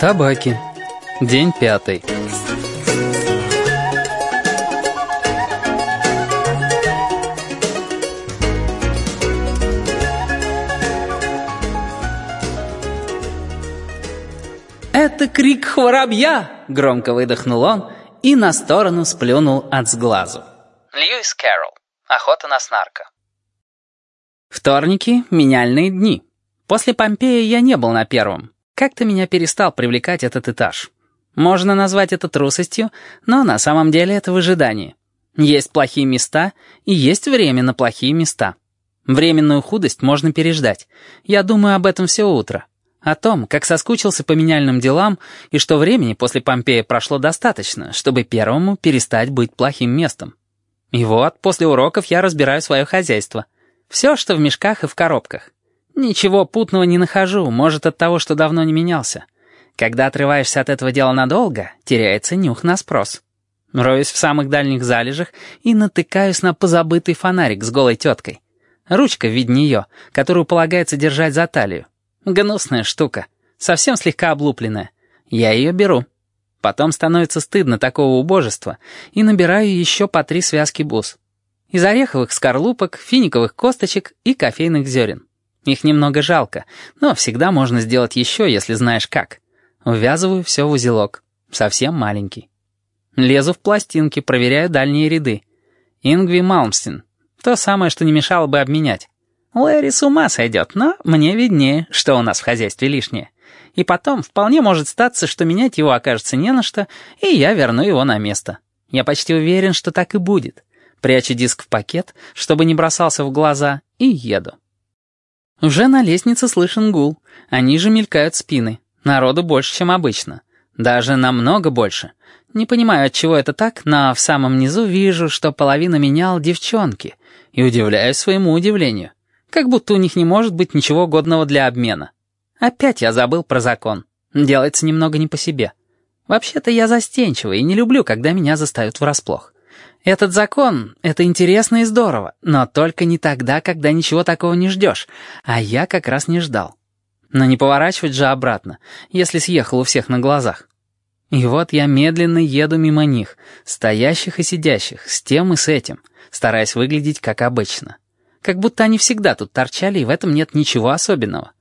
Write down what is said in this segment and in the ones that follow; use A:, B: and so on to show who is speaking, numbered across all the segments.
A: Табаки. День пятый.
B: «Это крик воробья!» — громко выдохнул он и на сторону сплюнул от сглазу. Льюис Кэрролл. Охота на снарка. Вторники — меняльные дни. После Помпея я не был на первом. Как-то меня перестал привлекать этот этаж. Можно назвать это трусостью, но на самом деле это выжидание. Есть плохие места, и есть время на плохие места. Временную худость можно переждать. Я думаю об этом все утро. О том, как соскучился по меняльным делам, и что времени после Помпея прошло достаточно, чтобы первому перестать быть плохим местом. И вот, после уроков я разбираю свое хозяйство. Все, что в мешках и в коробках. Ничего путного не нахожу, может, от того, что давно не менялся. Когда отрываешься от этого дела надолго, теряется нюх на спрос. Роюсь в самых дальних залежах и натыкаюсь на позабытый фонарик с голой теткой. Ручка в виде нее, которую полагается держать за талию. Гнусная штука, совсем слегка облупленная. Я ее беру. Потом становится стыдно такого убожества, и набираю еще по три связки бус. Из ореховых скорлупок, финиковых косточек и кофейных зерен. Их немного жалко, но всегда можно сделать еще, если знаешь как. Увязываю все в узелок. Совсем маленький. Лезу в пластинки, проверяю дальние ряды. Ингви Малмстин. То самое, что не мешало бы обменять. Лэри с ума сойдет, но мне виднее, что у нас в хозяйстве лишнее. И потом вполне может статься, что менять его окажется не на что, и я верну его на место. Я почти уверен, что так и будет. Прячу диск в пакет, чтобы не бросался в глаза, и еду. Уже на лестнице слышен гул, а ниже мелькают спины. Народу больше, чем обычно. Даже намного больше. Не понимаю, от чего это так, но в самом низу вижу, что половина менял девчонки, и удивляюсь своему удивлению. Как будто у них не может быть ничего годного для обмена. Опять я забыл про закон. Делается немного не по себе. Вообще-то я застенчивый и не люблю, когда меня заставят врасплох. Этот закон — это интересно и здорово, но только не тогда, когда ничего такого не ждешь, а я как раз не ждал. Но не поворачивать же обратно, если съехал у всех на глазах. И вот я медленно еду мимо них, стоящих и сидящих, с тем и с этим, стараясь выглядеть как обычно. Как будто они всегда тут торчали, и в этом нет ничего особенного.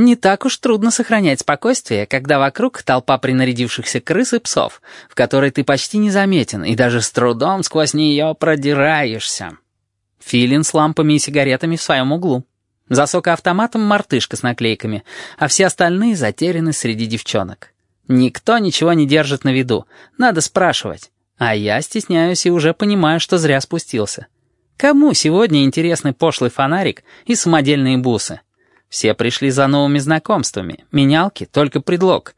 B: Не так уж трудно сохранять спокойствие, когда вокруг толпа принарядившихся крыс и псов, в которой ты почти незаметен и даже с трудом сквозь нее продираешься. Филин с лампами и сигаретами в своем углу. За сокоавтоматом мартышка с наклейками, а все остальные затеряны среди девчонок. Никто ничего не держит на виду, надо спрашивать. А я стесняюсь и уже понимаю, что зря спустился. Кому сегодня интересны пошлый фонарик и самодельные бусы? Все пришли за новыми знакомствами, менялки — только предлог.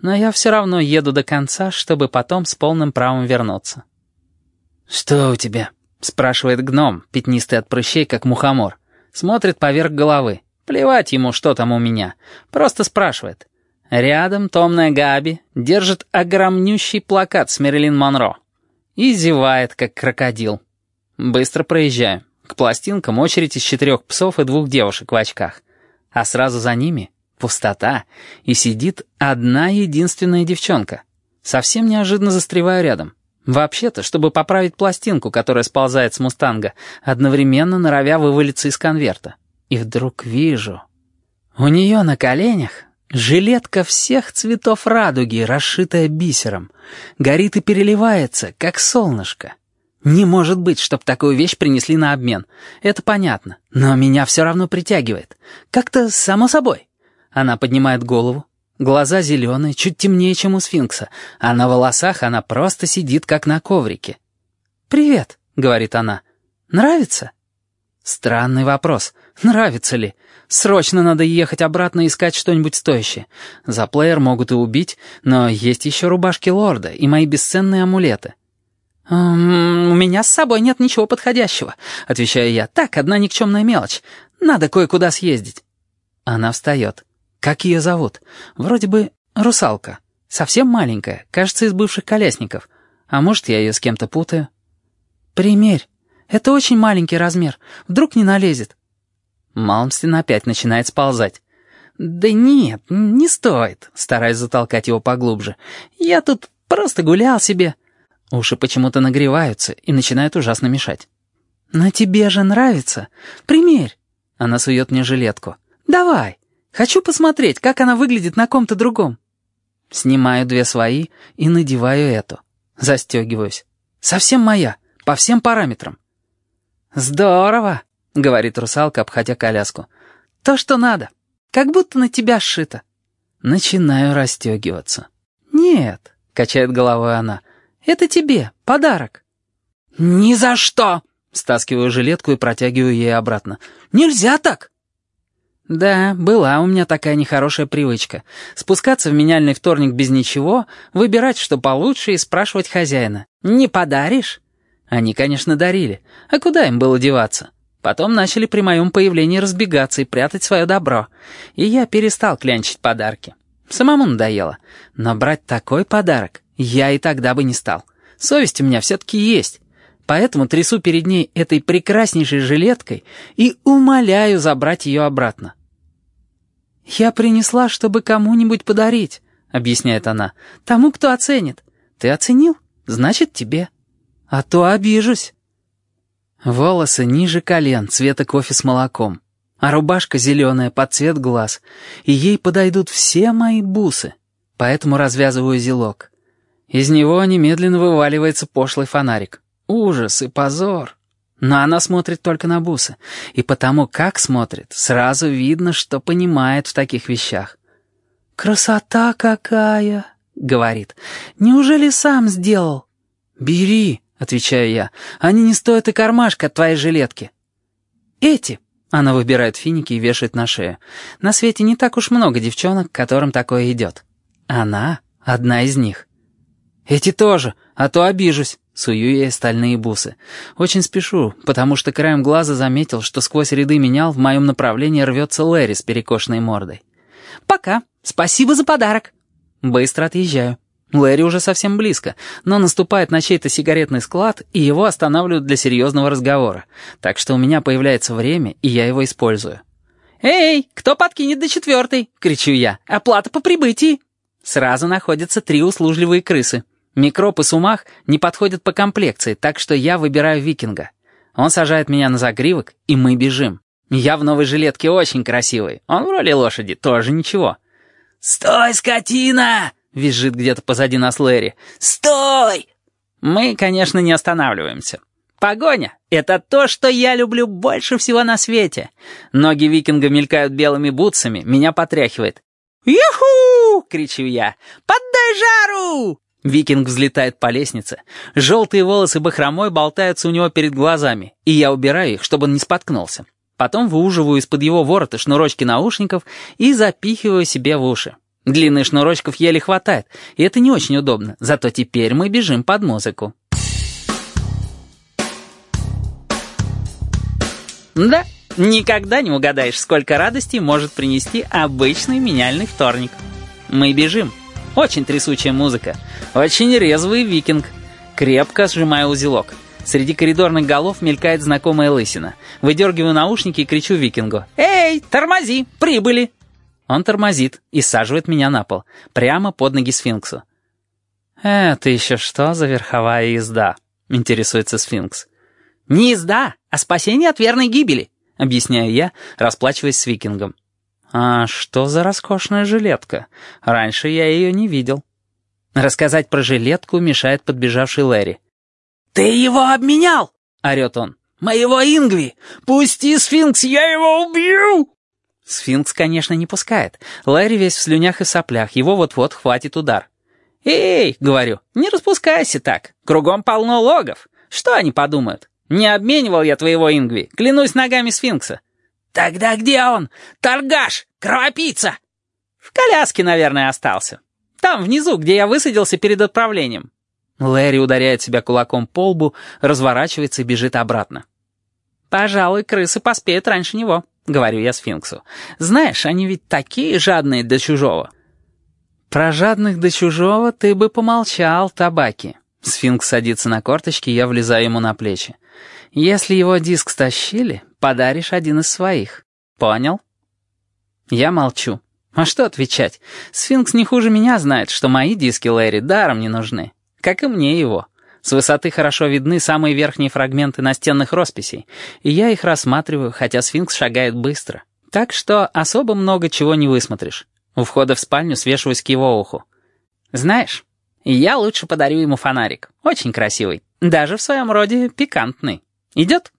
B: Но я все равно еду до конца, чтобы потом с полным правом вернуться. «Что у тебя?» — спрашивает гном, пятнистый от прыщей, как мухомор. Смотрит поверх головы. Плевать ему, что там у меня. Просто спрашивает. Рядом томная Габи держит огромнющий плакат с Мэрилин Монро. И зевает, как крокодил. Быстро проезжаю. К пластинкам очередь из четырех псов и двух девушек в очках а сразу за ними пустота, и сидит одна единственная девчонка. Совсем неожиданно застреваю рядом. Вообще-то, чтобы поправить пластинку, которая сползает с мустанга, одновременно норовя вывалиться из конверта. И вдруг вижу... У нее на коленях жилетка всех цветов радуги, расшитая бисером. Горит и переливается, как солнышко. Не может быть, чтоб такую вещь принесли на обмен. Это понятно, но меня все равно притягивает. Как-то само собой. Она поднимает голову. Глаза зеленые, чуть темнее, чем у сфинкса, а на волосах она просто сидит, как на коврике. «Привет», — говорит она. «Нравится?» Странный вопрос. Нравится ли? Срочно надо ехать обратно искать что-нибудь стоящее. За плеер могут и убить, но есть еще рубашки лорда и мои бесценные амулеты. «Эм, «У меня с собой нет ничего подходящего», — отвечаю я. «Так, одна никчемная мелочь. Надо кое-куда съездить». Она встает. Как ее зовут? Вроде бы русалка. Совсем маленькая, кажется, из бывших колесников. А может, я ее с кем-то путаю? «Примерь. Это очень маленький размер. Вдруг не налезет». Малмстин опять начинает сползать. «Да нет, не стоит», стараясь затолкать его поглубже. «Я тут просто гулял себе». Уши почему-то нагреваются и начинают ужасно мешать. «Но тебе же нравится. Примерь». Она сует мне жилетку. «Давай. Хочу посмотреть, как она выглядит на ком-то другом». Снимаю две свои и надеваю эту. Застегиваюсь. Совсем моя, по всем параметрам. «Здорово», — говорит русалка, обходя коляску. «То, что надо. Как будто на тебя сшито». Начинаю расстегиваться. «Нет», — качает головой она, — «это тебе, подарок». «Ни за что!» — стаскиваю жилетку и протягиваю ей обратно. «Нельзя так!» Да, была у меня такая нехорошая привычка. Спускаться в меняльный вторник без ничего, выбирать, что получше, и спрашивать хозяина. «Не подаришь?» Они, конечно, дарили. А куда им было деваться? Потом начали при моем появлении разбегаться и прятать свое добро. И я перестал клянчить подарки. Самому надоело. Но брать такой подарок я и тогда бы не стал. Совесть у меня все-таки есть. Поэтому трясу перед ней этой прекраснейшей жилеткой и умоляю забрать ее обратно. «Я принесла, чтобы кому-нибудь подарить», — объясняет она. «Тому, кто оценит. Ты оценил? Значит, тебе. А то обижусь». Волосы ниже колен, цвета кофе с молоком. А рубашка зеленая под цвет глаз. И ей подойдут все мои бусы. Поэтому развязываю зелок. Из него немедленно вываливается пошлый фонарик. Ужас и позор. Но она смотрит только на бусы. И потому, как смотрит, сразу видно, что понимает в таких вещах. «Красота какая!» — говорит. «Неужели сам сделал?» «Бери!» — отвечаю я. «Они не стоят и кармашка от твоей жилетки». «Эти!» — она выбирает финики и вешает на шею. «На свете не так уж много девчонок, которым такое идет. Она одна из них». «Эти тоже, а то обижусь». Сую ей стальные бусы. Очень спешу, потому что краем глаза заметил, что сквозь ряды менял в моем направлении рвется Лэри с перекошенной мордой. «Пока. Спасибо за подарок». Быстро отъезжаю. Лэри уже совсем близко, но наступает на чей-то сигаретный склад, и его останавливают для серьезного разговора. Так что у меня появляется время, и я его использую. «Эй, кто подкинет до четвертой?» — кричу я. «Оплата по прибытии!» Сразу находятся три услужливые крысы. Микроб и Сумах не подходят по комплекции, так что я выбираю викинга. Он сажает меня на загривок, и мы бежим. Я в новой жилетке очень красивый. Он в роли лошади, тоже ничего. «Стой, скотина!» — визжит где-то позади нас Лэри. «Стой!» Мы, конечно, не останавливаемся. Погоня — это то, что я люблю больше всего на свете. Ноги викинга мелькают белыми бутсами, меня потряхивает. «Юху!» — кричу я. «Поддай жару!» Викинг взлетает по лестнице. Желтые волосы бахромой болтаются у него перед глазами, и я убираю их, чтобы он не споткнулся. Потом выуживаю из-под его ворота шнурочки наушников и запихиваю себе в уши. Длинных шнурочков еле хватает, и это не очень удобно, зато теперь мы бежим под музыку. Да, никогда не угадаешь, сколько радости может принести обычный меняльный вторник. Мы бежим. Очень трясучая музыка. Очень резвый викинг. Крепко сжимаю узелок. Среди коридорных голов мелькает знакомая лысина. Выдергиваю наушники и кричу викингу. «Эй, тормози! Прибыли!» Он тормозит и саживает меня на пол, прямо под ноги сфинксу. «Это еще что за верховая езда?» — интересуется сфинкс. «Не езда, а спасение от верной гибели», — объясняю я, расплачиваясь с викингом. «А что за роскошная жилетка? Раньше я ее не видел». Рассказать про жилетку мешает подбежавший Лэри. «Ты его обменял!» — орет он. «Моего Ингви! Пусти, сфинкс, я его убью!» Сфинкс, конечно, не пускает. Лэри весь в слюнях и соплях, его вот-вот хватит удар. «Эй!» — говорю, «не распускайся так. Кругом полно логов. Что они подумают? Не обменивал я твоего Ингви, клянусь ногами сфинкса. «Тогда где он? Торгаш! Кровопийца!» «В коляске, наверное, остался. Там, внизу, где я высадился перед отправлением». Лэри ударяет себя кулаком по лбу, разворачивается и бежит обратно. «Пожалуй, крысы поспеют раньше него», — говорю я сфинксу. «Знаешь, они ведь такие жадные до чужого». «Про жадных до чужого ты бы помолчал, табаки». Сфинкс садится на корточки, я влезаю ему на плечи. «Если его диск стащили, подаришь один из своих. Понял?» Я молчу. А что отвечать? Сфинкс не хуже меня знает, что мои диски Лэри даром не нужны. Как и мне его. С высоты хорошо видны самые верхние фрагменты настенных росписей, и я их рассматриваю, хотя сфинкс шагает быстро. Так что особо много чего не высмотришь. У входа в спальню свешиваюсь к его уху. «Знаешь, я лучше подарю ему фонарик. Очень красивый. Даже в своем роде пикантный. Идет?»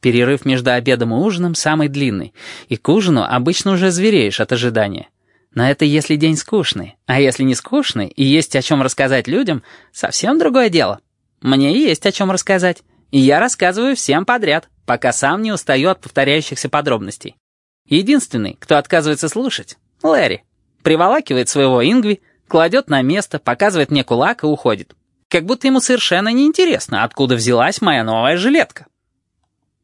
B: Перерыв между обедом и ужином самый длинный, и к ужину обычно уже звереешь от ожидания. Но это если день скучный, а если не скучный и есть о чем рассказать людям, совсем другое дело. Мне есть о чем рассказать, и я рассказываю всем подряд, пока сам не устаю от повторяющихся подробностей. Единственный, кто отказывается слушать — Лэри. Приволакивает своего Ингви, кладет на место, показывает мне кулак и уходит. Как будто ему совершенно неинтересно, откуда взялась моя новая жилетка.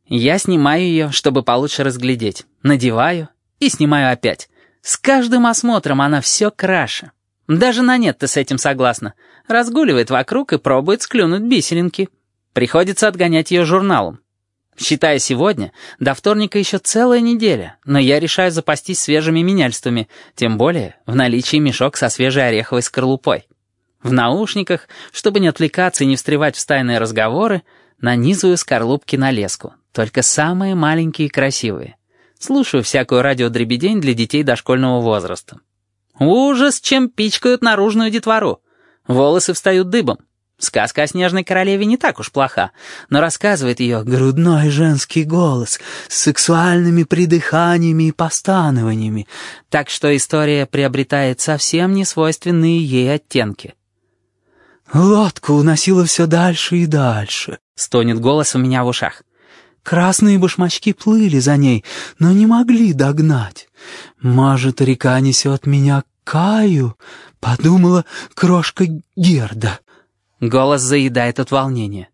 B: Я снимаю ее, чтобы получше разглядеть, надеваю и снимаю опять. С каждым осмотром она все краше. Даже на нет ты с этим согласна. Разгуливает вокруг и пробует склюнуть бисеринки. Приходится отгонять ее журналом. Считая сегодня, до вторника еще целая неделя, но я решаю запастись свежими меняльствами, тем более в наличии мешок со свежей ореховой скорлупой. В наушниках, чтобы не отвлекаться и не встревать в стайные разговоры, нанизываю скорлупки на леску, только самые маленькие и красивые. Слушаю всякую радиодребедень для детей дошкольного возраста. Ужас, чем пичкают наружную детвору. Волосы встают дыбом. Сказка о снежной королеве не так уж плоха, но рассказывает ее грудной женский голос с сексуальными придыханиями и постанованиями, так что история приобретает совсем несвойственные ей оттенки.
C: «Лодку уносила все дальше и дальше», — стонет голос у меня в ушах. Красные башмачки плыли за ней, но не могли догнать. Может, река несет меня к Каю? Подумала крошка Герда.
B: Голос заедает от волнения.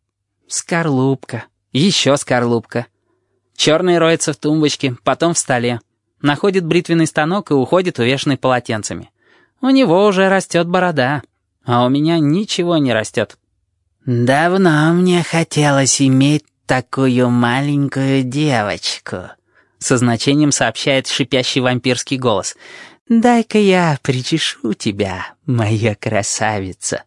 B: Скорлупка. Еще скорлупка. Черный роется в тумбочке, потом в столе. Находит бритвенный станок и уходит увешанный полотенцами. У него уже растет борода, а у меня ничего не растет.
D: «Давно мне хотелось иметь такую маленькую девочку», —
B: со значением сообщает шипящий вампирский голос.
D: «Дай-ка я причешу тебя, моя красавица».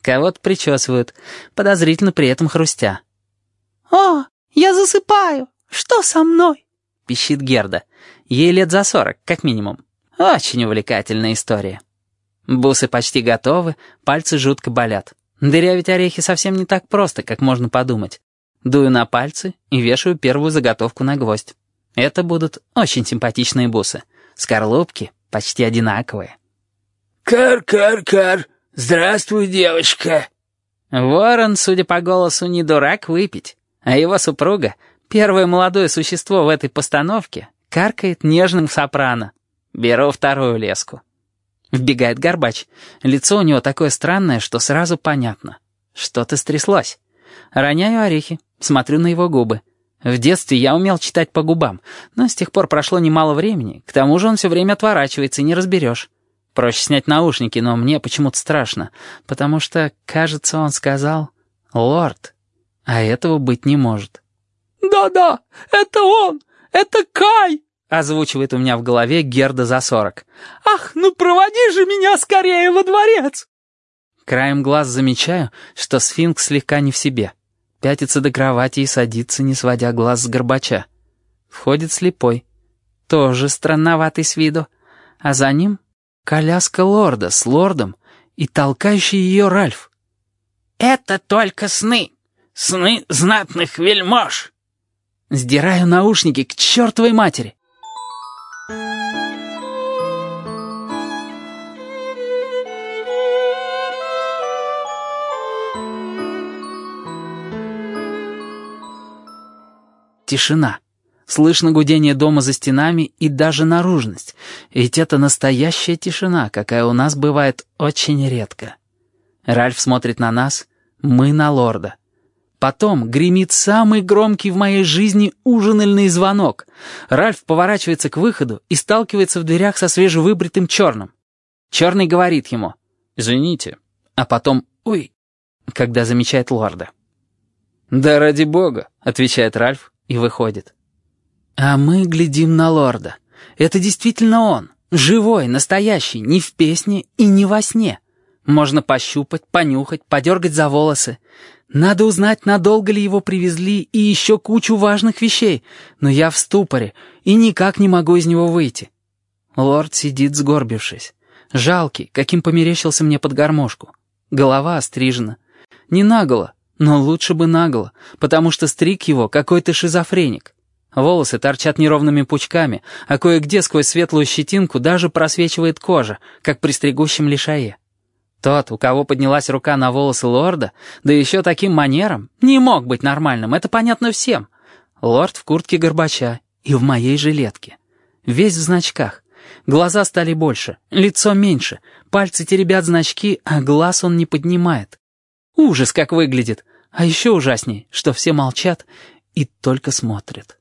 B: Кого-то причесывают, подозрительно при этом хрустя.
E: «О, я засыпаю! Что со мной?»
B: — пищит Герда. Ей лет за сорок, как минимум. Очень увлекательная история. Бусы почти готовы, пальцы жутко болят. Дырявить орехи совсем не так просто, как можно подумать. Дую на пальцы и вешаю первую заготовку на гвоздь. Это будут очень симпатичные бусы. Скорлупки почти одинаковые.
F: «Кар-кар-кар! Здравствуй, девочка!»
B: Ворон, судя по голосу, не дурак выпить, а его супруга, первое молодое существо в этой постановке, каркает нежным сопрано. Беру вторую леску. Вбегает Горбач. Лицо у него такое странное, что сразу понятно. Что-то стряслось. Роняю орехи. Смотрю на его губы. В детстве я умел читать по губам, но с тех пор прошло немало времени. К тому же он все время отворачивается, и не разберешь. Проще снять наушники, но мне почему-то страшно, потому что, кажется, он сказал «Лорд», а этого быть не может.
E: «Да-да, это он! Это Кай!»
B: Озвучивает у меня в голове Герда за сорок.
E: «Ах, ну проводи же меня скорее во дворец!»
B: Краем глаз замечаю, что сфинкс слегка не в себе. Пятится до кровати и садится, не сводя глаз с горбача. Входит слепой. Тоже странноватый с виду. А за ним коляска лорда с лордом и толкающий ее Ральф.
F: «Это только сны. Сны знатных вельмож».
B: Сдираю наушники к чертовой матери. Тишина. Слышно гудение дома за стенами и даже наружность. Ведь это настоящая тишина, какая у нас бывает очень редко. Ральф смотрит на нас, мы на лорда. Потом гремит самый громкий в моей жизни ужинальный звонок. Ральф поворачивается к выходу и сталкивается в дверях со свежевыбритым черным. Черный говорит ему «Извините», а потом «Ой», когда замечает лорда. «Да ради бога», — отвечает Ральф и выходит. А мы глядим на лорда. Это действительно он. Живой, настоящий, не в песне и не во сне. Можно пощупать, понюхать, подергать за волосы. Надо узнать, надолго ли его привезли, и еще кучу важных вещей. Но я в ступоре и никак не могу из него выйти. Лорд сидит, сгорбившись. Жалкий, каким померещился мне под гармошку. Голова острижена. Не наголо, но лучше бы наголо, потому что стриг его какой-то шизофреник. Волосы торчат неровными пучками, а кое-где сквозь светлую щетинку даже просвечивает кожа, как при стригущем лишае. Тот, у кого поднялась рука на волосы лорда, да еще таким манером, не мог быть нормальным, это понятно всем. Лорд в куртке Горбача и в моей жилетке. Весь в значках. Глаза стали больше, лицо меньше, пальцы теребят значки, а глаз он не поднимает. Ужас, как выглядит. А еще ужасней, что все молчат и только смотрят.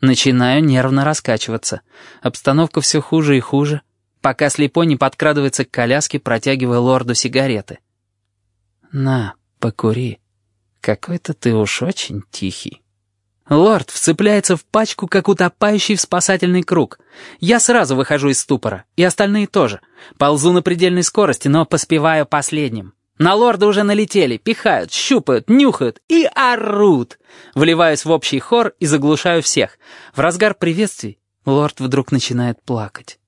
B: Начинаю нервно раскачиваться. Обстановка все хуже и хуже пока слепой не подкрадывается к коляске, протягивая лорду сигареты. «На, покури. Какой-то ты уж очень тихий». Лорд вцепляется в пачку, как утопающий в спасательный круг. Я сразу выхожу из ступора, и остальные тоже. Ползу на предельной скорости, но поспеваю последним. На лорда уже налетели, пихают, щупают, нюхают и орут. Вливаюсь в общий хор и заглушаю всех. В разгар приветствий лорд вдруг начинает плакать.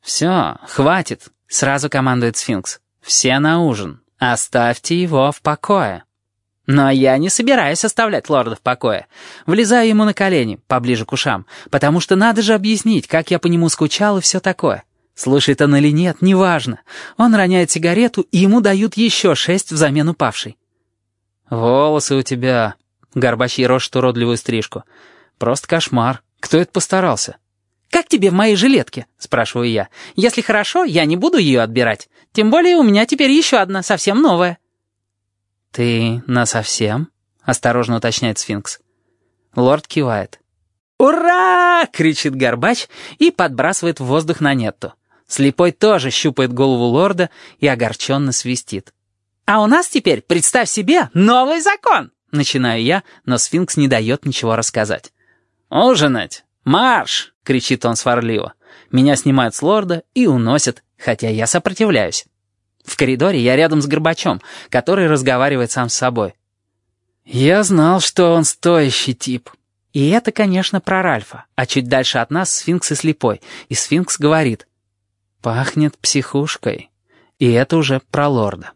B: «Все, хватит», — сразу командует сфинкс. «Все на ужин. Оставьте его в покое». Но я не собираюсь оставлять лорда в покое. Влезаю ему на колени, поближе к ушам, потому что надо же объяснить, как я по нему скучал и все такое. Слушает он или нет, неважно. Он роняет сигарету, и ему дают еще шесть взамен упавшей. «Волосы у тебя...» — Горбачий рожь уродливую стрижку. «Просто кошмар. Кто это постарался?» «Как тебе в моей жилетке?» — спрашиваю я. «Если хорошо, я не буду ее отбирать. Тем более у меня теперь еще одна, совсем новая».
A: «Ты насовсем?» — осторожно уточняет сфинкс.
B: Лорд кивает. «Ура!» — кричит Горбач и подбрасывает в воздух на нетту. Слепой тоже щупает голову лорда и огорченно свистит. «А у нас теперь, представь себе, новый закон!» Начинаю я, но сфинкс не дает ничего рассказать. «Ужинать! Марш!» — кричит он сварливо. Меня снимают с лорда и уносят, хотя я сопротивляюсь. В коридоре я рядом с Горбачом, который разговаривает сам с собой. Я знал, что он стоящий тип. И это, конечно, про Ральфа, а чуть дальше от нас сфинкс и слепой, и сфинкс говорит. Пахнет психушкой. И это уже про лорда.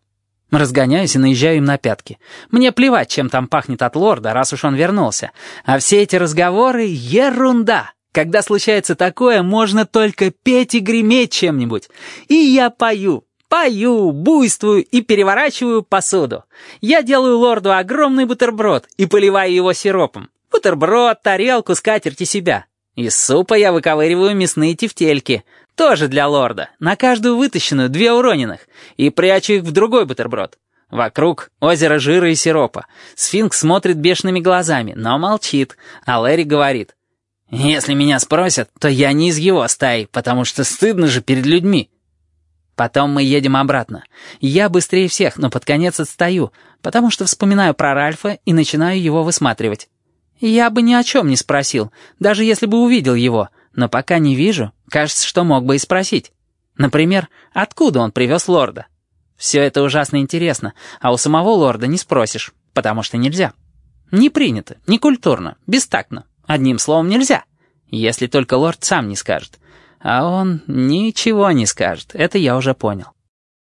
B: Разгоняюсь и наезжаю им на пятки. Мне плевать, чем там пахнет от лорда, раз уж он вернулся. А все эти разговоры — ерунда. Когда случается такое, можно только петь и греметь чем-нибудь. И я пою, пою, буйствую и переворачиваю посуду. Я делаю лорду огромный бутерброд и поливаю его сиропом. Бутерброд, тарелку, скатерть и себя. Из супа я выковыриваю мясные тефтельки. Тоже для лорда. На каждую вытащенную две уроненных. И прячу их в другой бутерброд. Вокруг озеро жира и сиропа. Сфинкс смотрит бешеными глазами, но молчит. А Лэри говорит. «Если меня спросят, то я не из его стаи, потому что стыдно же перед людьми». Потом мы едем обратно. Я быстрее всех, но под конец отстаю, потому что вспоминаю про Ральфа и начинаю его высматривать. Я бы ни о чем не спросил, даже если бы увидел его, но пока не вижу, кажется, что мог бы и спросить. Например, откуда он привез лорда? Все это ужасно интересно, а у самого лорда не спросишь, потому что нельзя. Не принято, не культурно, бестактно. Одним словом, нельзя. Если только лорд сам не скажет. А он ничего не скажет, это я уже понял.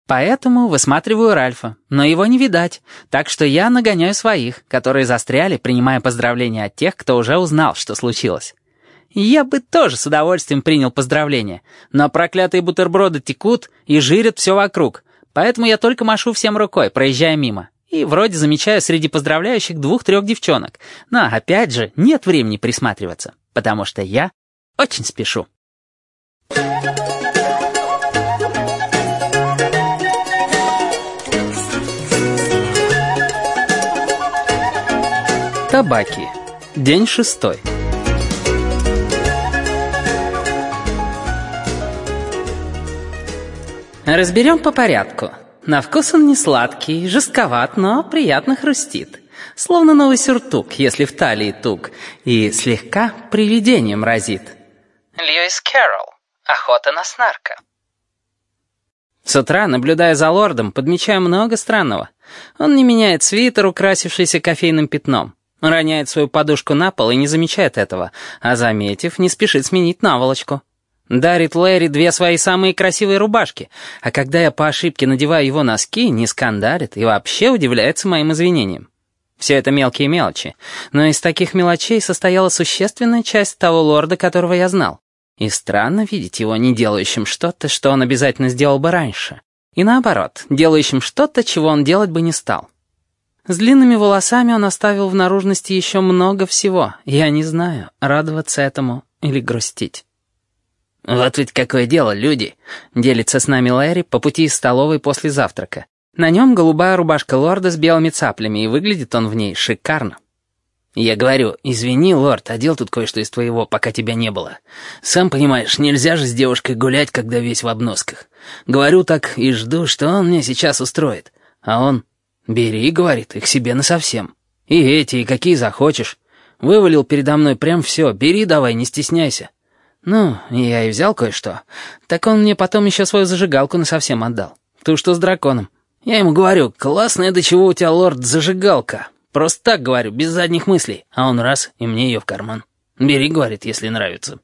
B: Поэтому высматриваю Ральфа, но его не видать, так что я нагоняю своих, которые застряли, принимая поздравления от тех, кто уже узнал, что случилось. Я бы тоже с удовольствием принял поздравления, но проклятые бутерброды текут и жирят все вокруг, поэтому я только машу всем рукой, проезжая мимо. И вроде замечаю среди поздравляющих двух-трех девчонок. Но, опять же, нет времени присматриваться, потому что я очень спешу.
A: Табаки. День шестой.
B: Разберем по порядку. На вкус он не сладкий, жестковат, но приятно хрустит. Словно новый сюртук, если в талии тук, и слегка привидением разит.
G: Льюис Кэрролл.
B: Охота на снарка. С утра, наблюдая за лордом, подмечаю много странного. Он не меняет свитер, украсившийся кофейным пятном. Роняет свою подушку на пол и не замечает этого, а заметив, не спешит сменить наволочку. Дарит Лэри две свои самые красивые рубашки, а когда я по ошибке надеваю его носки, не скандалит и вообще удивляется моим извинениям. Все это мелкие мелочи, но из таких мелочей состояла существенная часть того лорда, которого я знал. И странно видеть его не делающим что-то, что он обязательно сделал бы раньше. И наоборот, делающим что-то, чего он делать бы не стал. С длинными волосами он оставил в наружности еще много всего. Я не знаю, радоваться этому или грустить. «Вот ведь какое дело, люди!» — делится с нами Лэри по пути из столовой после завтрака. На нем голубая рубашка лорда с белыми цаплями, и выглядит он в ней шикарно. Я говорю, извини, лорд, одел тут кое-что из твоего, пока тебя не было. Сам понимаешь, нельзя же с девушкой гулять, когда весь в обносках. Говорю так и жду, что он мне сейчас устроит. А он, бери, говорит, их себе насовсем. И эти, и какие захочешь. Вывалил передо мной прям все, бери давай, не стесняйся. Ну, я и взял кое-что. Так он мне потом еще свою зажигалку насовсем отдал. Ту, что с драконом. Я ему говорю, классная до чего у тебя, лорд, зажигалка. Просто так говорю, без задних мыслей. А он раз, и мне ее в карман. Бери, говорит, если нравится.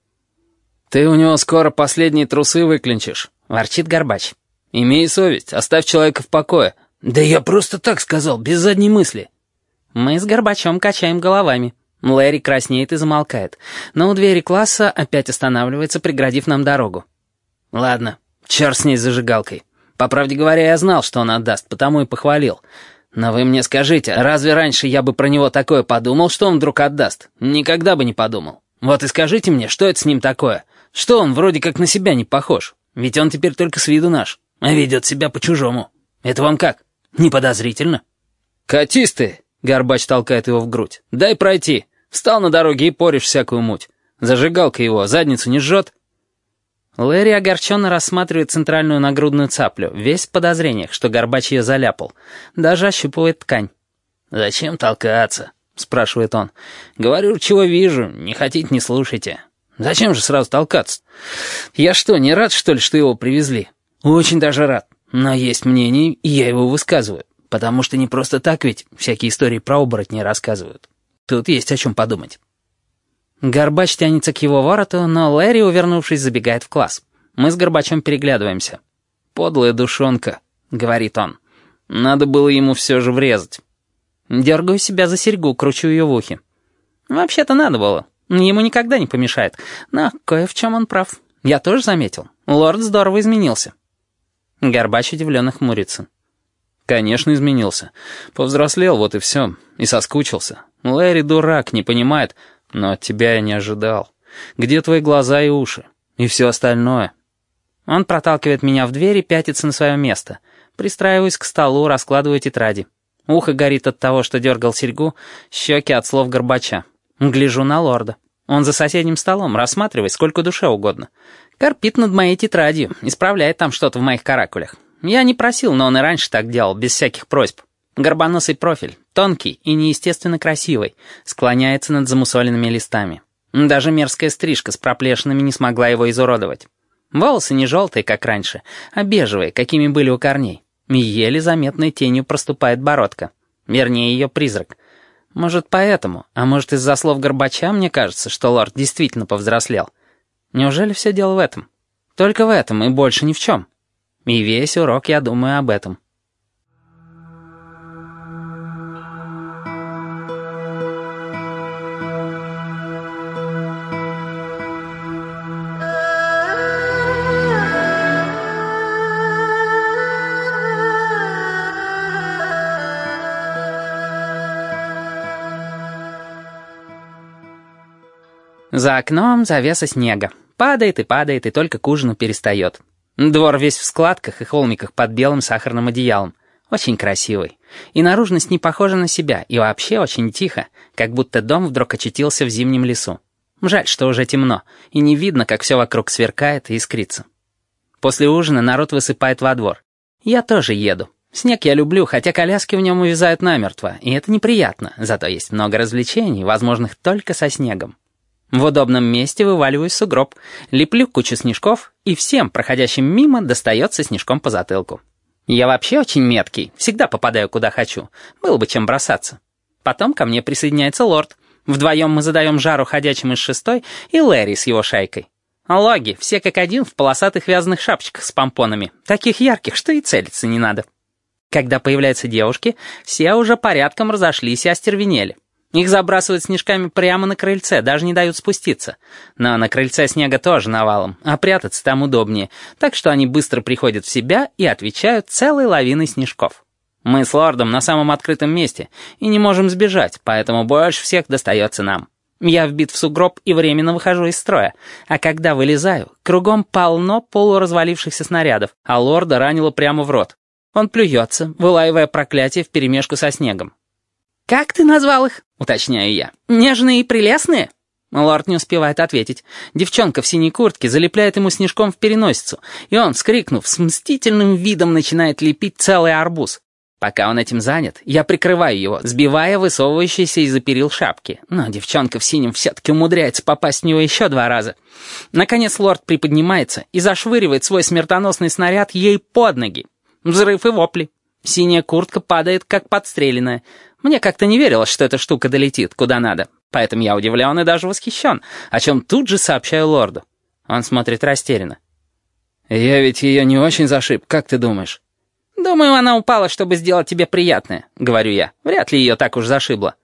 B: Ты у него скоро последние трусы выклинчишь, ворчит Горбач. Имей совесть, оставь человека в покое. Да я просто так сказал, без задней мысли. Мы с Горбачом качаем головами. Лэри краснеет и замолкает, но у двери класса опять останавливается, преградив нам дорогу. Ладно, черт с ней зажигалкой. По правде говоря, я знал, что он отдаст, потому и похвалил. Но вы мне скажите, разве раньше я бы про него такое подумал, что он вдруг отдаст? Никогда бы не подумал. Вот и скажите мне, что это с ним такое? Что он вроде как на себя не похож? Ведь он теперь только с виду наш, а ведет себя по-чужому. Это вам как? Не подозрительно? «Катись ты!» — Горбач толкает его в грудь. «Дай пройти. Встал на дороге и поришь всякую муть. Зажигалка его задницу не жжет?» Лэри огорченно рассматривает центральную нагрудную цаплю, весь в подозрениях, что Горбач ее заляпал. Даже ощупывает ткань. «Зачем толкаться?» — спрашивает он. «Говорю, чего вижу, не хотите, не слушайте. Зачем же сразу толкаться? Я что, не рад, что ли, что его привезли? Очень даже рад. Но есть мнение, и я его высказываю. Потому что не просто так ведь всякие истории про оборотней рассказывают. Тут есть о чем подумать». Горбач тянется к его вороту, но Лэри, увернувшись, забегает в класс. Мы с Горбачом переглядываемся. «Подлая душонка», — говорит он. «Надо было ему все же врезать». Дергаю себя за серьгу, кручу ее в ухе. «Вообще-то надо было. Ему никогда не помешает. Но кое в чем он прав. Я тоже заметил. Лорд здорово изменился». Горбач удивленно хмурится. «Конечно, изменился. Повзрослел, вот и все. И соскучился. Лэри дурак, не понимает, но от тебя я не ожидал. Где твои глаза и уши? И все остальное?» Он проталкивает меня в дверь и пятится на свое место. Пристраиваюсь к столу, раскладываю тетради. Ухо горит от того, что дергал серьгу, щеки от слов Горбача. Гляжу на лорда. Он за соседним столом, рассматривает сколько душе угодно. Корпит над моей тетрадью, исправляет там что-то в моих каракулях. Я не просил, но он и раньше так делал, без всяких просьб. Горбоносый профиль, тонкий и неестественно красивый, склоняется над замусоленными листами. Даже мерзкая стрижка с проплешинами не смогла его изуродовать. Волосы не желтые, как раньше, а бежевые, какими были у корней. Еле заметной тенью проступает бородка. Вернее, ее призрак. Может, поэтому, а может, из-за слов Горбача мне кажется, что лорд действительно повзрослел. Неужели все дело в этом? Только в этом и больше ни в чем. И весь урок я думаю об этом. За окном завеса снега. Падает и падает, и только к ужину перестает. Двор весь в складках и холмиках под белым сахарным одеялом. Очень красивый. И наружность не похожа на себя, и вообще очень тихо, как будто дом вдруг очутился в зимнем лесу. Жаль, что уже темно, и не видно, как все вокруг сверкает и искрится. После ужина народ высыпает во двор. Я тоже еду. Снег я люблю, хотя коляски в нем увязают намертво, и это неприятно, зато есть много развлечений, возможных только со снегом. В удобном месте вываливаюсь в сугроб, леплю кучу снежков, и всем, проходящим мимо, достается снежком по затылку. Я вообще очень меткий, всегда попадаю куда хочу. Было бы чем бросаться. Потом ко мне присоединяется лорд. Вдвоем мы задаем жару ходячим из шестой и Лэри с его шайкой. Логи, все как один в полосатых вязаных шапочках с помпонами, таких ярких, что и целиться не надо. Когда появляются девушки, все уже порядком разошлись и остервенели. Их забрасывают снежками прямо на крыльце, даже не дают спуститься. Но на крыльце снега тоже навалом, а прятаться там удобнее, так что они быстро приходят в себя и отвечают целой лавиной снежков. Мы с лордом на самом открытом месте и не можем сбежать, поэтому больше всех достается нам. Я вбит в сугроб и временно выхожу из строя, а когда вылезаю, кругом полно полуразвалившихся снарядов, а лорда ранило прямо в рот. Он плюется, вылаивая проклятие вперемешку со снегом. «Как ты назвал их?» — уточняю я. «Нежные и прелестные?» Лорд не успевает ответить. Девчонка в синей куртке залепляет ему снежком в переносицу, и он, вскрикнув, с мстительным видом начинает лепить целый арбуз. Пока он этим занят, я прикрываю его, сбивая высовывающиеся из-за перил шапки. Но девчонка в синем все-таки умудряется попасть в него еще два раза. Наконец лорд приподнимается и зашвыривает свой смертоносный снаряд ей под ноги. Взрыв и вопли. Синяя куртка падает, как подстреленная. Мне как-то не верилось, что эта штука долетит куда надо, поэтому я удивлен и даже восхищен, о чем тут же сообщаю лорду. Он смотрит растерянно. «Я ведь ее не очень зашиб, как ты думаешь?» «Думаю, она упала, чтобы сделать тебе приятное», — говорю я. «Вряд ли ее так уж зашибло».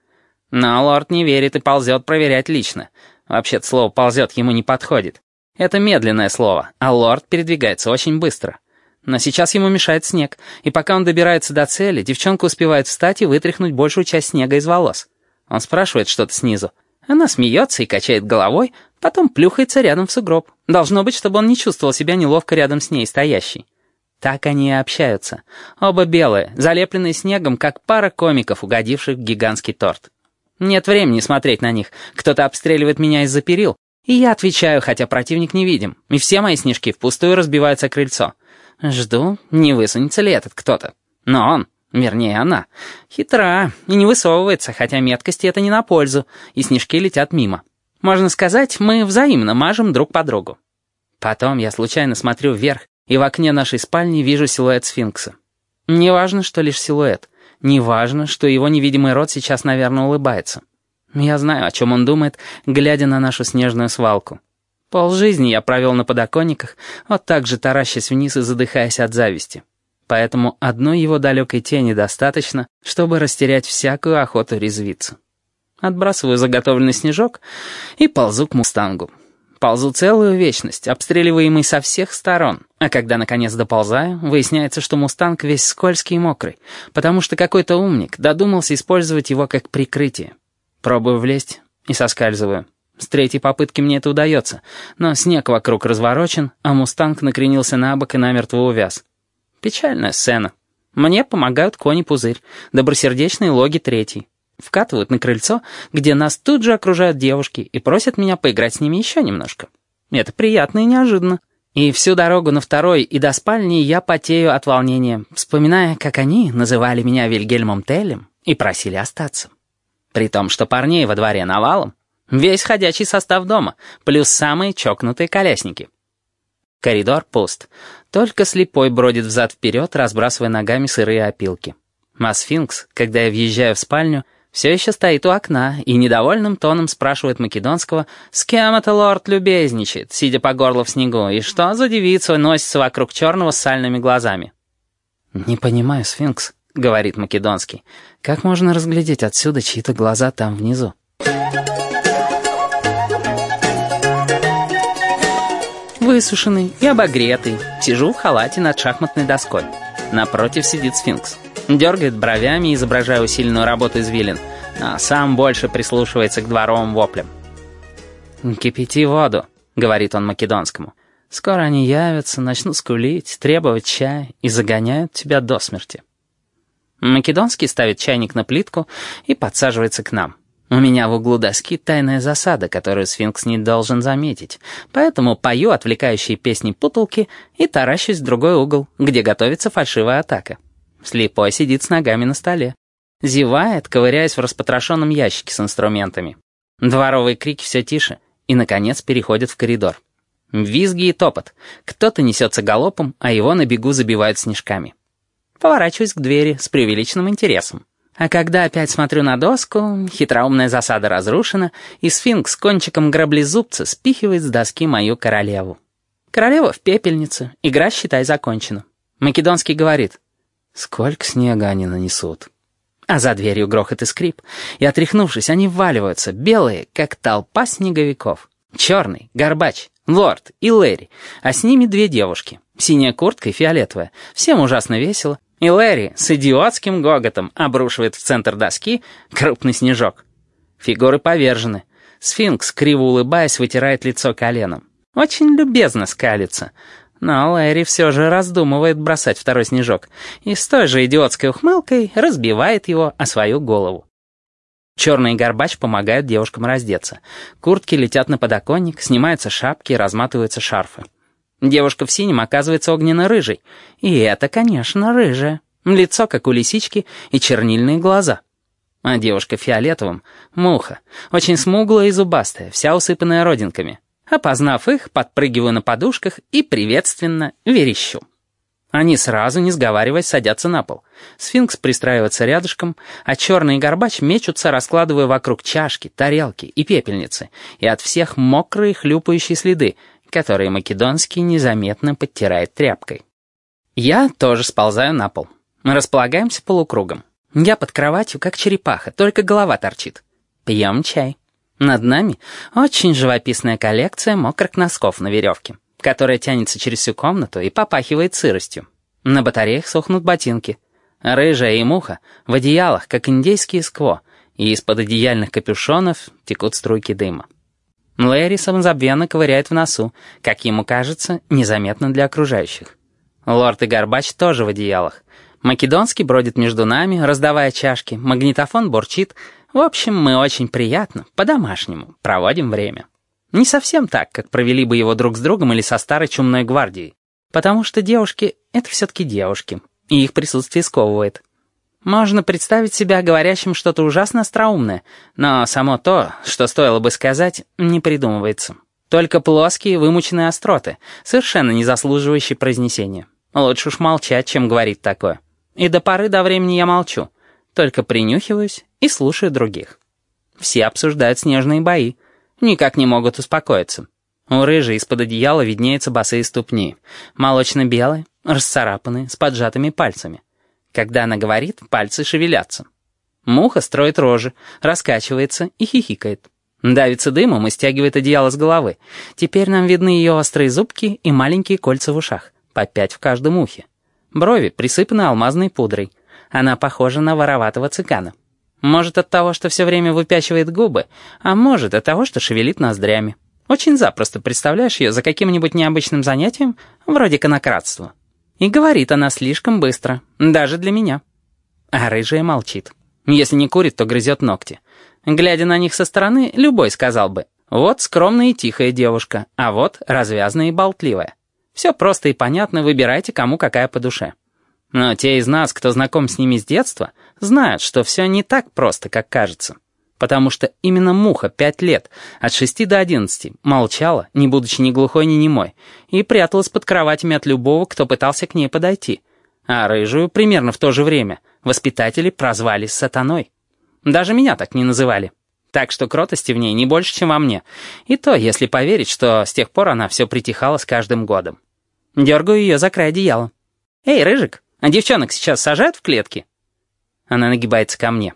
B: Но лорд не верит и ползет проверять лично. Вообще-то слово «ползет» ему не подходит. Это медленное слово, а лорд передвигается очень быстро. Но сейчас ему мешает снег, и пока он добирается до цели, девчонка успевает встать и вытряхнуть большую часть снега из волос. Он спрашивает что-то снизу. Она смеется и качает головой, потом плюхается рядом в сугроб. Должно быть, чтобы он не чувствовал себя неловко рядом с ней стоящей. Так они и общаются. Оба белые, залепленные снегом, как пара комиков, угодивших в гигантский торт. Нет времени смотреть на них. Кто-то обстреливает меня из-за перил. И я отвечаю, хотя противник не видим. И все мои снежки впустую разбиваются крыльцо. Жду, не высунется ли этот кто-то. Но он, вернее она, хитра и не высовывается, хотя меткости это не на пользу, и снежки летят мимо. Можно сказать, мы взаимно мажем друг по другу. Потом я случайно смотрю вверх, и в окне нашей спальни вижу силуэт сфинкса. Неважно, что лишь силуэт. Неважно, что его невидимый рот сейчас, наверное, улыбается. Я знаю, о чем он думает, глядя на нашу снежную свалку. Полжизни я провел на подоконниках, вот так же таращась вниз и задыхаясь от зависти. Поэтому одной его далекой тени достаточно, чтобы растерять всякую охоту резвиться. Отбрасываю заготовленный снежок и ползу к мустангу. Ползу целую вечность, обстреливаемый со всех сторон, а когда наконец доползаю, выясняется, что мустанг весь скользкий и мокрый, потому что какой-то умник додумался использовать его как прикрытие. Пробую влезть и соскальзываю. С третьей попытки мне это удается, но снег вокруг разворочен, а мустанг накренился на бок и намертво увяз. Печальная сцена. Мне помогают кони-пузырь, добросердечные логи третий. Вкатывают на крыльцо, где нас тут же окружают девушки и просят меня поиграть с ними еще немножко. Это приятно и неожиданно. И всю дорогу на второй и до спальни я потею от волнения, вспоминая, как они называли меня Вильгельмом Телем и просили остаться. При том, что парней во дворе навалом, Весь ходячий состав дома, плюс самые чокнутые колясники. Коридор пуст. Только слепой бродит взад-вперед, разбрасывая ногами сырые опилки. А сфинкс, когда я въезжаю в спальню, все еще стоит у окна и недовольным тоном спрашивает Македонского, с кем это лорд любезничает, сидя по горло в снегу, и что за девица носится вокруг черного с сальными глазами. «Не понимаю, сфинкс», — говорит Македонский. «Как можно разглядеть отсюда чьи-то глаза там внизу?» Высушенный и обогретый, сижу в халате над шахматной доской. Напротив сидит сфинкс. Дергает бровями, изображая усиленную работу извилин, а сам больше прислушивается к дворовым воплям. «Кипяти воду», — говорит он македонскому. «Скоро они явятся, начнут скулить, требовать чая и загоняют тебя до смерти». Македонский ставит чайник на плитку и подсаживается к нам. У меня в углу доски тайная засада, которую сфинкс не должен заметить, поэтому пою отвлекающие песни путалки и таращусь в другой угол, где готовится фальшивая атака. Слепой сидит с ногами на столе. Зевает, ковыряясь в распотрошенном ящике с инструментами. Дворовые крики все тише, и, наконец, переходят в коридор. Визги и топот. Кто-то несется галопом, а его на бегу забивают снежками. Поворачиваюсь к двери с преувеличенным интересом. А когда опять смотрю на доску, хитроумная засада разрушена, и сфинкс кончиком граблезубца спихивает с доски мою королеву. Королева в пепельнице, игра, считай, закончена. Македонский говорит, «Сколько снега они нанесут?» А за дверью грохот и скрип, и, отряхнувшись, они вваливаются, белые, как толпа снеговиков. Черный, Горбач, Лорд и Лэри, а с ними две девушки, синяя куртка и фиолетовая. Всем ужасно весело, и Лэри с идиотским гоготом обрушивает в центр доски крупный снежок. Фигуры повержены. Сфинкс, криво улыбаясь, вытирает лицо коленом. Очень любезно скалится. Но Лэри все же раздумывает бросать второй снежок и с той же идиотской ухмылкой разбивает его о свою голову. Черный горбач помогают девушкам раздеться. Куртки летят на подоконник, снимаются шапки, разматываются шарфы. Девушка в синем оказывается огненно-рыжей. И это, конечно, рыжая. Лицо, как у лисички, и чернильные глаза. А девушка в фиолетовом — муха. Очень смуглая и зубастая, вся усыпанная родинками. Опознав их, подпрыгиваю на подушках и приветственно верещу. Они сразу, не сговариваясь, садятся на пол. Сфинкс пристраивается рядышком, а черный горбач мечутся, раскладывая вокруг чашки, тарелки и пепельницы, и от всех мокрые хлюпающие следы, которые Македонский незаметно подтирает тряпкой. Я тоже сползаю на пол. Мы располагаемся полукругом. Я под кроватью, как черепаха, только голова торчит. Пьем чай. Над нами очень живописная коллекция мокрых носков на веревке, которая тянется через всю комнату и попахивает сыростью. На батареях сохнут ботинки. Рыжая и муха в одеялах, как индейские скво, и из-под одеяльных капюшонов текут струйки дыма. Лэри самозабвенно ковыряет в носу, как ему кажется, незаметно для окружающих. Лорд и Горбач тоже в одеялах. Македонский бродит между нами, раздавая чашки, магнитофон бурчит. В общем, мы очень приятно, по-домашнему, проводим время. Не совсем так, как провели бы его друг с другом или со старой чумной гвардией. Потому что девушки — это все-таки девушки, и их присутствие сковывает. Можно представить себя говорящим что-то ужасно остроумное, но само то, что стоило бы сказать, не придумывается. Только плоские вымученные остроты, совершенно не заслуживающие произнесения. Лучше уж молчать, чем говорить такое. И до поры до времени я молчу, только принюхиваюсь и слушаю других. Все обсуждают снежные бои, никак не могут успокоиться. У рыжей из-под одеяла виднеются босые ступни, молочно-белые, расцарапанные, с поджатыми пальцами. Когда она говорит, пальцы шевелятся. Муха строит рожи, раскачивается и хихикает. Давится дымом и стягивает одеяло с головы. Теперь нам видны ее острые зубки и маленькие кольца в ушах, по пять в каждом ухе. Брови присыпаны алмазной пудрой. Она похожа на вороватого цыгана. Может, от того, что все время выпячивает губы, а может, от того, что шевелит ноздрями. Очень запросто представляешь ее за каким-нибудь необычным занятием, вроде конократства. И говорит она слишком быстро, даже для меня. А рыжая молчит. Если не курит, то грызет ногти. Глядя на них со стороны, любой сказал бы, вот скромная и тихая девушка, а вот развязная и болтливая. Все просто и понятно, выбирайте, кому какая по душе. Но те из нас, кто знаком с ними с детства, знают, что все не так просто, как кажется потому что именно муха пять лет, от шести до одиннадцати, молчала, не будучи ни глухой, ни немой, и пряталась под кроватями от любого, кто пытался к ней подойти. А рыжую примерно в то же время воспитатели прозвали сатаной. Даже меня так не называли. Так что кротости в ней не больше, чем во мне. И то, если поверить, что с тех пор она все притихала с каждым годом. Дергаю ее за край одеяла. «Эй, Рыжик, а девчонок сейчас сажают в клетки?» Она нагибается ко мне.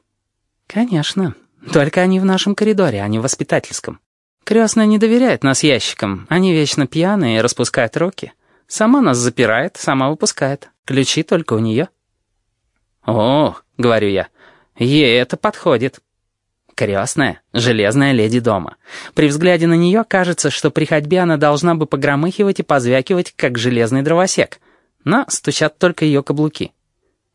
B: «Конечно, только они в нашем коридоре, а не в воспитательском. Крестная не доверяет нас ящикам. Они вечно пьяные и распускают руки. Сама нас запирает, сама выпускает. Ключи только у нее. «О, — говорю я, — ей это подходит». Крестная, железная леди дома. При взгляде на нее кажется, что при ходьбе она должна бы погромыхивать и позвякивать, как железный дровосек. Но стучат только ее каблуки.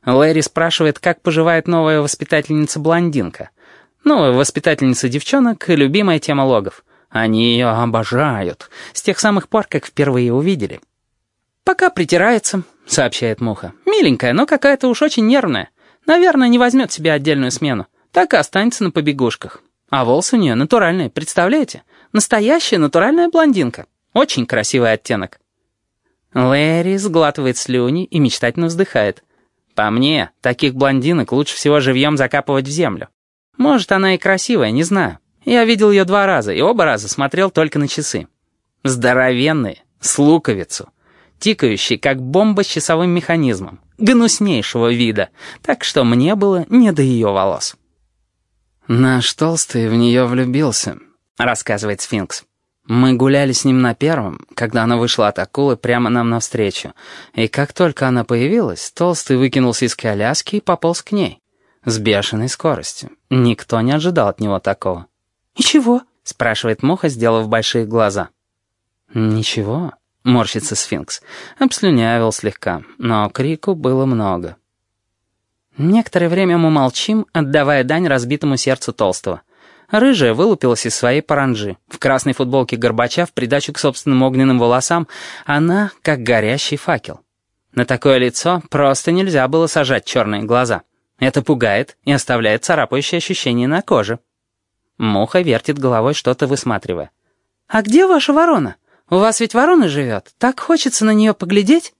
B: Лэри спрашивает, как поживает новая воспитательница-блондинка — ну, воспитательница девчонок — любимая тема логов. Они ее обожают, с тех самых пор, как впервые увидели. «Пока притирается», — сообщает Муха. «Миленькая, но какая-то уж очень нервная. Наверное, не возьмет себе отдельную смену. Так и останется на побегушках. А волосы у нее натуральные, представляете? Настоящая натуральная блондинка. Очень красивый оттенок. Лэри сглатывает слюни и мечтательно вздыхает. По мне, таких блондинок лучше всего живьем закапывать в землю. Может, она и красивая, не знаю. Я видел ее два раза, и оба раза смотрел только на часы. Здоровенные, с луковицу. Тикающие, как бомба с часовым механизмом. Гнуснейшего вида. Так что мне было не до ее волос.
A: «Наш толстый в нее влюбился», — рассказывает сфинкс. «Мы гуляли с ним на первом, когда она вышла от акулы прямо нам навстречу. И как только она появилась, толстый выкинулся из коляски и пополз к ней. С бешеной скоростью. Никто не ожидал от него такого».
E: «И чего?»
A: — спрашивает Муха, сделав большие глаза. «Ничего», — морщится сфинкс. Обслюнявил слегка, но крику было много. Некоторое время мы молчим, отдавая дань разбитому сердцу Толстого. Рыжая вылупилась из своей паранжи. В красной футболке Горбача в придачу к собственным огненным волосам она как горящий факел. На такое лицо просто нельзя было сажать черные глаза. Это пугает и оставляет царапающее ощущение на коже. Муха вертит головой, что-то высматривая.
E: «А где ваша ворона? У вас ведь ворона живет. Так хочется на нее поглядеть».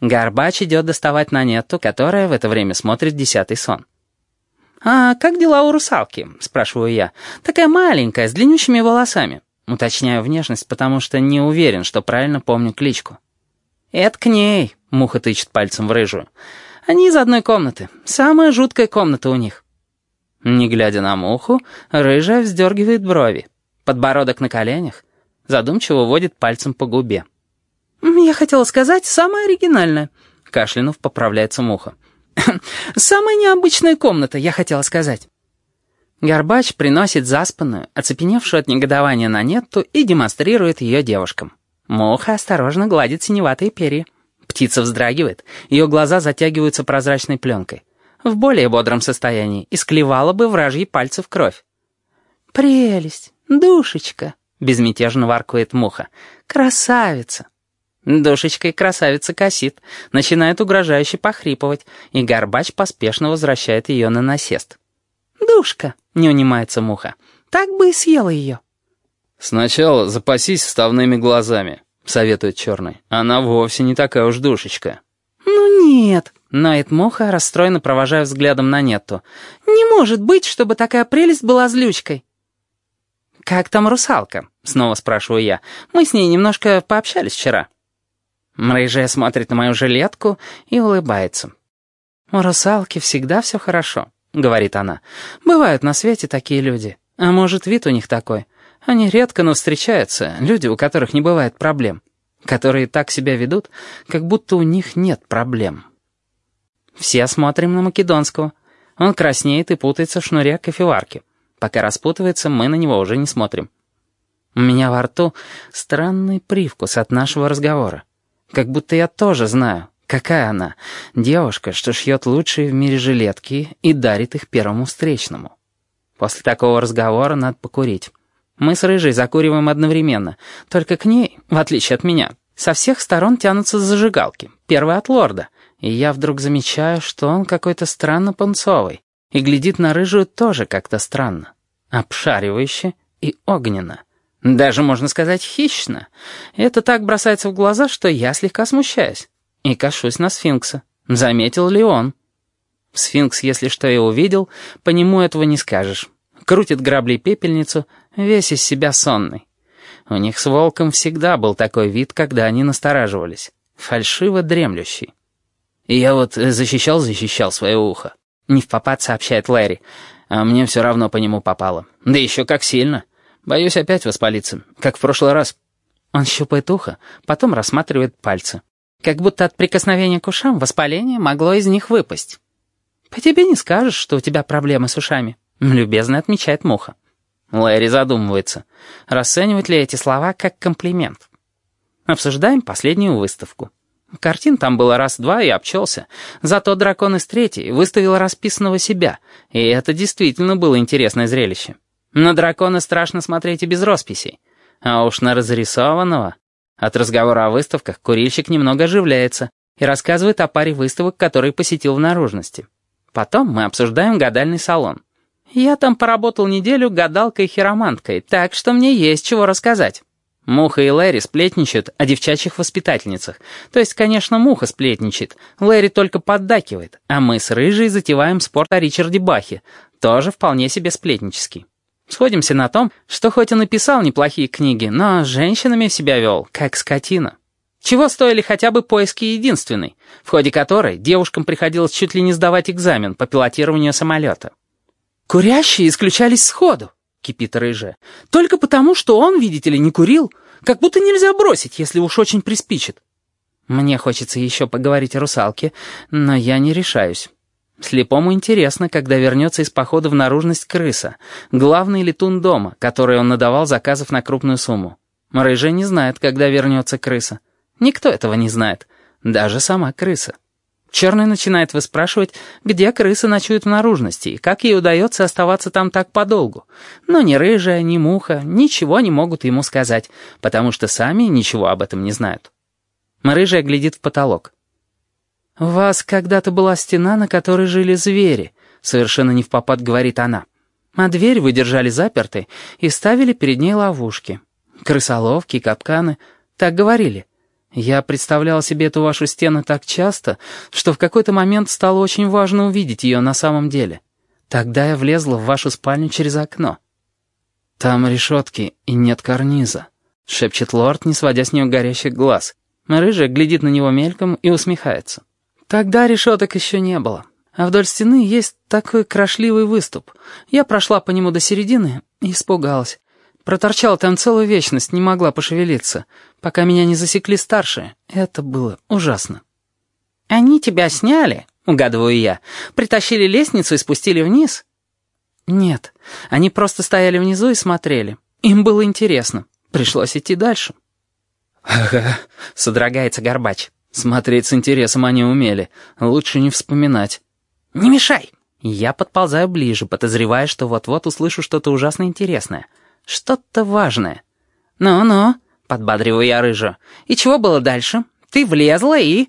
A: Горбач идет доставать Нанетту, которая в это время смотрит «Десятый сон».
B: «А как дела у русалки?» — спрашиваю я. «Такая маленькая, с длиннющими волосами». Уточняю внешность, потому что не уверен, что правильно помню кличку. «Это к ней», — муха тычет пальцем в рыжую. «Они из одной комнаты. Самая жуткая комната у них». Не глядя на муху, рыжая вздергивает брови. Подбородок на коленях. Задумчиво водит пальцем по губе.
E: «Я хотела сказать, самое оригинальное», —
B: кашлянув поправляется муха.
E: «Самая необычная комната, я хотела сказать».
B: Горбач приносит заспанную, оцепеневшую от негодования на нетту и демонстрирует ее девушкам. Муха осторожно гладит синеватые перья. Птица вздрагивает, ее глаза затягиваются прозрачной пленкой. В более бодром состоянии исклевала бы вражьи пальцы в кровь.
E: «Прелесть! Душечка!» — безмятежно воркует муха. «Красавица!»
B: Душечкой красавица косит, начинает угрожающе похрипывать, и Горбач поспешно возвращает ее на насест.
E: «Душка!»
B: — не унимается муха.
E: «Так бы и съела ее».
A: «Сначала запасись вставными глазами», — советует черный. «Она вовсе не такая уж душечка».
E: «Ну нет», —
B: ноет муха, расстроенно провожая взглядом на Нетту.
E: «Не может быть, чтобы такая прелесть была злючкой».
B: «Как там русалка?» — снова спрашиваю я. «Мы с ней немножко пообщались вчера». Рыжая смотрит на мою жилетку и улыбается. «У русалки всегда все хорошо», — говорит она. «Бывают на свете такие люди. А может, вид у них такой. Они редко, но встречаются, люди, у которых не бывает проблем. Которые так себя ведут, как будто у них нет проблем». Все смотрим на Македонского. Он краснеет и путается в шнуре кофеварки. Пока распутывается, мы на него уже не смотрим. У меня во рту странный привкус от нашего разговора. Как будто я тоже знаю, какая она. Девушка, что шьет лучшие в мире жилетки и дарит их первому встречному. После такого разговора надо покурить. Мы с Рыжей закуриваем одновременно. Только к ней, в отличие от меня, со всех сторон тянутся зажигалки. Первый от лорда. И я вдруг замечаю, что он какой-то странно пунцовый. И глядит на Рыжую тоже как-то странно. Обшаривающе и огненно. Даже, можно сказать, хищно. Это так бросается в глаза, что я слегка смущаюсь. И кашусь на сфинкса. Заметил ли он? Сфинкс, если что и увидел, по нему этого не скажешь. Крутит грабли пепельницу, весь из себя сонный. У них с волком всегда был такой вид, когда они настораживались. Фальшиво дремлющий. И я вот защищал-защищал свое ухо. Не в попад сообщает Лэри. А мне все равно по нему попало. Да еще как сильно. Боюсь опять воспалиться, как в прошлый раз. Он щупает ухо, потом рассматривает пальцы. Как будто от прикосновения к ушам воспаление могло из них выпасть. «По тебе не скажешь, что у тебя проблемы с ушами», — любезно отмечает Муха. Лэри задумывается, расценивать ли эти слова как комплимент. Обсуждаем последнюю выставку. Картин там было раз-два и обчелся. Зато дракон из третьей выставил расписанного себя, и это действительно было интересное зрелище. На дракона страшно смотреть и без росписей. А уж на разрисованного... От разговора о выставках курильщик немного оживляется и рассказывает о паре выставок, которые посетил в наружности. Потом мы обсуждаем гадальный салон.
A: Я там поработал неделю гадалкой-хироманткой, так что мне есть чего рассказать. Муха и Лэри сплетничают о девчачьих воспитательницах. То есть, конечно, Муха сплетничает, Лэри только поддакивает, а мы с Рыжей затеваем спорт о Ричарде Бахе, тоже вполне себе сплетнический. Сходимся на том, что хоть и писал неплохие книги, но женщинами себя вел, как скотина. Чего стоили хотя бы поиски единственной, в ходе которой девушкам приходилось чуть ли не сдавать экзамен по пилотированию самолета. «Курящие исключались сходу», — кипит Рыжая. «Только потому, что он, видите ли, не курил. Как будто нельзя бросить, если уж очень приспичит». Мне хочется еще поговорить о русалке, но я не решаюсь. Слепому интересно, когда вернется из похода в наружность крыса, главный летун дома, который он надавал заказов на крупную сумму. Рыжая не знает, когда вернется крыса. Никто этого не знает, даже сама крыса. Черный начинает выспрашивать, где крыса ночует в наружности и как ей удается оставаться там так подолгу. Но ни рыжая, ни муха ничего не могут ему сказать, потому что сами ничего об этом не знают. Рыжая глядит в потолок. «У вас когда-то была стена, на которой жили звери», — совершенно не в попад говорит она. «А дверь вы держали запертой и ставили перед ней ловушки. Крысоловки, капканы. Так говорили. Я представлял себе эту вашу стену так часто, что в какой-то момент стало очень важно увидеть ее на самом деле. Тогда я влезла в вашу спальню через окно. Там решетки и нет карниза, шепчет лорд, не сводя с нее горящих глаз. Рыжая глядит на него мельком и усмехается. Тогда решеток еще не было. А вдоль стены есть такой крошливый выступ. Я прошла по нему до середины и испугалась. Проторчала там целую вечность, не могла пошевелиться, пока меня не засекли старшие. Это было ужасно. «Они тебя сняли?» — угадываю я. «Притащили лестницу и спустили вниз?» «Нет, они просто стояли внизу и смотрели. Им было интересно. Пришлось идти дальше».
B: «Ага», — содрогается Горбач. «Смотреть с интересом они умели. Лучше не вспоминать».
A: «Не мешай!» Я подползаю ближе, подозревая, что вот-вот услышу что-то ужасно интересное — что-то важное. «Ну-ну», — подбадриваю я рыжу. «И чего было дальше? Ты влезла и...»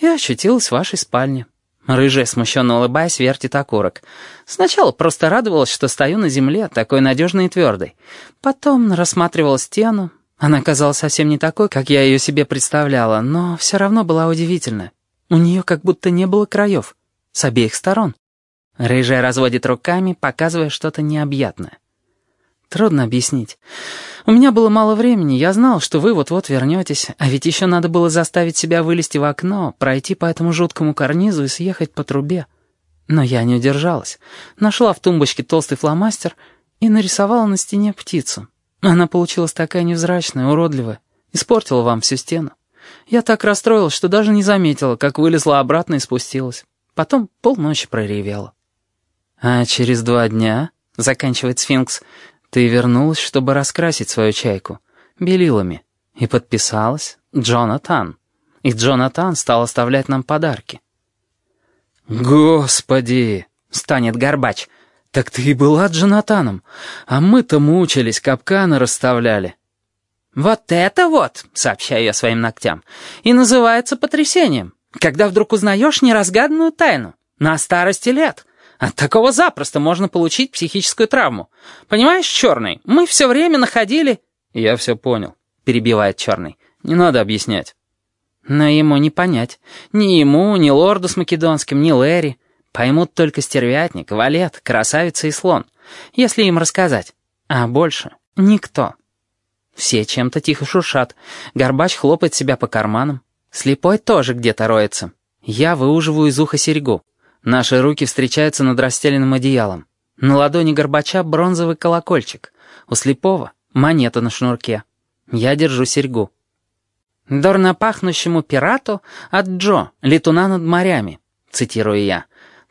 A: Я ощутилась в вашей спальне. Рыжая, смущенно улыбаясь, вертит окурок. Сначала просто радовалась, что стою на земле, такой надежной и твердой. Потом рассматривала стену. Она казалась совсем не такой, как я ее себе представляла, но все равно была удивительна. У нее как будто не было краев. С обеих сторон. Рыжая разводит руками, показывая что-то необъятное. Трудно объяснить. У меня было мало времени, я знал, что вы вот-вот вернетесь, а ведь еще надо было заставить себя вылезти в окно, пройти по этому жуткому карнизу и съехать по трубе. Но я не удержалась. Нашла в тумбочке толстый фломастер и нарисовала на стене птицу. Она получилась такая невзрачная, уродливая. Испортила вам всю стену. Я так расстроилась, что даже не заметила, как вылезла обратно и спустилась. Потом полночи проревела. А через два дня, заканчивает сфинкс, ты вернулась, чтобы раскрасить свою чайку белилами, и подписалась Джонатан. И Джонатан стал оставлять нам подарки. «Господи!» — станет Горбач. «Так ты и была Джонатаном, а мы-то мучились, капканы расставляли». «Вот это вот», — сообщаю я своим ногтям, — «и называется потрясением, когда вдруг узнаешь неразгаданную тайну на старости лет». От такого запросто можно получить психическую травму. Понимаешь, Черный, мы все время находили...» «Я все понял», — перебивает Черный. «Не надо объяснять». Но ему не понять. Ни ему, ни лорду с македонским, ни Лэри. Поймут только стервятник, валет, красавица и слон. Если им рассказать. А больше никто. Все чем-то тихо шуршат. Горбач хлопает себя по карманам. Слепой тоже где-то роется. Я выуживаю из уха серьгу. Наши руки встречаются над расстеленным одеялом. На ладони Горбача бронзовый колокольчик. У слепого монета на шнурке. Я держу серьгу. «Дорно пахнущему пирату от Джо, летуна над морями», цитирую я.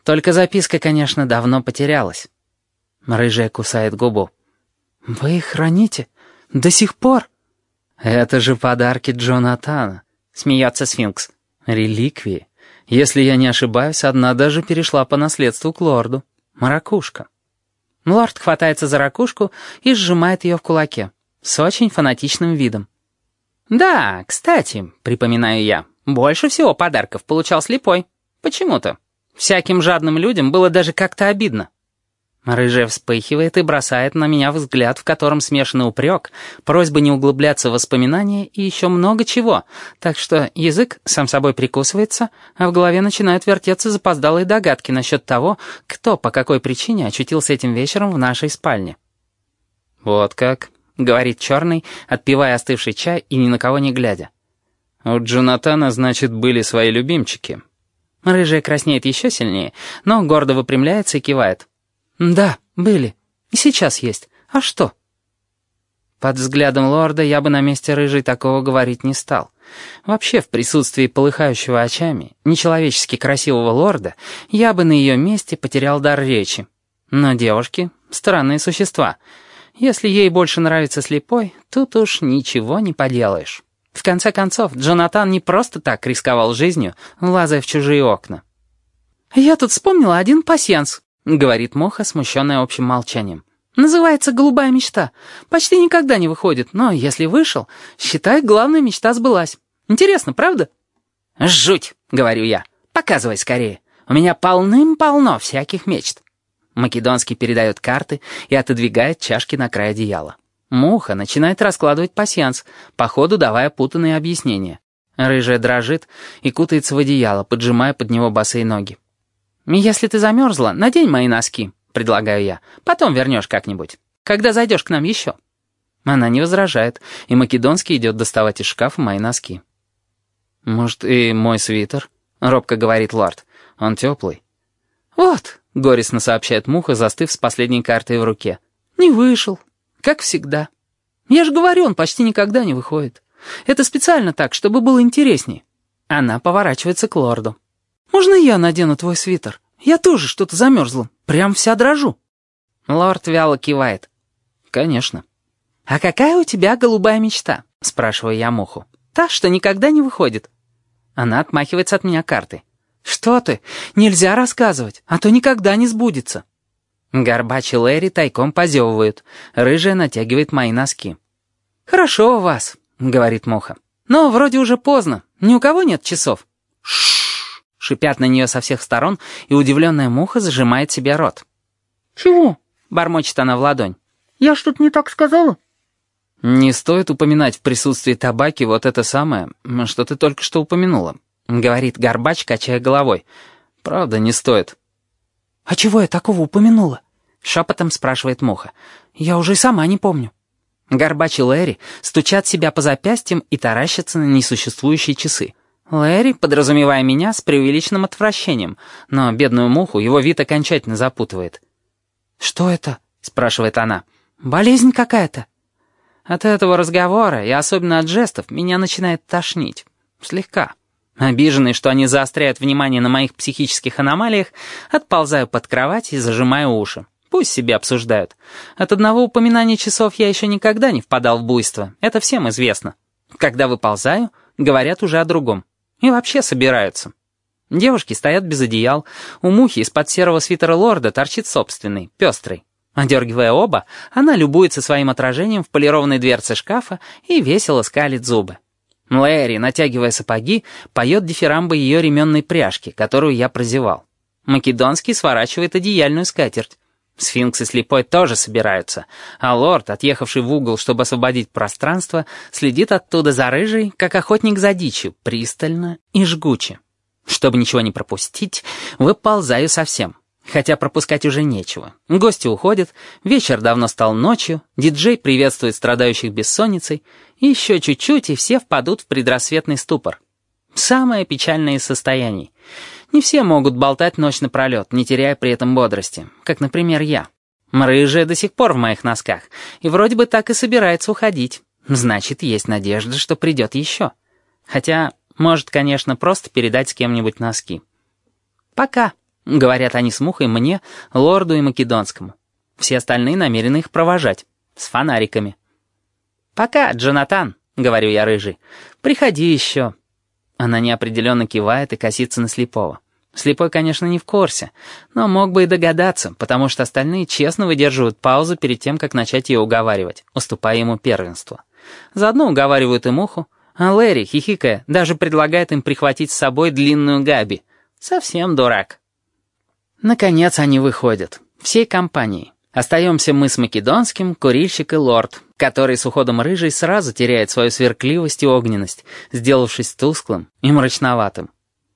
A: Только записка, конечно, давно потерялась. Рыжая кусает губу. «Вы их храните? До сих пор?» «Это же подарки Джонатана», — смеется сфинкс. «Реликвии. Если я не ошибаюсь, одна даже перешла по наследству к лорду. Маракушка. Лорд хватается за ракушку и сжимает ее в кулаке. С очень фанатичным видом. «Да, кстати», — припоминаю я, — «больше всего подарков получал слепой. Почему-то. Всяким жадным людям было даже как-то обидно». Рыжая вспыхивает и бросает на меня взгляд, в котором смешанный упрек, просьба не углубляться в воспоминания и еще много чего, так что язык сам собой прикусывается, а в голове начинают вертеться запоздалые догадки насчет того, кто по какой причине очутился этим вечером в нашей спальне. «Вот как», — говорит Черный, отпивая остывший чай и ни на кого не глядя. «У Джонатана, значит, были свои любимчики». Рыжая краснеет еще сильнее, но гордо выпрямляется и кивает. «Да, были. И сейчас есть. А что?» Под взглядом лорда я бы на месте рыжей такого говорить не стал. Вообще, в присутствии полыхающего очами, нечеловечески красивого лорда, я бы на ее месте потерял дар речи. Но девушки — странные существа. Если ей больше нравится слепой, тут уж ничего не поделаешь. В конце концов, Джонатан не просто так рисковал жизнью, лазая в чужие окна. «Я тут вспомнила один пасьянс», — говорит Моха, смущенная общим молчанием. «Называется «Голубая мечта». Почти никогда не выходит, но если вышел, считай, главная мечта сбылась. Интересно, правда?» «Жуть», — говорю я. «Показывай скорее. У меня полным-полно всяких мечт». Македонский передает карты и отодвигает чашки на край одеяла. Муха начинает раскладывать пасьянс, по ходу давая путанные объяснения. Рыжая дрожит и кутается в одеяло, поджимая под него босые ноги. «Если ты замерзла, надень мои носки», — предлагаю я. «Потом вернешь как-нибудь, когда зайдешь к нам еще». Она не возражает, и Македонский идет доставать из шкафа мои носки. «Может, и мой свитер?» — робко говорит лорд. «Он теплый». «Вот», — горестно сообщает Муха, застыв с последней картой в руке. «Не вышел, как всегда. Я же говорю, он почти никогда не выходит. Это специально так, чтобы было интереснее». Она поворачивается к лорду. «Можно я надену твой свитер? Я тоже что-то замерзла. Прям вся дрожу». Лорд вяло кивает. «Конечно». «А какая у тебя голубая мечта?» — спрашиваю я муху. «Та, что никогда не выходит». Она отмахивается от меня картой. «Что ты? Нельзя рассказывать, а то никогда не сбудется». Горбач и Лэри тайком позевывают. Рыжая натягивает мои носки. «Хорошо у вас», — говорит Муха. «Но вроде уже поздно. Ни у кого нет часов». «Шшш!» Шипят на нее со всех сторон, и удивленная муха зажимает себе рот.
E: «Чего?»
A: — бормочет она в ладонь.
E: «Я что-то не так сказала?»
A: «Не стоит упоминать в присутствии табаки вот это самое, что ты только что упомянула», — говорит Горбач, качая головой. «Правда, не стоит».
E: «А чего я такого упомянула?»
A: — шепотом спрашивает Муха.
E: «Я уже и сама не помню».
A: Горбач и Лэри стучат себя по запястьям и таращатся на несуществующие часы. Лэри, подразумевая меня, с преувеличенным отвращением, но бедную муху его вид окончательно запутывает.
E: «Что это?» — спрашивает она. «Болезнь какая-то?»
A: От этого разговора, и особенно от жестов, меня начинает тошнить. Слегка. Обиженный, что они заостряют внимание на моих психических аномалиях, отползаю под кровать и зажимаю уши. Пусть себе обсуждают. От одного упоминания часов я еще никогда не впадал в буйство. Это всем известно. Когда выползаю, говорят уже о другом. И вообще собираются. Девушки стоят без одеял. У мухи из-под серого свитера лорда торчит собственный, пестрый. Одергивая оба, она любуется своим отражением в полированной дверце шкафа и весело скалит зубы. Лэри, натягивая сапоги, поет дифирамбы ее ременной пряжки, которую я прозевал. Македонский сворачивает одеяльную скатерть. Сфинкс и слепой тоже собираются, а лорд, отъехавший в угол, чтобы освободить пространство, следит оттуда за рыжей, как охотник за дичью, пристально и жгуче. Чтобы ничего не пропустить, выползаю совсем. Хотя пропускать уже нечего. Гости уходят, вечер давно стал ночью, диджей приветствует страдающих бессонницей, еще чуть-чуть, и все впадут в предрассветный ступор. Самое печальное из состояний — не все могут болтать ночь напролет, не теряя при этом бодрости, как, например, я. Рыжая до сих пор в моих носках, и вроде бы так и собирается уходить. Значит, есть надежда, что придет еще. Хотя, может, конечно, просто передать с кем-нибудь носки. «Пока», — говорят они с Мухой мне, лорду и Македонскому. Все остальные намерены их провожать. С фонариками. «Пока, Джонатан», — говорю я рыжий. «Приходи еще». Она неопределенно кивает и косится на слепого. Слепой, конечно, не в курсе, но мог бы и догадаться, потому что остальные честно выдерживают паузу перед тем, как начать ее уговаривать, уступая ему первенство. Заодно уговаривают и муху, а Лэри, хихикая, даже предлагает им прихватить с собой длинную Габи. Совсем дурак. Наконец они выходят.
B: Всей компанией. Остаемся мы с Македонским, Курильщик и Лорд, который с уходом рыжий сразу теряет свою сверкливость и огненность, сделавшись тусклым и мрачноватым.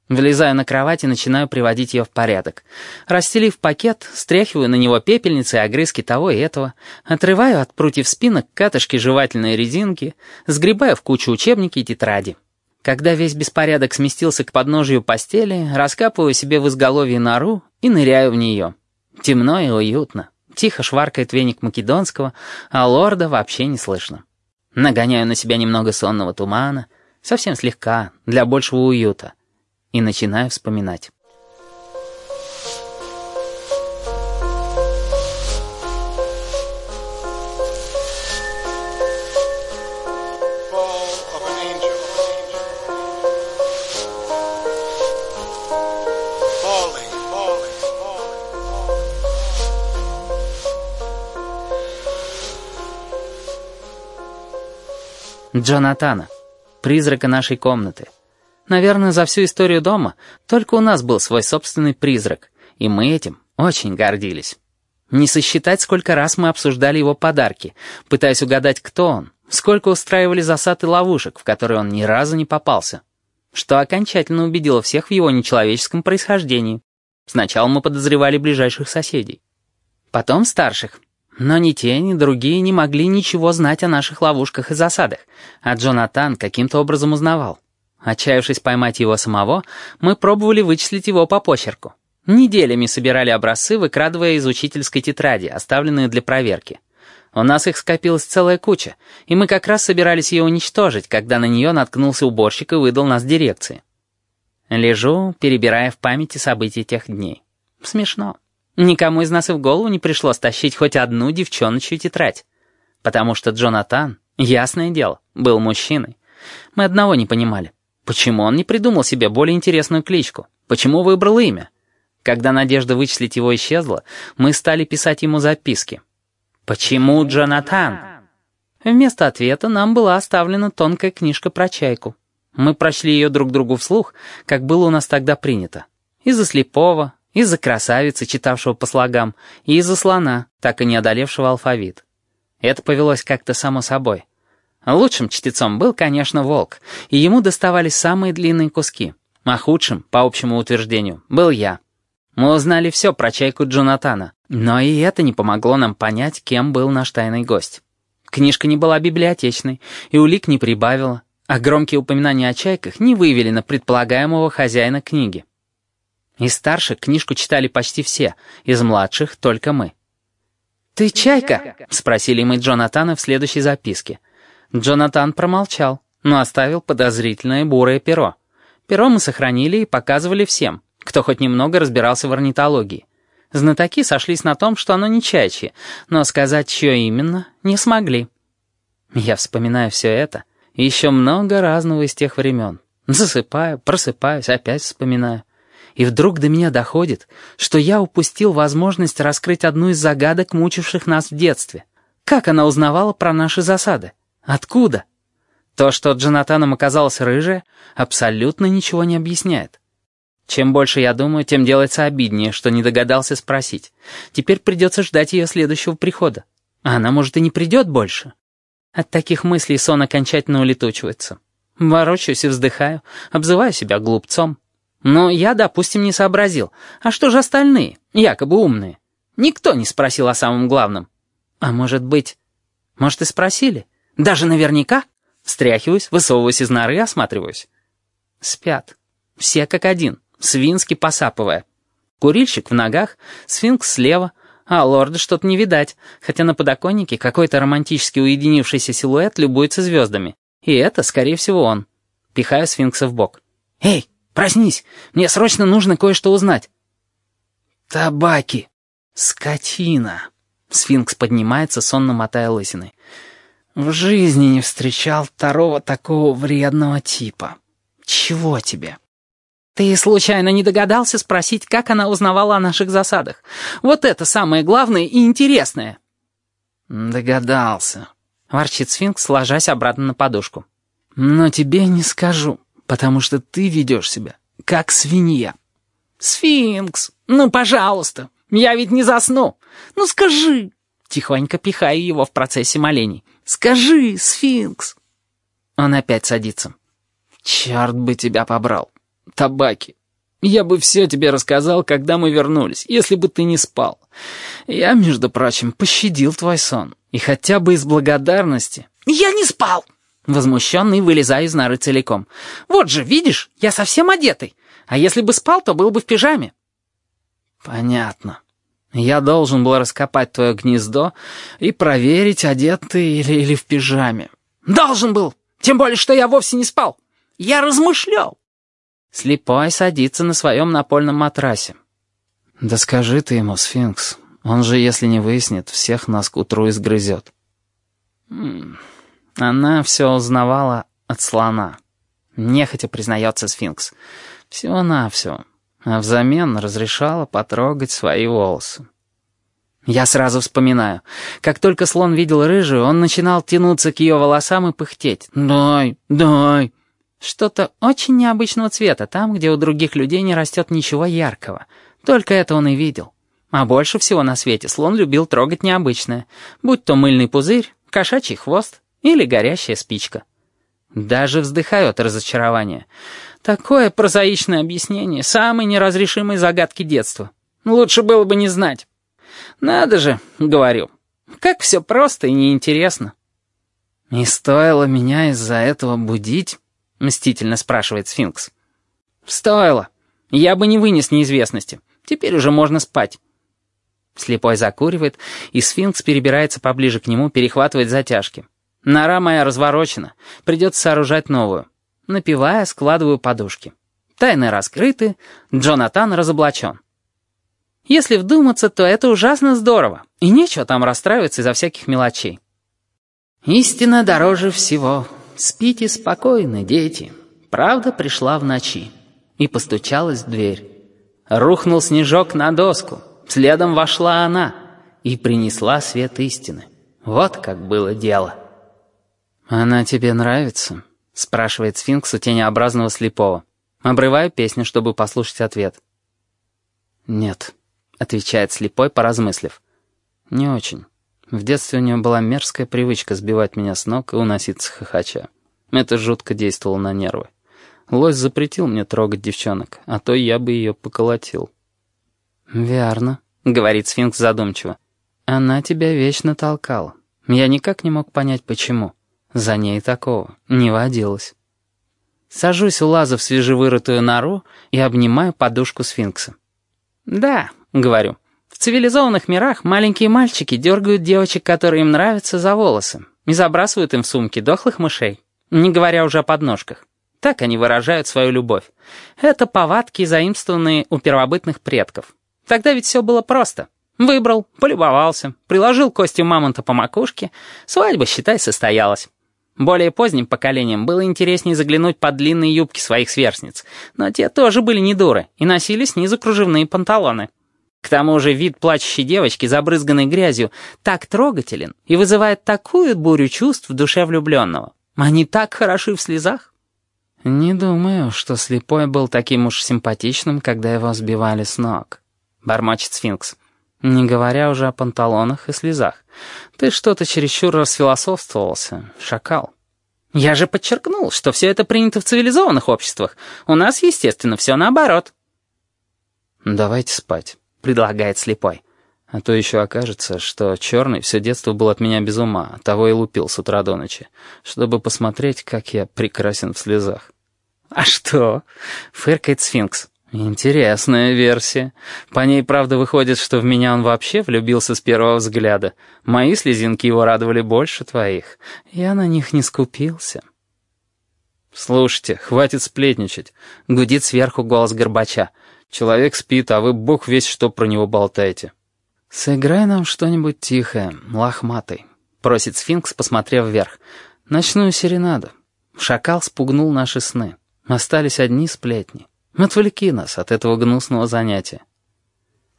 B: Влезаю на кровать и начинаю приводить ее в порядок. Расстелив пакет, стряхиваю на него пепельницы и огрызки того и этого, отрываю от прутьев спинок катышки жевательной резинки, сгребаю в кучу учебники и тетради. Когда весь беспорядок сместился к подножию постели, раскапываю себе в изголовье нору и ныряю в нее. Темно и уютно. Тихо шваркает веник македонского, а лорда вообще не слышно. Нагоняю на себя немного сонного тумана, совсем слегка, для большего уюта, и начинаю вспоминать. Джонатана, призрака нашей комнаты. Наверное, за всю историю дома только у нас был свой собственный призрак, и мы этим очень гордились. Не сосчитать, сколько раз мы обсуждали его подарки, пытаясь угадать, кто он, сколько устраивали засад и ловушек, в которые он ни разу не попался. Что окончательно убедило всех в его нечеловеческом происхождении. Сначала мы подозревали ближайших соседей. Потом старших, но ни те, ни другие не могли ничего знать о наших ловушках и засадах, а Джонатан каким-то образом узнавал. Отчаявшись поймать его самого, мы пробовали вычислить его по почерку. Неделями собирали образцы, выкрадывая из учительской тетради, оставленные для проверки. У нас их скопилась целая куча, и мы как раз собирались ее уничтожить, когда на нее наткнулся уборщик и выдал нас дирекции. Лежу, перебирая в памяти события тех дней. Смешно. Никому из нас и в голову не пришло стащить хоть одну девчоночью тетрадь. Потому что Джонатан, ясное дело, был мужчиной. Мы одного не понимали. Почему он не придумал себе более интересную кличку? Почему выбрал имя? Когда надежда вычислить его исчезла, мы стали писать ему записки. «Почему Джонатан?» Вместо ответа нам была оставлена тонкая книжка про чайку. Мы прочли ее друг другу вслух, как было у нас тогда принято. Из-за слепого, из-за красавицы, читавшего по слогам, и из-за слона, так и не одолевшего алфавит. Это повелось как-то само собой. Лучшим чтецом был, конечно, волк, и ему доставались самые длинные куски. А худшим, по общему утверждению, был я. Мы узнали все про чайку Джонатана, но и это не помогло нам понять, кем был наш тайный гость. Книжка не была библиотечной, и улик не прибавила, а громкие упоминания о чайках не вывели на предполагаемого хозяина книги. Из старших книжку читали почти все, из младших — только мы. «Ты чайка?» — спросили мы Джонатана в следующей записке. Джонатан промолчал, но оставил подозрительное бурое перо. Перо мы сохранили и показывали всем, кто хоть немного разбирался в орнитологии. Знатоки сошлись на том, что оно не чайчье, но сказать, чье именно, не смогли. Я вспоминаю все это, еще много разного из тех времен. Засыпаю, просыпаюсь, опять вспоминаю. И вдруг до меня доходит, что я упустил возможность раскрыть одну из загадок, мучивших нас в детстве. Как она узнавала про наши засады? Откуда? То, что Джонатаном оказалась рыжая, абсолютно ничего не объясняет. Чем больше я думаю, тем делается обиднее, что не догадался спросить. Теперь придется ждать ее следующего прихода. А она, может, и не придет больше. От таких мыслей сон окончательно улетучивается. Ворочаюсь и вздыхаю, обзываю себя глупцом. Но я, допустим, не сообразил. А что же остальные, якобы умные? Никто не спросил о самом главном. А может быть... Может, и спросили? Даже наверняка? Встряхиваюсь, высовываюсь из норы осматриваюсь. Спят. Все как один, свински посапывая. Курильщик в ногах, сфинкс слева, а лорда что-то не видать, хотя на подоконнике какой-то романтически уединившийся силуэт любуется звездами. И это, скорее всего, он. Пихаю сфинкса в бок. «Эй, Проснись, мне срочно нужно кое-что узнать». «Табаки! Скотина!» Сфинкс поднимается, сонно мотая лысиной. «В жизни не встречал второго такого вредного типа. Чего тебе?» «Ты случайно не догадался спросить, как она узнавала о наших засадах? Вот это самое главное и интересное!» «Догадался», — ворчит сфинкс, ложась обратно на подушку.
C: «Но тебе не скажу потому что ты ведешь себя как свинья».
F: «Сфинкс, ну, пожалуйста,
B: Я ведь не засну. Ну скажи!» Тихонько пихаю его в процессе молений. «Скажи, сфинкс!» Он опять садится. «Черт бы тебя побрал! Табаки! Я бы все тебе рассказал, когда мы вернулись, если бы ты не спал. Я, между прочим, пощадил твой сон. И хотя бы из благодарности...» «Я не спал!» Возмущенный, вылезая из норы целиком. «Вот же, видишь, я совсем одетый. А если бы спал, то был бы в пижаме». «Понятно. Я должен был раскопать твое гнездо и проверить, одет ты или, или в пижаме». «Должен был! Тем более, что я вовсе не спал. Я размышлял». Слепой садится на своем напольном матрасе. «Да скажи ты ему, сфинкс. Он же, если не выяснит, всех нас к утру изгрызет». Она все узнавала от слона. Нехотя признается сфинкс. Всего-навсего. А взамен разрешала потрогать свои волосы. Я сразу вспоминаю. Как только слон видел рыжую, он начинал тянуться к ее волосам и пыхтеть. «Дай, дай!» Что-то очень необычного цвета, там, где у других людей не растет ничего яркого. Только это он и видел. А больше всего на свете слон любил трогать необычное. Будь то мыльный пузырь, кошачий хвост или горящая спичка. Даже вздыхаю от разочарования. Такое прозаичное объяснение самой неразрешимой загадки детства. Лучше было бы не знать. Надо же, говорю, как все просто и неинтересно. «Не стоило меня из-за этого будить?» — мстительно спрашивает сфинкс. «Стоило. Я бы не вынес неизвестности. Теперь уже можно спать». Слепой закуривает, и сфинкс перебирается поближе к нему, перехватывает затяжки. Нора моя разворочена, придется сооружать новую. Напивая, складываю подушки. Тайны раскрыты, Джонатан разоблачен. Если вдуматься, то это ужасно здорово, и нечего там расстраиваться из-за всяких мелочей. Истина дороже всего. Спите спокойно, дети. Правда пришла в ночи. И постучалась в дверь. Рухнул снежок на доску. Следом вошла она и принесла свет истины. Вот как было дело. «Она тебе нравится?» — спрашивает сфинкс у тенеобразного слепого. Обрываю песню, чтобы послушать ответ. «Нет», — отвечает слепой, поразмыслив. «Не очень. В детстве у нее была мерзкая привычка сбивать меня с ног и уноситься хохоча. Это жутко действовало на нервы. Лось запретил мне трогать девчонок, а то я бы ее поколотил». «Верно», — говорит сфинкс задумчиво. «Она тебя вечно толкала. Я никак не мог понять, почему». За ней такого не водилось. Сажусь у лаза в свежевырытую нору и обнимаю подушку сфинкса. «Да», — говорю, — «в цивилизованных мирах маленькие мальчики дергают девочек, которые им нравятся, за волосы и забрасывают им в сумки дохлых мышей, не говоря уже о подножках. Так они выражают свою любовь. Это повадки, заимствованные у первобытных предков. Тогда ведь все было просто. Выбрал, полюбовался, приложил костью мамонта по макушке, свадьба, считай, состоялась. Более поздним поколениям было интереснее заглянуть под длинные юбки своих сверстниц, но те тоже были не дуры и носили снизу кружевные панталоны. К тому же вид плачущей девочки, забрызганной грязью, так трогателен и вызывает такую бурю чувств в душе влюбленного. Они так хороши в слезах. Не думаю, что слепой был таким уж симпатичным, когда его сбивали с ног. Бормочет сфинкс. Не говоря уже о панталонах и слезах. Ты что-то чересчур расфилософствовался, шакал. Я же подчеркнул, что все это принято в цивилизованных обществах. У нас, естественно, все наоборот. «Давайте спать», — предлагает слепой. А то еще окажется, что черный все детство был от меня без ума, того и лупил с утра до ночи, чтобы посмотреть, как я прекрасен в слезах. «А что?» — фыркает сфинкс. «Интересная версия. По ней, правда, выходит, что в меня он вообще влюбился с первого взгляда. Мои слезинки его радовали больше твоих. Я на них не скупился». «Слушайте, хватит сплетничать», — гудит сверху голос Горбача. «Человек спит, а вы бог весь что про него болтаете». «Сыграй нам что-нибудь тихое, лохматый», — просит сфинкс, посмотрев вверх. «Ночную серенаду». Шакал спугнул наши сны. Остались одни сплетни. Отвлеки нас от этого гнусного занятия.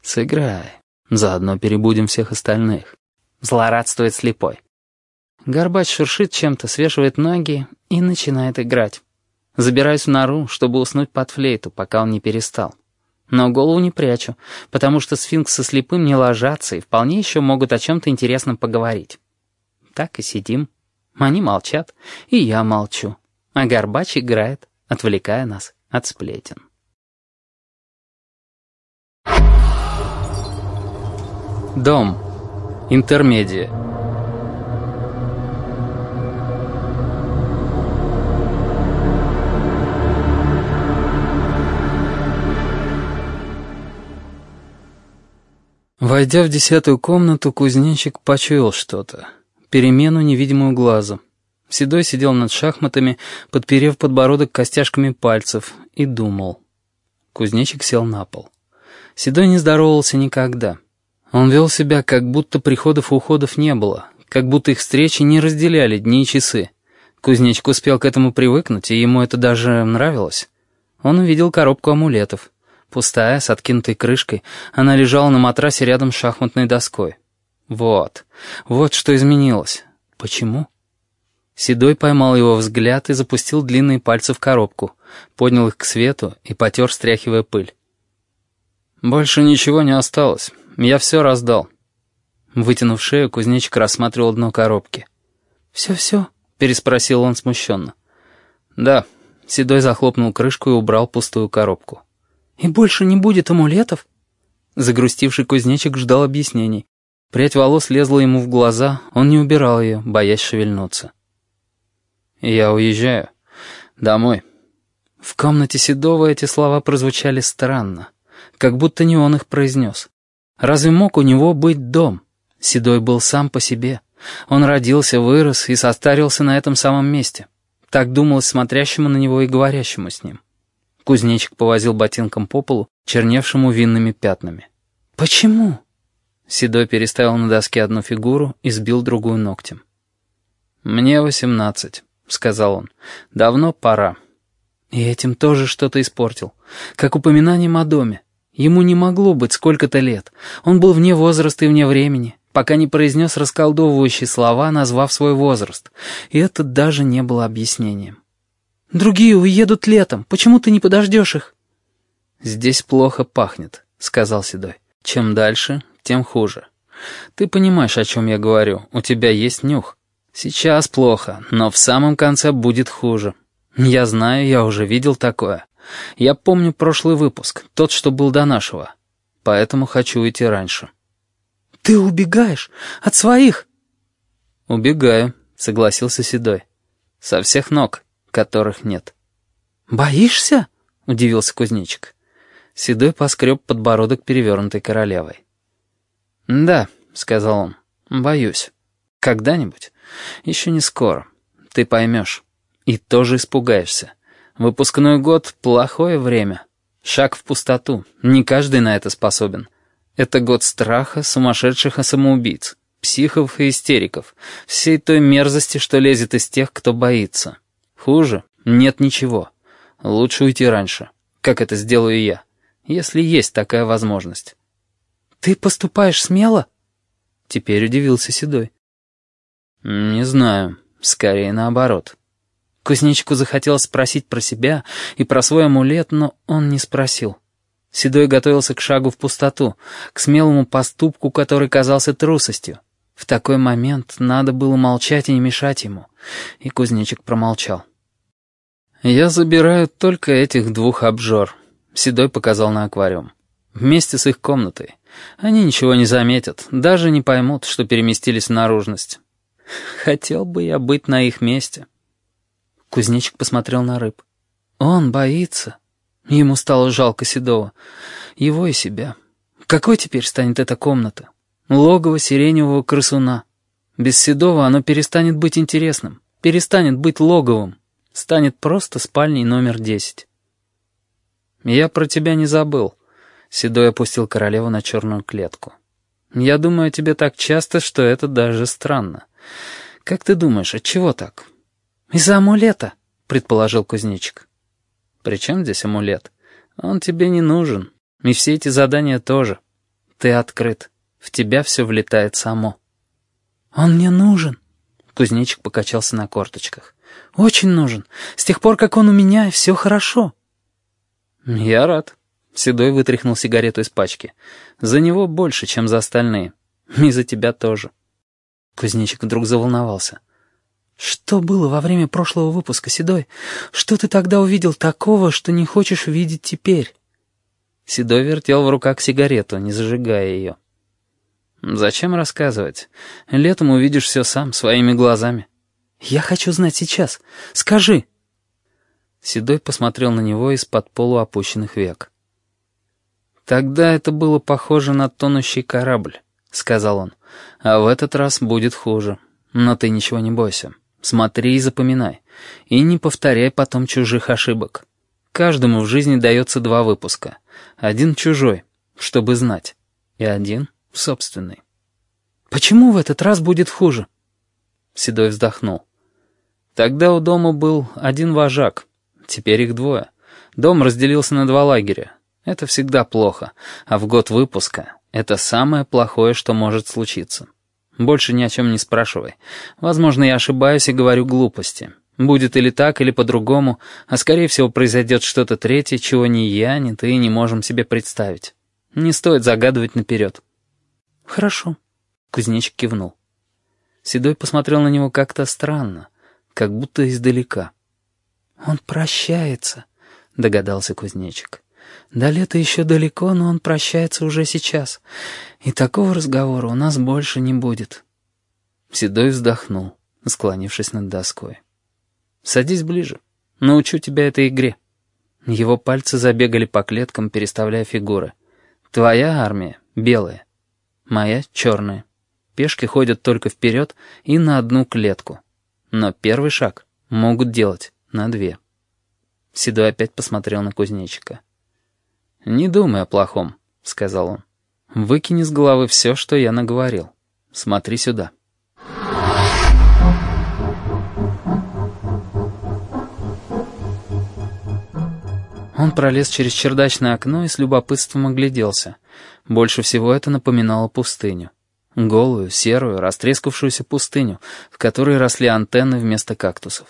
B: Сыграй. Заодно перебудем всех остальных. Злорадствует слепой. Горбач шуршит чем-то, свешивает ноги и начинает играть. Забираюсь в нору, чтобы уснуть под флейту, пока он не перестал.
A: Но голову не прячу, потому что сфинкс со слепым не ложатся и вполне еще могут о чем-то интересном поговорить. Так и сидим. Они молчат, и я молчу. А Горбач играет, отвлекая нас от сплетен. Дом. Интермедия. Войдя в десятую комнату, кузнечик почуял что-то. Перемену, невидимую глазу. Седой сидел над шахматами, подперев подбородок костяшками пальцев, и думал. Кузнечик сел на пол. Седой не здоровался никогда. Он вел себя, как будто приходов и уходов не было, как будто их встречи не разделяли дни и часы. Кузнечик успел к этому привыкнуть, и ему это даже нравилось. Он увидел коробку амулетов. Пустая, с откинутой крышкой, она лежала на матрасе рядом с шахматной доской. Вот, вот что изменилось. Почему? Седой поймал его взгляд и запустил длинные пальцы в коробку, поднял их к свету и потер, стряхивая пыль. «Больше ничего не осталось. Я все раздал». Вытянув шею, кузнечик рассматривал дно коробки.
E: «Все-все?»
A: — переспросил он смущенно. «Да». Седой захлопнул крышку и убрал пустую коробку.
E: «И больше не будет амулетов?»
A: Загрустивший кузнечик ждал объяснений. Прядь волос лезла ему в глаза, он не убирал ее, боясь шевельнуться. «Я уезжаю. Домой». В комнате Седова эти слова прозвучали странно, как будто не он их произнес. Разве мог у него быть дом? Седой был сам по себе. Он родился, вырос и состарился на этом самом месте. Так думалось смотрящему на него и говорящему с ним. Кузнечик повозил ботинком по полу, черневшему винными пятнами.
E: «Почему?»
A: Седой переставил на доске одну фигуру и сбил другую ногтем. «Мне восемнадцать», — сказал он. «Давно пора».
E: И этим тоже что-то испортил. Как упоминанием о доме. Ему не могло быть сколько-то лет. Он был вне возраста и вне времени, пока не произнес расколдовывающие слова, назвав свой возраст. И это даже не было объяснением. «Другие уедут летом. Почему ты не подождешь их?»
A: «Здесь плохо пахнет», — сказал Седой. «Чем дальше, тем хуже. Ты понимаешь, о чем я говорю. У тебя есть нюх. Сейчас плохо, но в самом конце будет хуже. Я знаю, я уже видел такое. Я помню прошлый выпуск, тот, что был до нашего. Поэтому хочу уйти раньше».
E: «Ты убегаешь? От своих?»
A: «Убегаю», — согласился Седой. «Со всех ног» которых нет.
E: «Боишься?» — удивился кузнечик.
A: Седой поскреб подбородок перевернутой королевой. «Да», — сказал он, — «боюсь. Когда-нибудь. Еще не скоро. Ты поймешь. И тоже испугаешься. Выпускной год — плохое время. Шаг в пустоту. Не каждый на это способен. Это год страха, сумасшедших и самоубийц, психов и истериков, всей той мерзости, что лезет из тех, кто боится. Хуже? Нет ничего. Лучше уйти раньше, как это сделаю я, если есть такая возможность.
E: «Ты поступаешь смело?»
A: Теперь удивился Седой. «Не знаю. Скорее наоборот».
E: Кузнечику захотелось спросить про себя и про свой амулет, но он не спросил. Седой готовился к шагу в пустоту, к смелому поступку, который казался трусостью. В такой момент надо было молчать и не мешать ему, и кузнечик промолчал.
A: «Я забираю только этих двух обжор», — Седой показал на аквариум. «Вместе с их комнатой. Они ничего не заметят, даже не поймут, что переместились в наружность. Хотел бы я быть на их месте».
E: Кузнечик посмотрел на рыб. «Он боится». Ему стало жалко Седова. Его и себя. Какой теперь станет эта комната? Логово сиреневого крысуна. Без Седова оно перестанет быть интересным, перестанет быть логовым станет просто спальней номер десять.
A: «Я про тебя не забыл», — Седой опустил королеву на черную клетку. «Я думаю о тебе так часто, что это даже странно. Как ты думаешь, от чего так?»
E: «Из-за амулета», — предположил кузнечик.
A: «При чем здесь амулет? Он тебе не нужен. И все эти задания тоже. Ты открыт. В тебя все влетает само».
E: «Он мне нужен», — кузнечик покачался на корточках. «Очень нужен. С тех пор, как он у меня, все хорошо».
A: «Я рад.
E: Седой вытряхнул сигарету из пачки. «За него больше, чем за остальные. И за тебя тоже». Кузнечик вдруг заволновался.
C: «Что было во время прошлого выпуска, Седой? Что ты тогда увидел такого, что не хочешь видеть теперь?»
E: Седой вертел в руках сигарету, не зажигая ее. «Зачем рассказывать? Летом увидишь все сам, своими глазами».
C: «Я хочу знать сейчас. Скажи!»
E: Седой посмотрел на него из-под полуопущенных век. «Тогда это было похоже на тонущий корабль», — сказал он. «А в этот раз будет хуже. Но ты ничего не бойся. Смотри и запоминай. И не повторяй потом чужих ошибок. Каждому в жизни дается два выпуска. Один чужой, чтобы знать, и один собственный.
C: «Почему в этот раз будет хуже?»
E: Седой вздохнул. Тогда у дома был один вожак, теперь их двое. Дом разделился на два лагеря. Это всегда плохо, а в год выпуска это самое плохое, что может случиться. Больше ни о чем не спрашивай. Возможно, я ошибаюсь и говорю глупости. Будет или так, или по-другому, а скорее всего произойдет что-то третье, чего ни я, ни ты не можем себе представить. Не стоит загадывать наперед.
C: «Хорошо», — кузнечик кивнул.
E: Седой посмотрел на него как-то странно, как будто издалека.
C: «Он прощается», — догадался кузнечик. «До лета еще далеко, но он прощается уже сейчас. И такого разговора у нас больше не будет».
E: Седой вздохнул, склонившись над доской. «Садись ближе. Научу тебя этой игре». Его пальцы забегали по клеткам, переставляя фигуры. «Твоя армия — белая, моя — черная. Пешки ходят только вперед и на одну клетку. Но первый шаг могут делать на две». Седой опять посмотрел на кузнечика. «Не думай о плохом», — сказал он. «Выкини с головы все, что я наговорил. Смотри сюда». Он пролез через чердачное окно и с любопытством огляделся. Больше всего это напоминало пустыню. Голую, серую, растрескавшуюся пустыню, в которой росли антенны вместо кактусов.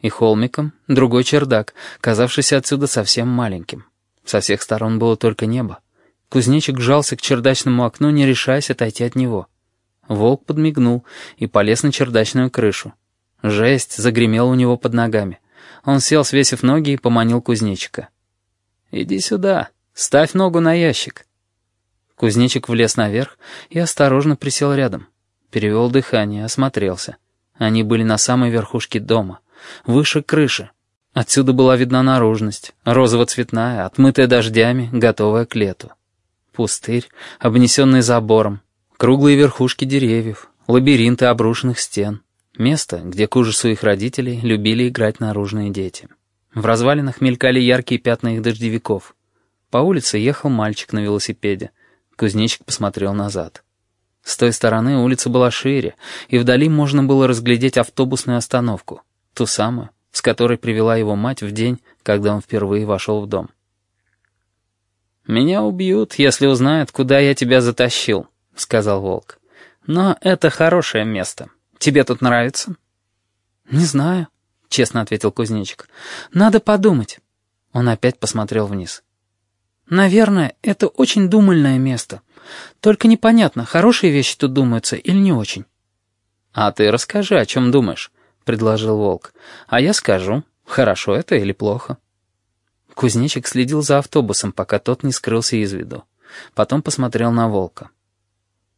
E: И холмиком другой чердак, казавшийся отсюда совсем маленьким. Со всех сторон было только небо. Кузнечик жался к чердачному окну, не решаясь отойти от него. Волк подмигнул и полез на чердачную крышу. Жесть загремела у него под ногами. Он сел, свесив ноги, и поманил кузнечика. «Иди сюда, ставь ногу на ящик». Кузнечик влез наверх и осторожно присел рядом. Перевел дыхание, осмотрелся. Они были на самой верхушке дома, выше крыши. Отсюда была видна наружность, розово-цветная, отмытая дождями, готовая к лету. Пустырь, обнесенный забором, круглые верхушки деревьев, лабиринты обрушенных стен. Место, где к ужасу их родителей любили играть наружные дети. В развалинах мелькали яркие пятна их дождевиков. По улице ехал мальчик на велосипеде. Кузнечик посмотрел назад. С той стороны улица была шире, и вдали можно было разглядеть автобусную остановку, ту самую, с которой привела его мать в день, когда он впервые вошел в дом. «Меня убьют, если узнают, куда я тебя затащил», — сказал Волк. «Но это хорошее место». Тебе тут нравится?»
C: «Не знаю», — честно ответил кузнечик. «Надо подумать». Он опять посмотрел вниз. «Наверное, это очень думальное место. Только непонятно, хорошие вещи тут думаются или не очень».
E: «А ты расскажи, о чем думаешь», — предложил Волк. «А я скажу, хорошо это или плохо».
C: Кузнечик следил за автобусом, пока тот не скрылся из виду. Потом посмотрел на Волка.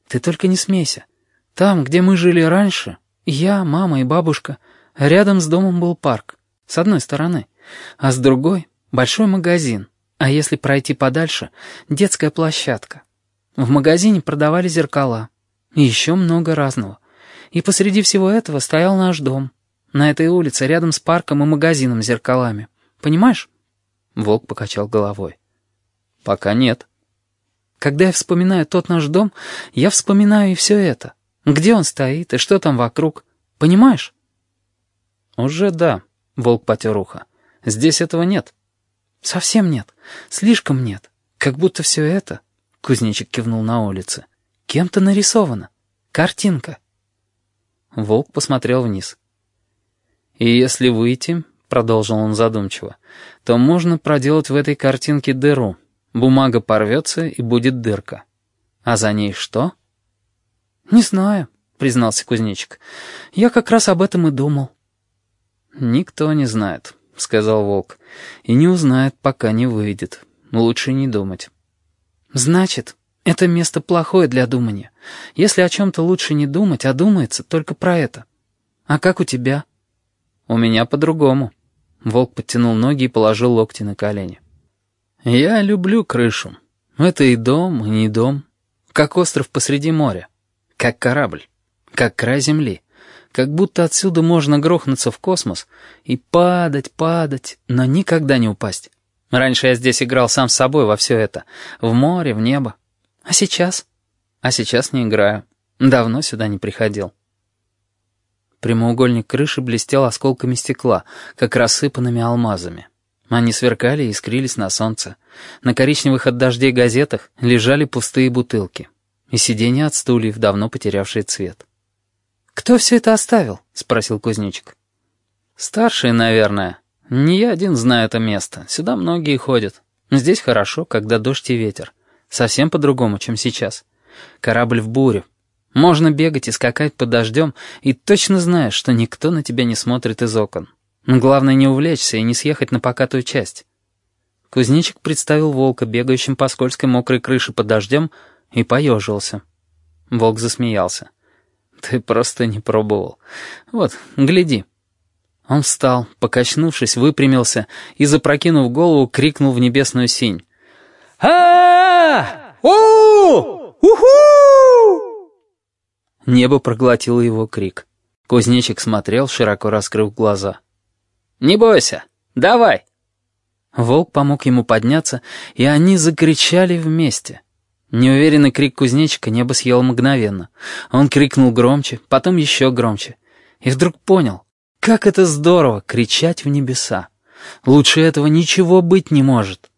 C: «Ты только не смейся. Там, где мы жили раньше, я, мама и бабушка, рядом с домом был парк, с одной стороны, а с другой — большой магазин, а если пройти подальше — детская площадка. В магазине продавали зеркала и еще много разного. И посреди всего этого стоял наш дом. На этой улице, рядом с парком и магазином с зеркалами. Понимаешь?»
E: Волк покачал головой. «Пока нет».
C: «Когда я вспоминаю тот наш дом, я вспоминаю и все это. Где он стоит и что там вокруг? Понимаешь?»
E: «Уже да», — волк потер ухо. «Здесь этого нет».
C: «Совсем нет. Слишком нет. Как будто все это...» — кузнечик кивнул на улице. «Кем-то нарисовано. Картинка».
E: Волк посмотрел вниз. «И если выйти, — продолжил он задумчиво, — то можно проделать в этой картинке дыру, Бумага порвется, и будет дырка. А за ней что?
B: «Не знаю», — признался кузнечик. «Я как раз об этом и думал».
E: «Никто не знает», — сказал волк. «И не узнает, пока не выйдет. Лучше не думать».
B: «Значит, это место плохое для думания. Если о чем-то лучше не думать, а думается только про это. А как у тебя?»
E: «У меня по-другому». Волк подтянул ноги и положил локти на колени. «Я люблю крышу. Это и дом, и не дом. Как остров посреди моря. Как корабль. Как край земли. Как будто отсюда можно грохнуться в космос и падать, падать, но никогда не упасть. Раньше я здесь играл сам с собой во все это. В море, в небо.
B: А сейчас?
E: А сейчас не играю. Давно сюда не приходил. Прямоугольник крыши блестел осколками стекла, как рассыпанными алмазами. Они сверкали и искрились на солнце. На коричневых от дождей газетах лежали пустые бутылки. И сиденья от стульев, давно потерявшие цвет.
B: «Кто все это оставил?» — спросил кузнечик.
E: «Старшие, наверное. Не я один знаю это место. Сюда многие ходят. Здесь хорошо, когда дождь и ветер. Совсем по-другому, чем сейчас. Корабль в бурю. Можно бегать и скакать под дождем, и точно знаешь, что никто на тебя не смотрит из окон. Главное не увлечься и не съехать на покатую часть. Кузнечик представил волка, бегающим по скользкой мокрой крыше под дождем, и поежился. Волк засмеялся. «Ты просто не пробовал. Вот, гляди». Он встал, покачнувшись, выпрямился и, запрокинув голову, крикнул в небесную синь а у Уху!» Небо проглотило его крик. Кузнечик смотрел, широко раскрыв глаза. «Не бойся! Давай!» Волк помог ему подняться, и они закричали вместе. Неуверенный крик кузнечика небо съело мгновенно. Он крикнул громче, потом еще громче. И вдруг понял, как это здорово кричать в небеса. Лучше этого ничего быть не может.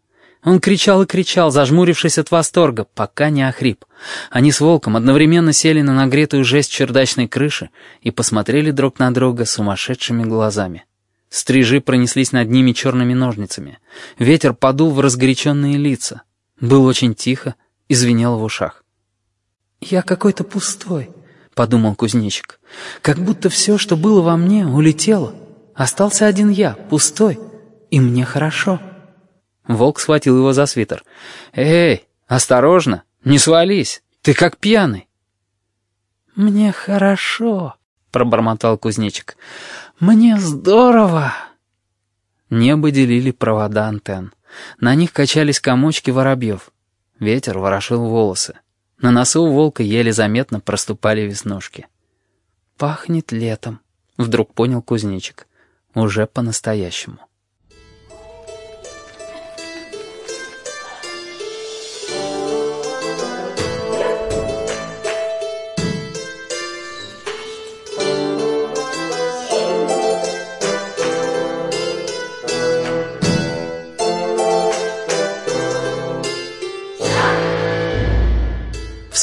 E: Он кричал и кричал, зажмурившись от восторга, пока не охрип. Они с волком одновременно сели на нагретую жесть чердачной крыши и посмотрели друг на друга сумасшедшими глазами. Стрижи пронеслись над ними черными ножницами. Ветер подул в разгоряченные лица. Было очень тихо и звенело в ушах.
B: «Я какой-то пустой», — подумал кузнечик. «Как будто все, что было во мне, улетело. Остался один я, пустой, и мне хорошо».
E: Волк схватил его за свитер. «Эй, осторожно, не свались, ты как пьяный».
B: «Мне хорошо», — пробормотал кузнечик. «Мне здорово».
E: Небо делили провода антенн. На них качались комочки воробьев. Ветер ворошил волосы. На носу у волка еле заметно проступали веснушки.
B: «Пахнет летом», — вдруг понял кузнечик. Уже по-настоящему.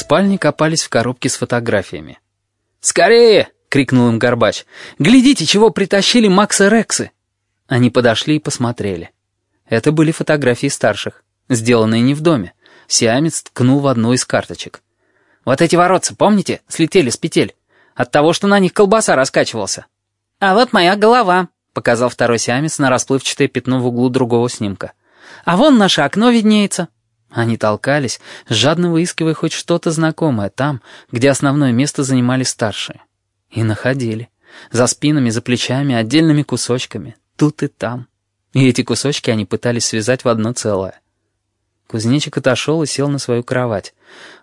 E: Спальне копались в коробке с фотографиями. «Скорее!» — крикнул им Горбач. «Глядите, чего притащили Макса Рексы!» Они подошли и посмотрели. Это были фотографии старших, сделанные не в доме. Сиамец ткнул в одну из карточек. «Вот эти воротцы, помните, слетели с петель? От того, что на них колбаса раскачивался».
B: «А вот моя голова», —
E: показал второй сиамец на расплывчатое пятно в углу другого снимка.
B: «А вон наше окно виднеется».
E: Они толкались, жадно выискивая хоть что-то знакомое там, где основное место занимали старшие. И находили. За спинами, за плечами, отдельными кусочками. Тут и там. И эти кусочки они пытались связать в одно целое. Кузнечик отошел и сел на свою кровать.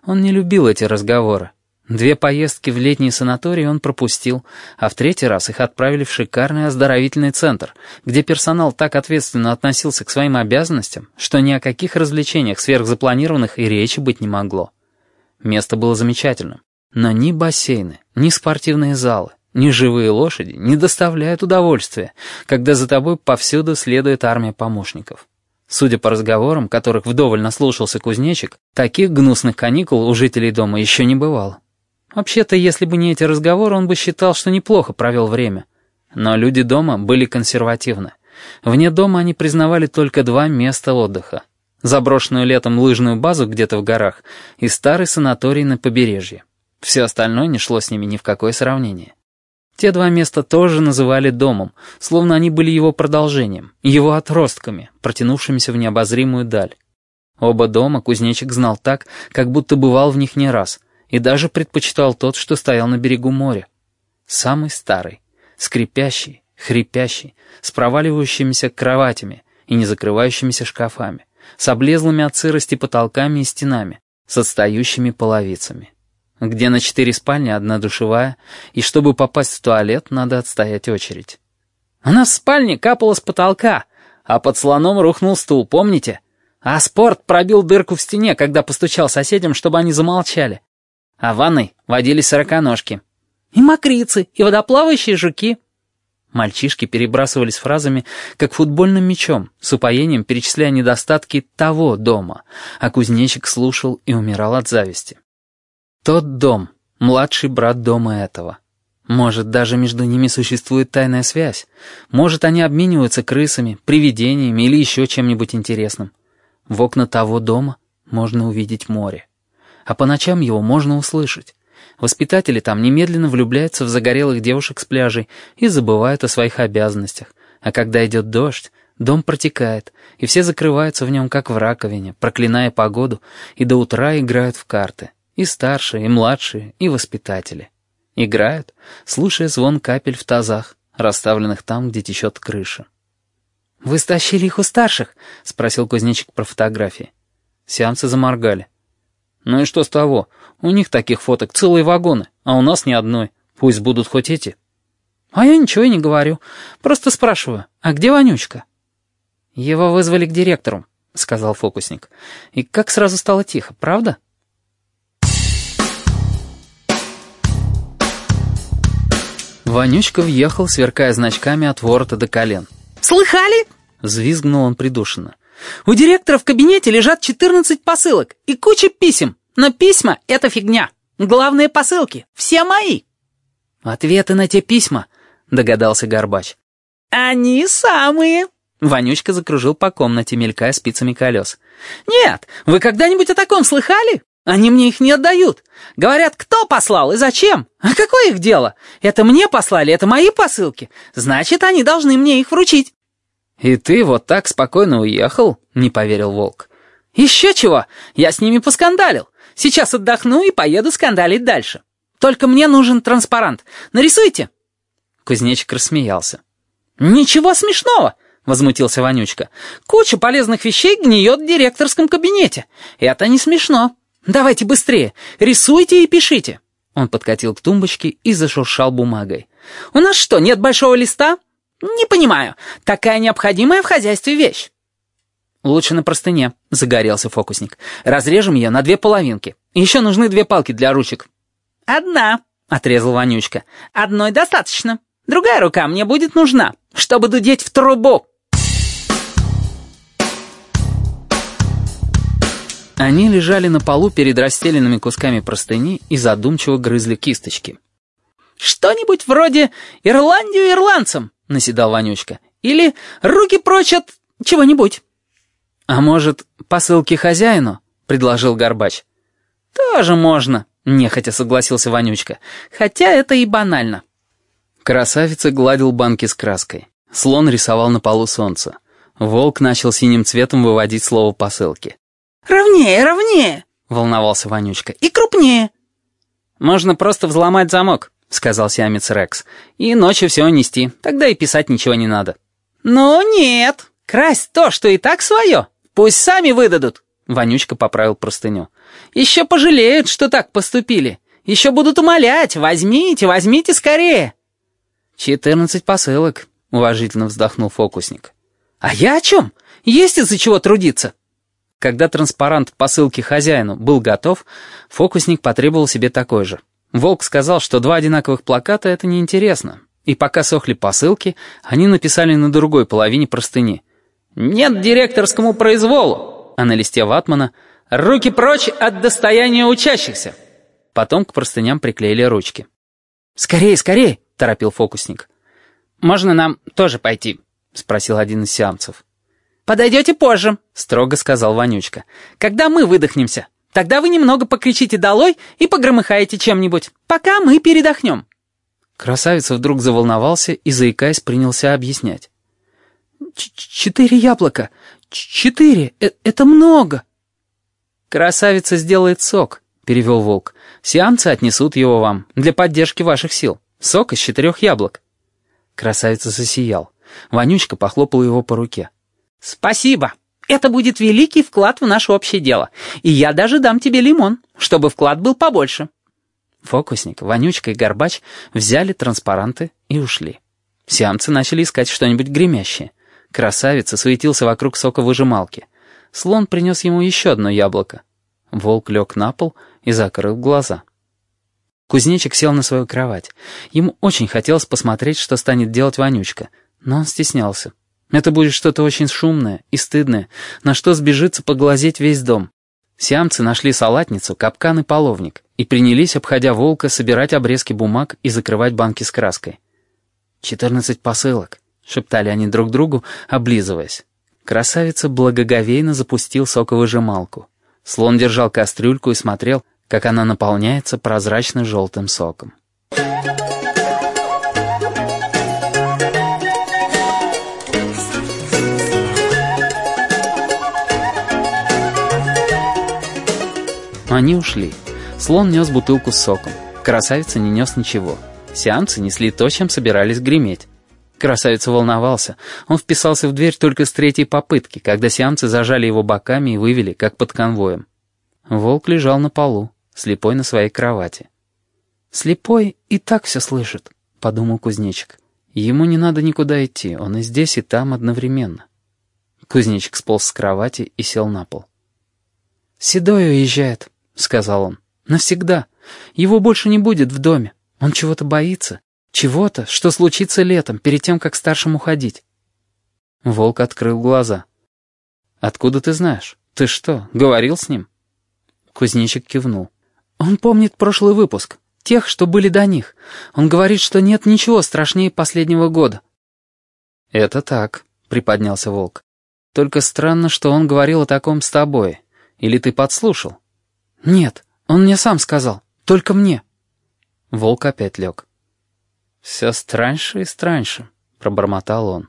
E: Он не любил эти разговоры. Две поездки в летний санаторий он пропустил, а в третий раз их отправили в шикарный оздоровительный центр, где персонал так ответственно относился к своим обязанностям, что ни о каких развлечениях сверхзапланированных и речи быть не могло. Место было замечательным, но ни бассейны, ни спортивные залы, ни живые лошади не доставляют удовольствия, когда за тобой повсюду следует армия помощников. Судя по разговорам, которых вдоволь наслушался кузнечик, таких гнусных каникул у жителей дома еще не бывало. Вообще-то, если бы не эти разговоры, он бы считал, что неплохо провел время. Но люди дома были консервативны. Вне дома они признавали только два места отдыха. заброшенную летом лыжную базу где-то в горах и старый санаторий на побережье. Все остальное не шло с ними ни в какое сравнение. Те два места тоже называли домом, словно они были его продолжением, его отростками, протянувшимися в необозримую даль. Оба дома кузнечик знал так, как будто бывал в них не раз, и даже предпочитал тот, что стоял на берегу моря. Самый старый, скрипящий, хрипящий, с проваливающимися кроватями и не закрывающимися шкафами, с облезлыми от сырости потолками и стенами, с отстающими половицами где на четыре спальни одна душевая, и чтобы попасть в туалет, надо отстоять очередь. У нас в спальне капало с потолка, а под слоном рухнул стул, помните? А спорт пробил дырку в стене, когда постучал соседям, чтобы они замолчали. А в ванной водились сороконожки. И мокрицы, и водоплавающие жуки. Мальчишки перебрасывались фразами, как футбольным мячом, с упоением перечисляя недостатки того дома, а кузнечик слушал и умирал от зависти. Тот дом, младший брат дома этого. Может, даже между ними существует тайная связь. Может, они обмениваются крысами, привидениями или еще чем-нибудь интересным. В окна того дома можно увидеть море. А по ночам его можно услышать. Воспитатели там немедленно влюбляются в загорелых девушек с пляжей и забывают о своих обязанностях. А когда идет дождь, дом протекает, и все закрываются в нем, как в раковине, проклиная погоду, и до утра играют в карты. И старшие, и младшие, и воспитатели. Играют, слушая звон капель в тазах, расставленных там, где течет крыша. «Вы стащили их у старших?» — спросил кузнечик про фотографии. Сеансы заморгали. «Ну и что с того? У них таких фоток целые вагоны, а у нас ни одной. Пусть будут хоть эти». «А я ничего и не говорю. Просто спрашиваю, а где Вонючка?» «Его вызвали к директору», — сказал фокусник. «И как сразу стало тихо, правда?» Вонючка въехал, сверкая значками от ворота до колен.
B: «Слыхали?» — взвизгнул он придушенно. «У директора в кабинете лежат 14 посылок и куча писем, но письма — это фигня. Главные посылки — все мои».
E: «Ответы на те письма», — догадался Горбач.
B: «Они самые»,
E: Вонючка закружил по комнате, мелькая спицами колес.
B: «Нет, вы когда-нибудь о таком слыхали? Они мне их не отдают. Говорят, кто послал и зачем? А какое их дело? Это мне послали, это мои посылки. Значит, они должны мне их вручить».
E: «И ты вот так спокойно уехал?» — не поверил Волк.
B: «Еще чего? Я с ними поскандалил. Сейчас отдохну и поеду скандалить дальше. Только мне нужен транспарант. Нарисуйте».
E: Кузнечик рассмеялся.
B: «Ничего смешного!» — возмутился Вонючка. «Куча полезных вещей гниет в директорском кабинете. Это не смешно. «Давайте быстрее! Рисуйте и пишите!» Он подкатил к тумбочке и зашуршал бумагой. «У нас что, нет большого листа?» «Не понимаю. Такая необходимая в хозяйстве вещь».
E: «Лучше на простыне», — загорелся фокусник. «Разрежем ее на две половинки. Еще нужны две палки для ручек».
B: «Одна», — отрезал Вонючка. «Одной достаточно. Другая рука мне будет нужна, чтобы дудеть в трубу».
E: Они лежали на полу перед расстеленными кусками простыни и задумчиво грызли кисточки.
B: «Что-нибудь вроде «Ирландию ирландцам», — наседал Ванючка. «Или «Руки прочь от чего-нибудь».
E: «А может, посылки хозяину?» — предложил Горбач.
B: «Тоже можно», — нехотя согласился Ванючка. «Хотя это и банально».
E: Красавица гладил банки с краской. Слон рисовал на полу солнце. Волк начал синим цветом выводить слово посылки.
B: «Ровнее, ровнее!»
E: — волновался Вонючка.
B: «И крупнее!»
E: «Можно просто взломать замок», — сказал сиамец Рекс. «И ночью все нести, тогда и писать ничего не надо».
B: «Ну нет, красть то, что и так свое. Пусть сами выдадут», — Вонючка поправил простыню. «Еще пожалеют, что так поступили. Еще будут умолять, возьмите, возьмите скорее».
E: «Четырнадцать посылок», — уважительно вздохнул фокусник.
B: «А я о чем? Есть из-за чего трудиться».
E: Когда транспарант посылки хозяину был готов, фокусник потребовал себе такой же. Волк сказал, что два одинаковых плаката — это неинтересно. И пока сохли посылки, они написали на другой половине простыни.
B: «Нет директорскому произволу!» А на листе ватмана «Руки прочь от достояния учащихся!»
E: Потом к простыням приклеили ручки.
B: «Скорее, скорее!» — торопил фокусник.
E: «Можно нам тоже пойти?» — спросил один из сиамцев.
B: «Подойдете позже», — строго сказал Вонючка. «Когда мы выдохнемся. Тогда вы немного покричите долой и погромыхаете чем-нибудь, пока мы передохнем».
E: Красавица вдруг заволновался и, заикаясь, принялся объяснять.
C: «Четыре яблока! Четыре! Э, это много!»
E: «Красавица сделает сок», — перевел волк. «Сиамцы отнесут его вам для поддержки ваших сил. Сок из четырех яблок». Красавица засиял. Вонючка похлопала его по руке.
B: «Спасибо. Это будет великий вклад в наше общее дело. И я даже дам тебе лимон, чтобы вклад был побольше».
E: Фокусник, Вонючка и Горбач взяли транспаранты и ушли. Сиамцы начали искать что-нибудь гремящее. Красавица суетился вокруг соковыжималки. Слон принес ему еще одно яблоко. Волк лег на пол и закрыл глаза. Кузнечик сел на свою кровать. Ему очень хотелось посмотреть, что станет делать Вонючка, но он стеснялся. Это будет что-то очень шумное и стыдное, на что сбежится поглазеть весь дом. Сиамцы нашли салатницу, капкан и половник и принялись, обходя волка, собирать обрезки бумаг и закрывать банки с краской. «Четырнадцать посылок», — шептали они друг другу, облизываясь. Красавица благоговейно запустил соковыжималку. Слон держал кастрюльку и смотрел, как она наполняется прозрачно-желтым соком. Они ушли. Слон нес бутылку с соком. Красавица не нес ничего. Сиамцы несли то, чем собирались греметь. Красавица волновался. Он вписался в дверь только с третьей попытки, когда сиамцы зажали его боками и вывели, как под конвоем. Волк лежал на полу, слепой на своей кровати. «Слепой и так все слышит», — подумал кузнечик. «Ему не надо никуда идти, он и здесь, и там одновременно». Кузнечик сполз с кровати и сел на пол.
C: «Седой уезжает», — сказал он. «Навсегда. Его больше не будет в доме. Он чего-то боится. Чего-то, что случится летом, перед тем, как старшим уходить».
E: Волк открыл глаза. «Откуда ты знаешь? Ты что, говорил с ним?» Кузнечик кивнул.
C: «Он помнит прошлый выпуск. Тех, что были до них. Он говорит, что нет ничего страшнее последнего года».
E: «Это так», — приподнялся Волк. «Только странно, что он говорил о таком с тобой. Или ты подслушал?»
C: «Нет, он мне сам сказал. Только мне».
E: Волк опять лег. «Все страньше и страньше», — пробормотал он.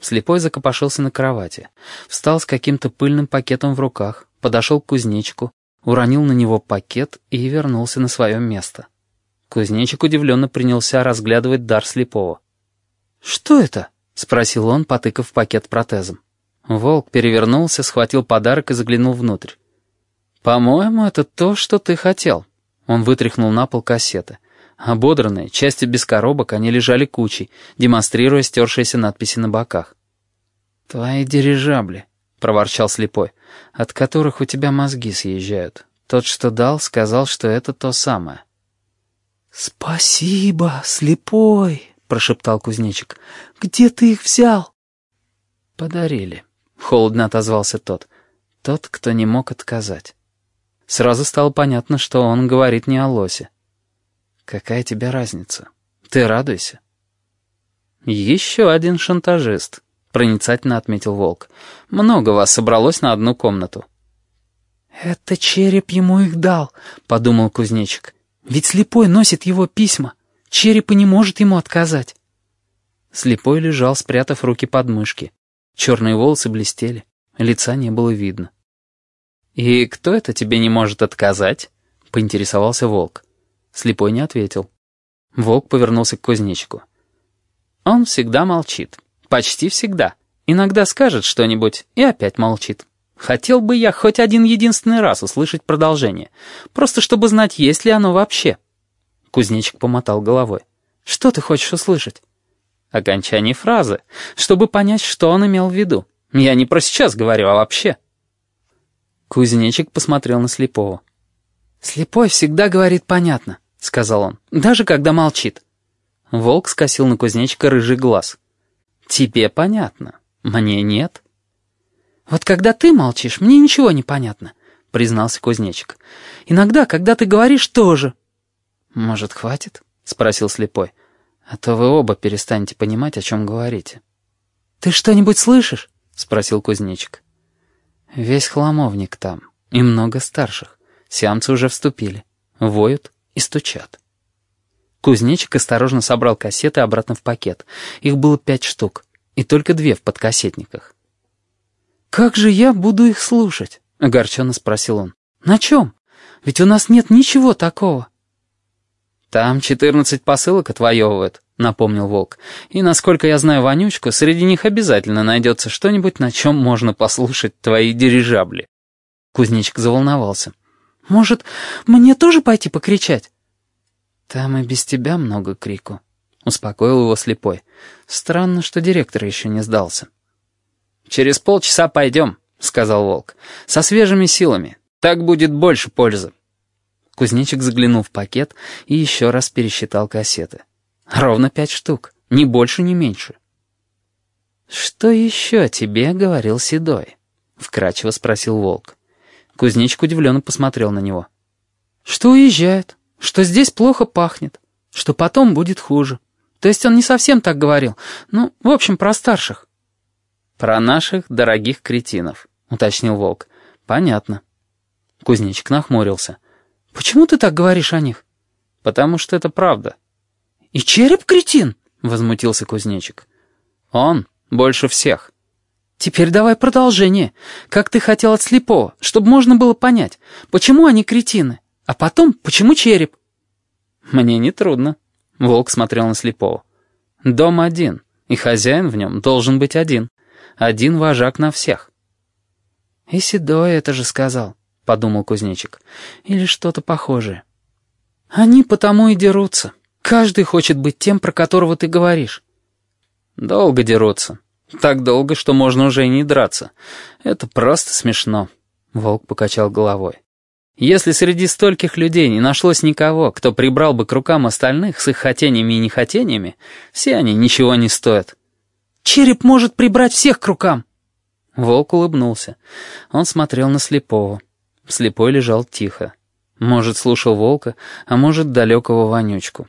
E: Слепой закопошился на кровати, встал с каким-то пыльным пакетом в руках, подошел к кузнечику, уронил на него пакет и вернулся на свое место. Кузнечик удивленно принялся разглядывать дар слепого.
C: «Что это?»
E: — спросил он, потыкав пакет протезом. Волк перевернулся, схватил подарок и заглянул внутрь. «По-моему, это то, что ты хотел». Он вытряхнул на пол кассеты. Ободранные, части без коробок, они лежали кучей, демонстрируя стершиеся надписи на боках.
C: «Твои дирижабли», — проворчал слепой, — «от которых у тебя мозги съезжают. Тот, что дал, сказал, что это то самое». «Спасибо, слепой», — прошептал кузнечик. «Где ты их взял?»
E: «Подарили», — холодно отозвался тот. «Тот, кто не мог отказать». Сразу стало понятно, что он говорит не о лосе. «Какая тебе разница? Ты радуйся». «Еще один шантажист», — проницательно отметил Волк. «Много вас собралось на одну комнату».
C: «Это череп ему их дал», — подумал кузнечик. «Ведь слепой носит его письма. Череп и не может ему отказать».
E: Слепой лежал, спрятав руки под мышки. Черные волосы блестели, лица не было видно. «И кто это тебе не может отказать?» — поинтересовался волк. Слепой не ответил. Волк повернулся к кузнечику. «Он всегда молчит. Почти всегда. Иногда скажет что-нибудь и опять молчит. Хотел бы я хоть один единственный раз услышать продолжение, просто чтобы знать, есть ли оно вообще». Кузнечик помотал головой. «Что ты хочешь услышать?» «Окончание фразы, чтобы понять, что он имел в виду. Я не про сейчас говорю, а вообще». Кузнечик посмотрел на Слепого.
C: «Слепой всегда говорит понятно», — сказал он, — «даже когда молчит».
E: Волк скосил на кузнечика рыжий глаз. «Тебе понятно, мне нет».
C: «Вот когда ты молчишь, мне ничего не понятно», — признался кузнечик. «Иногда, когда ты говоришь, тоже».
E: «Может, хватит?» — спросил слепой. «А то вы оба перестанете понимать, о чем говорите».
C: «Ты что-нибудь слышишь?»
A: спросил кузнечик. «Весь хламовник там, и много старших. Сиамцы уже вступили, воют и стучат». Кузнечик осторожно собрал кассеты обратно в пакет. Их было пять штук, и только две в подкассетниках. «Как же я буду их слушать?» — огорченно спросил он. «На чем? Ведь у нас нет ничего такого». «Там четырнадцать посылок отвоевывают», — напомнил Волк. «И, насколько я знаю Вонючку, среди них обязательно найдется что-нибудь, на чем можно послушать твои дирижабли». Кузнечик заволновался. «Может, мне тоже пойти покричать?» «Там и без тебя много крику», — успокоил его слепой. «Странно, что директор еще не сдался». «Через полчаса пойдем», — сказал Волк. «Со свежими силами. Так будет больше пользы». Кузнечик заглянул в пакет и еще раз пересчитал кассеты. Ровно пять штук, ни больше, ни меньше. «Что еще тебе говорил Седой?» — вкратчиво спросил Волк. Кузнечик удивленно посмотрел на него. «Что уезжает?» что здесь плохо пахнет, что потом будет хуже. То есть он не совсем так говорил. Ну, в общем, про старших». «Про наших дорогих кретинов», — уточнил Волк. «Понятно». Кузнечик нахмурился. «Почему ты так говоришь о них?» «Потому что это правда». «И череп кретин?» — возмутился кузнечик. «Он больше всех». «Теперь давай продолжение. Как ты хотел от слепого, чтобы можно было понять, почему они кретины?» А потом, почему череп?» «Мне не трудно. Волк смотрел на слепого. «Дом один, и хозяин в нем должен быть один. Один вожак на всех». «И Седой это же сказал», — подумал кузнечик. «Или что-то похожее». «Они потому и дерутся. Каждый хочет быть тем, про которого ты говоришь». «Долго дерутся. Так долго, что можно уже и не драться. Это просто смешно», — Волк покачал головой. Если среди стольких людей не нашлось никого, кто прибрал бы к рукам остальных с их хотениями и нехотениями, все они ничего не стоят. «Череп может прибрать всех к рукам!» Волк улыбнулся. Он смотрел на слепого. Слепой лежал тихо. Может, слушал волка, а может, далекого вонючку.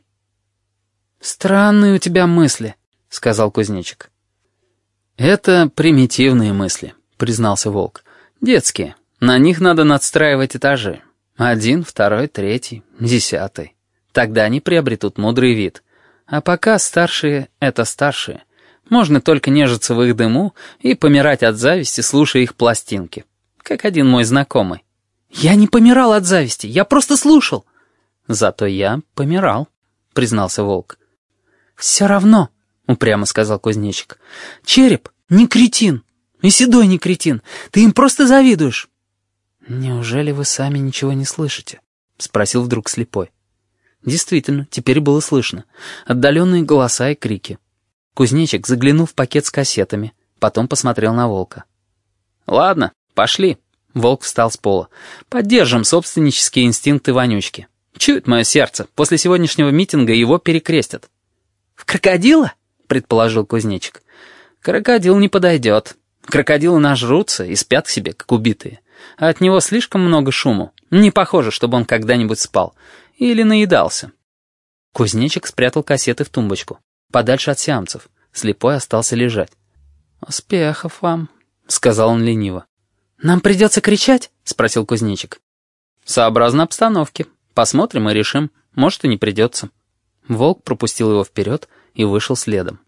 A: «Странные у тебя мысли», — сказал кузнечик. «Это примитивные мысли», — признался волк. «Детские. На них надо надстраивать этажи. Один, второй, третий, десятый. Тогда они приобретут мудрый вид. А пока старшие — это старшие. Можно только нежиться в их дыму и помирать от зависти, слушая их пластинки. Как один мой знакомый. «Я не помирал от зависти, я просто слушал». «Зато я помирал», — признался волк. «Все равно», — упрямо сказал кузнечик. «Череп не кретин, и седой не кретин. Ты им просто завидуешь». «Неужели вы сами ничего не слышите?» — спросил вдруг слепой. Действительно, теперь было слышно. Отдаленные голоса и крики. Кузнечик заглянул в пакет с кассетами, потом посмотрел на волка. «Ладно, пошли». Волк встал с пола. «Поддержим собственнические инстинкты вонючки. Чует мое сердце, после сегодняшнего митинга его перекрестят». «В крокодила?» — предположил кузнечик. «Крокодил не подойдет. Крокодилы нажрутся и спят себе, как убитые а от него слишком много шуму. Не похоже, чтобы он когда-нибудь спал. Или наедался. Кузнечик спрятал кассеты в тумбочку, подальше от сиамцев. Слепой остался лежать. «Успехов вам», — сказал он лениво. «Нам придется кричать?» — спросил кузнечик. «Сообразно обстановке. Посмотрим и решим. Может, и не придется». Волк пропустил его вперед и вышел следом.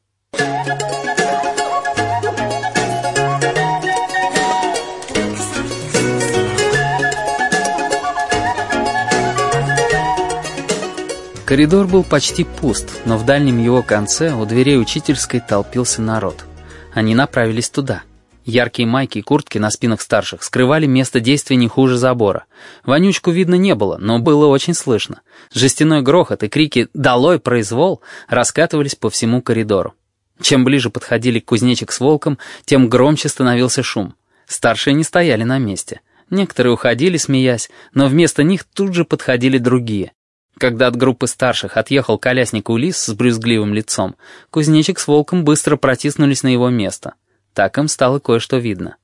A: Коридор был почти пуст, но в дальнем его конце у дверей учительской толпился народ. Они направились туда. Яркие майки и куртки на спинах старших скрывали место действия не хуже забора. Вонючку видно не было, но было очень слышно. Жестяной грохот и крики «Долой, произвол!» раскатывались по всему коридору. Чем ближе подходили кузнечик с волком, тем громче становился шум. Старшие не стояли на месте. Некоторые уходили, смеясь, но вместо них тут же подходили другие. Когда от группы старших отъехал колясник Улис с брюзгливым лицом, кузнечик с волком быстро протиснулись на его место. Так им стало кое-что видно.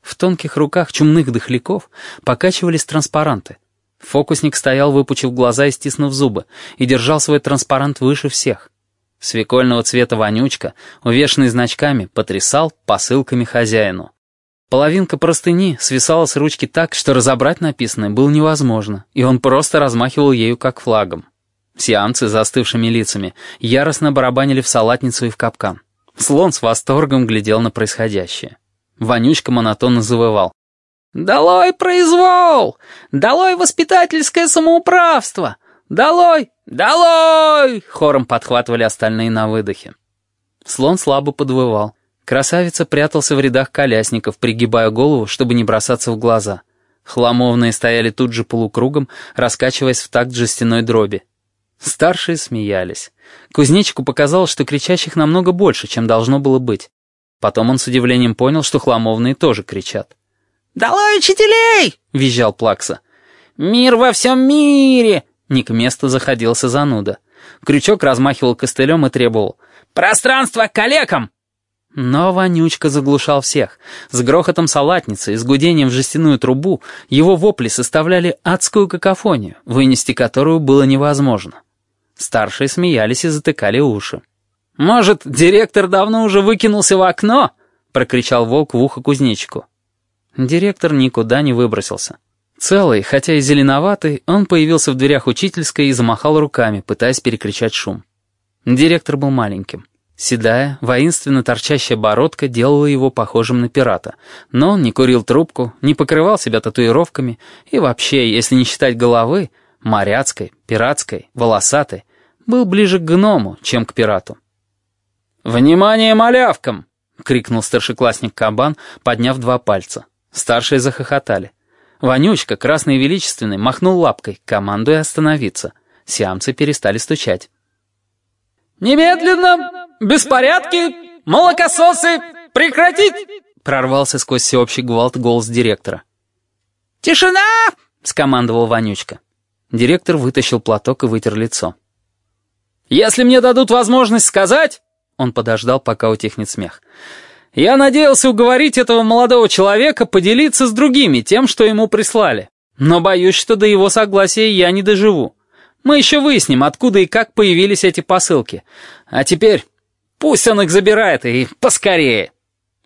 A: В тонких руках чумных дохляков покачивались транспаранты. Фокусник стоял, выпучив глаза и стиснув зубы, и держал свой транспарант выше всех.
E: Свекольного цвета вонючка, увешанный значками, потрясал посылками хозяину. Половинка простыни свисала с ручки так, что разобрать написанное было невозможно, и он просто размахивал ею как флагом. Сиамцы застывшими лицами яростно барабанили в салатницу и в капкан. Слон с восторгом глядел на происходящее. Вонючка монотонно завывал. «Долой произвол! Долой воспитательское самоуправство! Долой! Долой!» Хором подхватывали остальные на выдохе. Слон слабо подвывал. Красавица прятался в рядах колясников, пригибая голову, чтобы не бросаться в глаза. Хламовные стояли тут же полукругом, раскачиваясь в такт жестяной дроби. Старшие смеялись. Кузнечику показалось, что кричащих намного больше, чем должно было быть. Потом он с удивлением понял, что хламовные тоже кричат.
F: «Долой учителей!» — визжал Плакса. «Мир во всем мире!» — не к месту заходился зануда. Крючок размахивал костылем и требовал. «Пространство калекам!»
E: Но вонючка заглушал всех. С грохотом салатницы и с гудением в жестяную трубу его вопли составляли адскую какофонию, вынести которую было невозможно. Старшие смеялись и затыкали уши. «Может, директор давно уже выкинулся в окно?» — прокричал волк в ухо кузнечику. Директор никуда не выбросился. Целый, хотя и зеленоватый, он появился в дверях учительской и замахал руками, пытаясь перекричать шум. Директор был маленьким. Седая, воинственно торчащая бородка делала его похожим на пирата, но он не курил трубку, не покрывал себя татуировками и вообще, если не считать головы, моряцкой, пиратской, волосатой, был ближе к гному, чем к пирату. «Внимание малявкам!» — крикнул старшеклассник Кабан, подняв два пальца. Старшие захохотали. Вонючка, красный и величественный, махнул лапкой, командуя остановиться. Сиамцы перестали стучать.
F: «Немедленно! Беспорядки! Молокососы! Прекратить!»
E: Прорвался сквозь всеобщий гвалт голос директора.
F: «Тишина!» — скомандовал Вонючка.
E: Директор вытащил платок и вытер лицо.
F: «Если мне дадут возможность сказать...» Он подождал, пока утихнет смех. Я надеялся уговорить этого молодого человека поделиться с другими тем, что ему прислали. Но боюсь, что до его согласия я не доживу. Мы еще выясним, откуда и как появились эти посылки. А теперь пусть он их забирает и поскорее».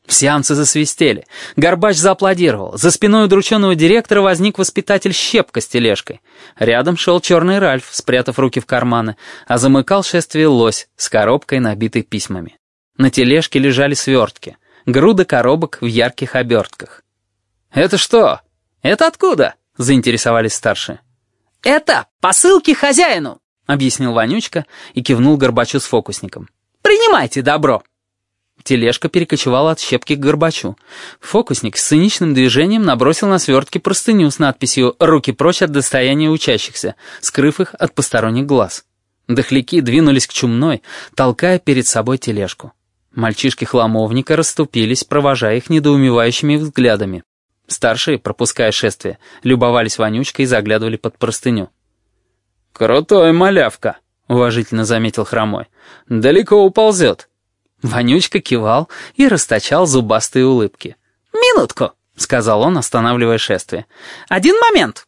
E: Сеансы засвистели. Горбач зааплодировал. За спиной удрученного директора возник воспитатель Щепка с тележкой. Рядом шел черный Ральф, спрятав руки в карманы, а замыкал шествие лось с коробкой, набитой письмами. На тележке лежали свертки, груда коробок в ярких обертках.
F: «Это что? Это откуда?» — заинтересовались старшие. «Это посылки хозяину», — объяснил Вонючка и кивнул Горбачу с фокусником. «Принимайте добро».
E: Тележка перекочевала от щепки к Горбачу. Фокусник с циничным движением набросил на свертки простыню с надписью «Руки прочь от достояния учащихся», скрыв их от посторонних глаз. Дохляки двинулись к чумной, толкая перед собой тележку. Мальчишки хламовника расступились, провожая их недоумевающими взглядами. Старшие, пропуская шествие, любовались вонючкой и заглядывали под простыню.
F: «Крутой малявка», — уважительно заметил Хромой. «Далеко уползет».
E: Вонючка кивал и расточал зубастые улыбки.
F: «Минутку», — сказал он, останавливая шествие. «Один момент».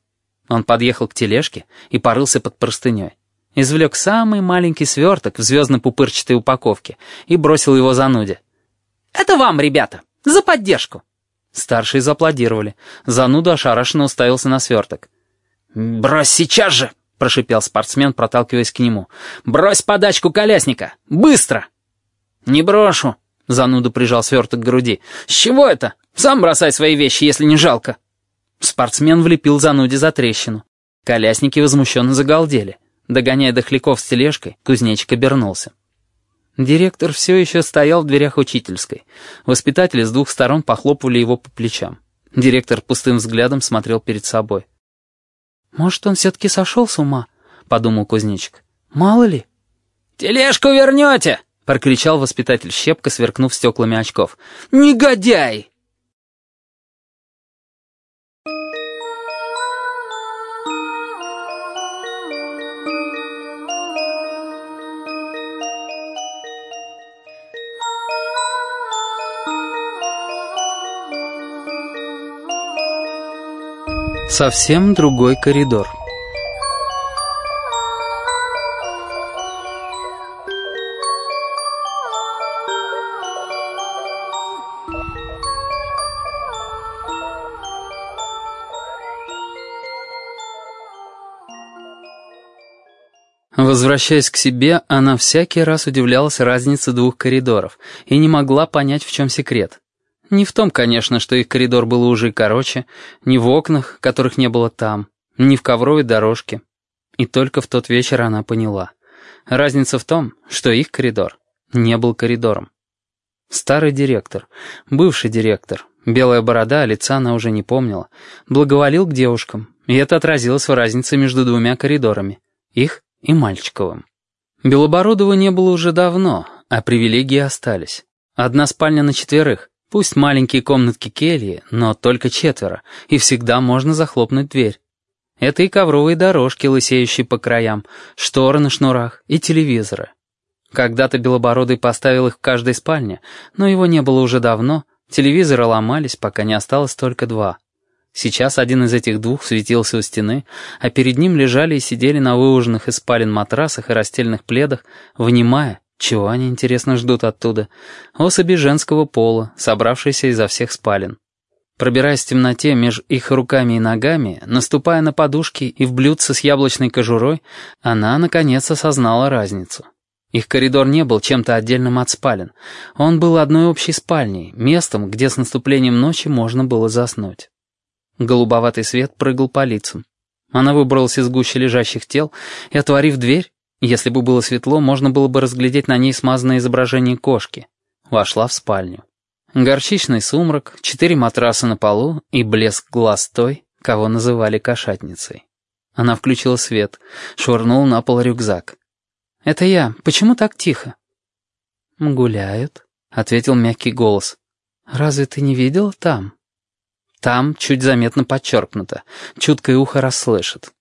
E: Он подъехал к тележке и порылся под простыней извлек самый маленький сверток в звездно-пупырчатой упаковке и бросил его зануде.
F: «Это вам, ребята, за поддержку!»
E: Старшие зааплодировали. Зануда ошарашенно уставился на сверток.
F: «Брось сейчас же!» — прошипел спортсмен, проталкиваясь к нему. «Брось подачку колясника! Быстро!» «Не брошу!» — зануда прижал сверток к груди. «С чего это? Сам бросай свои вещи, если не жалко!»
E: Спортсмен влепил зануде за трещину. Колясники возмущенно загалдели. Догоняя дохляков с тележкой, кузнечик обернулся. Директор все еще стоял в дверях учительской. Воспитатели с двух сторон похлопывали его по плечам. Директор пустым взглядом смотрел перед собой.
C: «Может, он все-таки сошел с ума?» — подумал кузнечик. «Мало ли».
F: «Тележку вернете!»
E: — прокричал воспитатель Щепка, сверкнув стеклами очков.
F: «Негодяй!»
E: Совсем другой коридор. Возвращаясь к себе, она всякий раз удивлялась разнице двух коридоров и не могла понять, в чем секрет. Не в том, конечно, что их коридор был уже короче, не в окнах, которых не было там, не в ковровой дорожке. И только в тот вечер она поняла. Разница в том, что их коридор не был коридором. Старый директор, бывший директор, белая борода, лица она уже не помнила, благоволил к девушкам, и это отразилось в разнице между двумя коридорами, их и Мальчиковым. Белобородова не было уже давно, а привилегии остались. Одна спальня на четверых, пусть маленькие комнатки кельи, но только четверо, и всегда можно захлопнуть дверь. Это и ковровые дорожки, лысеющие по краям, шторы на шнурах и телевизоры. Когда-то Белобородый поставил их в каждой спальне, но его не было уже давно, телевизоры ломались, пока не осталось только два — Сейчас один из этих двух светился у стены, а перед ним лежали и сидели на выуженных из спален матрасах и растельных пледах, внимая, чего они, интересно, ждут оттуда, особи женского пола, собравшиеся изо всех спален. Пробираясь в темноте между их руками и ногами, наступая на подушки и в блюдце с яблочной кожурой, она, наконец, осознала разницу. Их коридор не был чем-то отдельным от спален. Он был одной общей спальней, местом, где с наступлением ночи можно было заснуть. Голубоватый свет прыгал по лицам. Она выбралась из гущи лежащих тел и, отворив дверь, если бы было светло, можно было бы разглядеть на ней смазанное изображение кошки, вошла в спальню. Горчичный сумрак, четыре матраса на полу и блеск глаз той, кого называли кошатницей. Она включила свет, швырнула на пол рюкзак. «Это я. Почему так тихо?» «Гуляют», — ответил мягкий голос. «Разве ты не видел там?» Там чуть заметно подчеркнуто. Чуткое ухо расслышит.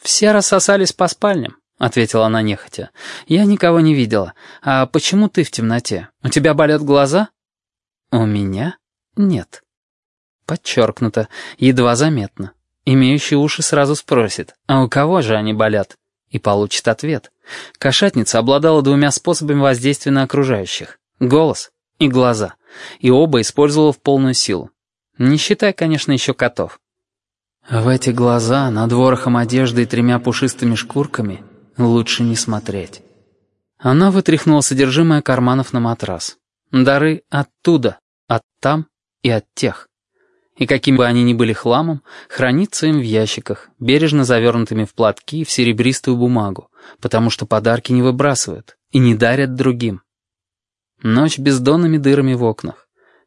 E: «Все рассосались по спальням», — ответила она нехотя. «Я никого не видела. А почему ты в темноте? У тебя болят глаза?» «У меня? Нет». Подчеркнуто, едва заметно. Имеющий уши сразу спросит, а у кого же они болят? И получит ответ. Кошатница обладала двумя способами воздействия на окружающих. Голос и глаза. И оба использовала в полную силу. Не считая, конечно, еще котов. В эти глаза над ворохом одежды и тремя пушистыми шкурками лучше не смотреть. Она вытряхнула содержимое карманов на матрас. Дары оттуда, от там и от тех. И каким бы они ни были хламом, хранится им в ящиках, бережно завернутыми в платки в серебристую бумагу, потому что подарки не выбрасывают и не дарят другим. Ночь бездонными дырами в окнах.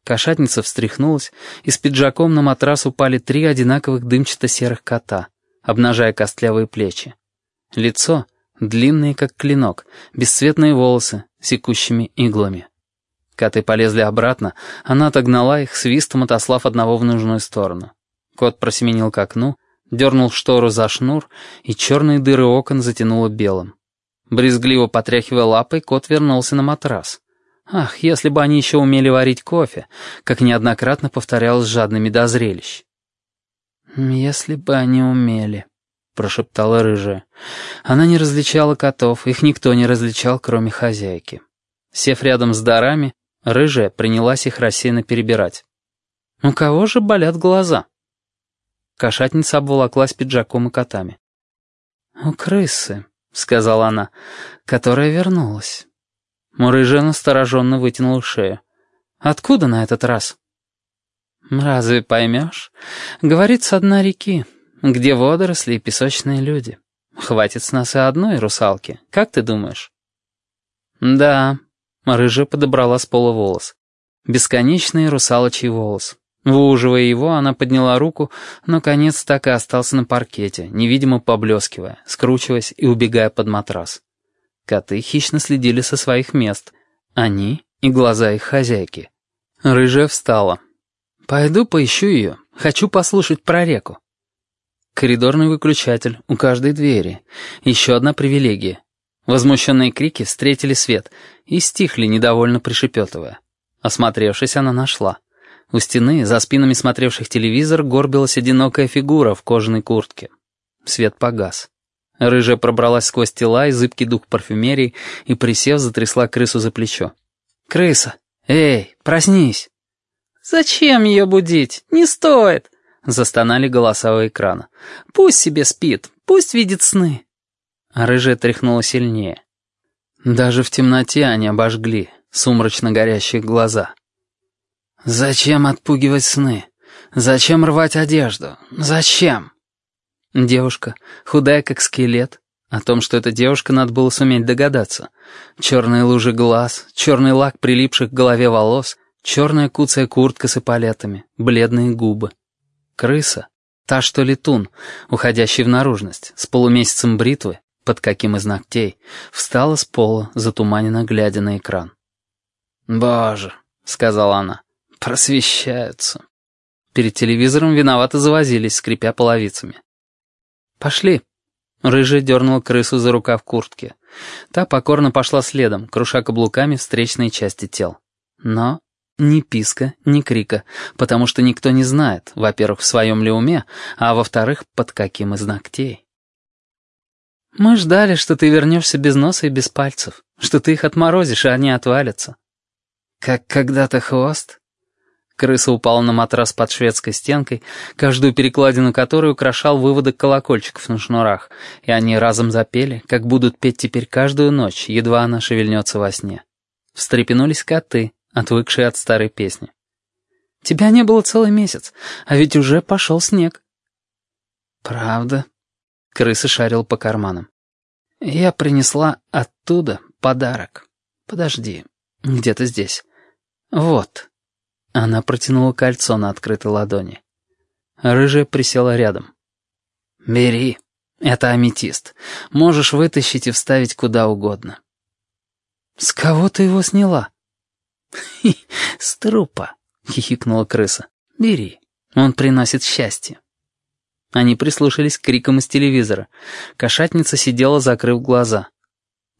E: Кошатница встряхнулась, и с пиджаком на матрас упали три одинаковых дымчато-серых кота, обнажая костлявые плечи. Лицо длинное, как клинок, бесцветные волосы, секущими иглами. Коты полезли обратно, она отогнала их, свистом отослав одного в нужную сторону. Кот просеменил к окну, дернул штору за шнур, и черные дыры окон затянуло белым. Брезгливо потряхивая лапой, кот вернулся на матрас. Ах, если бы они еще умели варить кофе, как неоднократно повторялось жадными до зрелищ. «Если бы они умели», — прошептала рыжая. Она не различала котов, их никто не различал, кроме хозяйки. Сев рядом с дарами, рыжая принялась их рассеянно перебирать. «У кого же болят глаза?» Кошатница обволоклась пиджаком и котами. «У крысы», — сказала она, — «которая вернулась». Рыжая настороженно вытянула шею. «Откуда на этот раз?» «Разве поймешь? Говорит, с дна реки, где водоросли и песочные люди. Хватит с нас и одной русалки, как ты думаешь?» «Да», — рыжая подобрала с пола волос. Бесконечный русалочий волос. Выуживая его, она подняла руку, но конец так и остался на паркете, невидимо поблескивая, скручиваясь и убегая под матрас. Коты хищно следили со своих мест. Они и глаза их хозяйки. Рыжая встала. «Пойду поищу ее. Хочу послушать про реку». Коридорный выключатель у каждой двери. Еще одна привилегия. Возмущенные крики встретили свет и стихли, недовольно пришепетывая. Осмотревшись, она нашла. У стены, за спинами смотревших телевизор, горбилась одинокая фигура в кожаной куртке. Свет погас. Рыжая пробралась сквозь тела и зыбкий дух парфюмерии и, присев, затрясла крысу за плечо. «Крыса! Эй, проснись!»
B: «Зачем ее будить? Не стоит!» Застонали голоса у экрана. «Пусть себе спит, пусть видит сны».
A: а рыжая тряхнула сильнее. Даже в темноте они обожгли сумрачно горящие глаза. «Зачем отпугивать сны? Зачем рвать одежду? Зачем?» Девушка, худая как скелет. О том, что это девушка, надо было суметь догадаться. Черные лужи глаз, черный лак прилипших к голове волос, черная куцая куртка с эполетами, бледные губы. Крыса, та, что летун, уходящий в наружность, с полумесяцем бритвы, под каким из ногтей, встала с пола, затуманенно глядя на экран. «Боже», — сказала она, — «просвещаются». Перед телевизором виновато завозились, скрипя половицами. «Пошли». Рыжий дернул крысу за рукав куртки. Та покорно пошла следом, круша каблуками встречные части тел. Но ни писка, ни крика, потому что никто не знает, во-первых, в своем ли уме, а во-вторых, под каким из ногтей. «Мы ждали, что ты вернешься без носа и без пальцев, что ты их отморозишь, а они отвалятся». «Как когда-то хвост?» Крыса упала на матрас под шведской стенкой, каждую перекладину которой украшал выводок колокольчиков на шнурах, и они разом запели, как будут петь теперь каждую ночь, едва она шевельнется во сне. Встрепенулись коты, отвыкшие от старой песни. «Тебя не было целый месяц, а ведь уже пошел снег». «Правда?» — крыса шарил по карманам. «Я принесла оттуда подарок. Подожди, где-то здесь. Вот». Она протянула кольцо на открытой ладони. Рыжая присела рядом. «Бери. Это аметист. Можешь вытащить и вставить куда угодно». «С кого ты его сняла?» «Хи, с трупа», — хихикнула крыса. «Бери. Он приносит счастье». Они прислушались к крикам из телевизора. Кошатница сидела, закрыв глаза.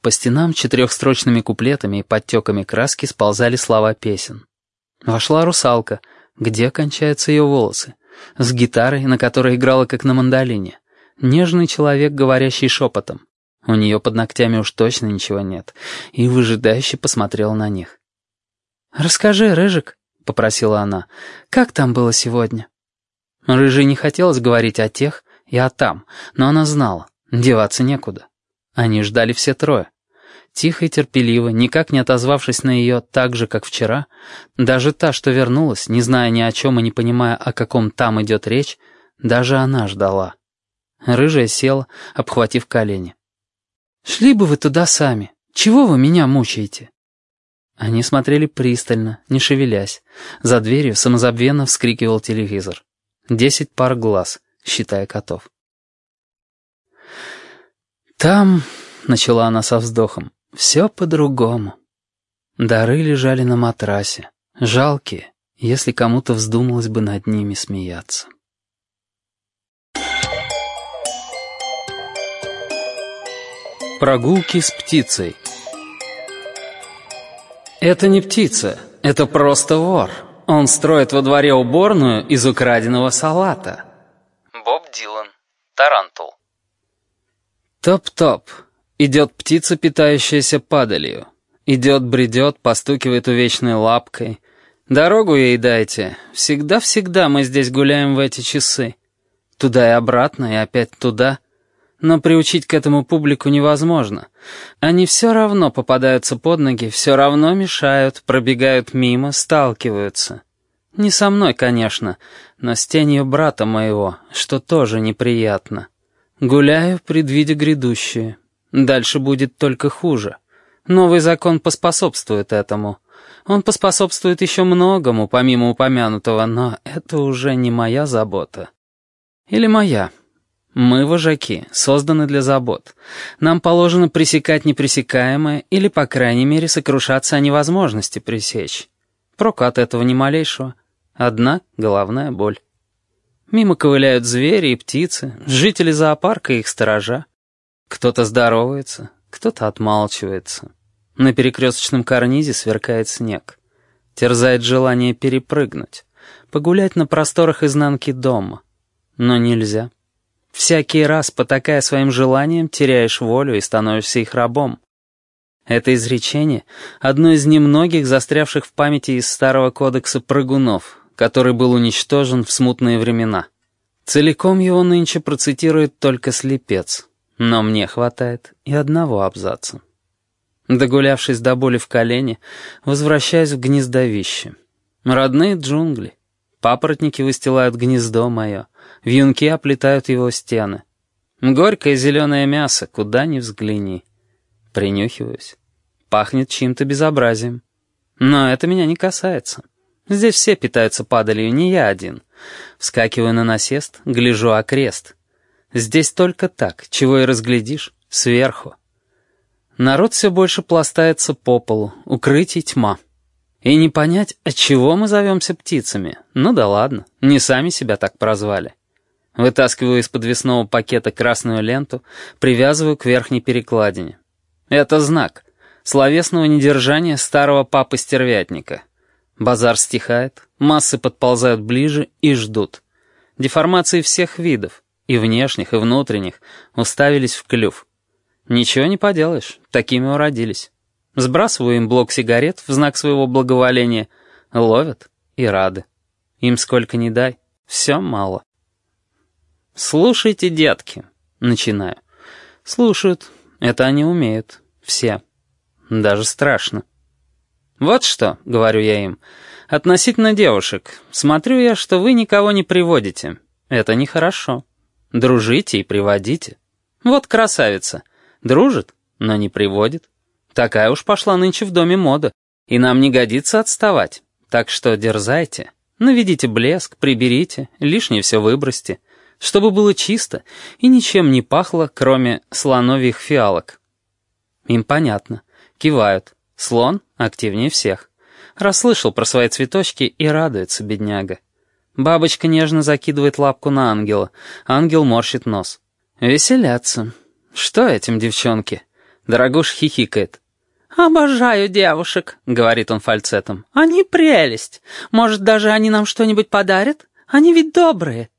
A: По стенам четырехстрочными куплетами и подтеками краски сползали слова песен. Вошла русалка, где кончаются ее волосы, с гитарой, на которой играла как на мандолине. Нежный человек, говорящий шепотом. У нее под ногтями уж точно ничего нет. И выжидающе посмотрела на них. «Расскажи, Рыжик», — попросила она, — «как там было сегодня?» Рыжей не хотелось говорить о тех и о там, но она знала, деваться некуда. Они ждали все трое. Тихо и терпеливо, никак не отозвавшись на ее так же, как вчера, даже та, что вернулась, не зная ни о чем и не понимая, о каком там идет речь, даже она ждала. Рыжая села, обхватив колени. «Шли бы вы туда сами. Чего вы меня мучаете?» Они смотрели пристально, не шевелясь. За дверью самозабвенно вскрикивал телевизор. Десять пар глаз, считая котов. «Там...» — начала она со вздохом. Все по-другому. Дары лежали на матрасе, жалкие, если кому-то вздумалось бы над ними смеяться. Прогулки с птицей Это не птица, это просто вор. Он строит во дворе уборную из украденного салата.
E: Боб Дилан, Тарантул.
A: Топ-топ. Идет птица, питающаяся падалью. Идет, бредет, постукивает увечной лапкой. Дорогу ей дайте. Всегда-всегда мы здесь гуляем в эти часы. Туда и обратно, и опять туда. Но приучить к этому публику невозможно. Они все равно попадаются под ноги, все равно мешают, пробегают мимо, сталкиваются. Не со мной, конечно, но с тенью брата моего, что тоже неприятно. Гуляю, предвидя грядущее. Дальше будет только хуже. Новый закон поспособствует этому. Он поспособствует еще многому, помимо упомянутого, но это уже не моя забота. Или моя. Мы, вожаки, созданы для забот. Нам положено пресекать непресекаемое или, по крайней мере, сокрушаться о невозможности пресечь. Прока от этого ни малейшего. Одна головная боль. Мимо ковыляют звери и птицы, жители зоопарка и их сторожа. Кто-то здоровается, кто-то отмалчивается. На перекресточном карнизе сверкает снег. Терзает желание перепрыгнуть, погулять на просторах изнанки дома. Но нельзя. Всякий раз, потакая своим желанием, теряешь волю и становишься их рабом. Это изречение — одно из немногих застрявших в памяти из Старого кодекса прыгунов, который был уничтожен в смутные времена. Целиком его нынче процитирует только слепец. Но мне хватает и одного абзаца. Догулявшись до боли в колене, возвращаюсь в гнездовище. Родные джунгли. Папоротники выстилают гнездо мое, вьюнки оплетают его стены. Горькое зеленое мясо, куда ни взгляни. Принюхиваюсь. Пахнет чьим-то безобразием. Но это меня не касается. Здесь все питаются падалью, не я один. Вскакиваю на насест, гляжу окрест. Здесь только так, чего и разглядишь, сверху. Народ все больше пластается по полу, укрытий тьма. И не понять, от чего мы зовемся птицами. Ну да ладно, не сами себя так прозвали. Вытаскиваю из подвесного пакета красную ленту, привязываю к верхней перекладине. Это знак словесного недержания старого папы-стервятника. Базар стихает, массы подползают ближе и ждут. Деформации всех видов, и внешних, и внутренних, уставились в клюв. Ничего не поделаешь, такими уродились. Сбрасываю им блок сигарет в знак своего благоволения, ловят и рады. Им сколько ни дай, все мало. «Слушайте, детки», — начинаю. Слушают, это они умеют, все. Даже страшно. «Вот что», — говорю я им, — «относительно девушек. Смотрю я, что вы никого не приводите. Это нехорошо. Дружите и приводите. Вот красавица. Дружит, но не приводит. Такая уж пошла нынче в доме мода, и нам не годится отставать. Так что дерзайте, наведите блеск, приберите, лишнее все выбросьте, чтобы было чисто и ничем не пахло, кроме слоновьих фиалок. Им понятно, кивают. Слон активнее всех. Расслышал про свои цветочки и радуется, бедняга. Бабочка нежно закидывает лапку на ангела, ангел морщит нос. Веселятся. «Что этим, девчонки?» Дорогуш хихикает.
B: «Обожаю девушек», — говорит он фальцетом. «Они прелесть. Может, даже они нам что-нибудь подарят? Они ведь добрые».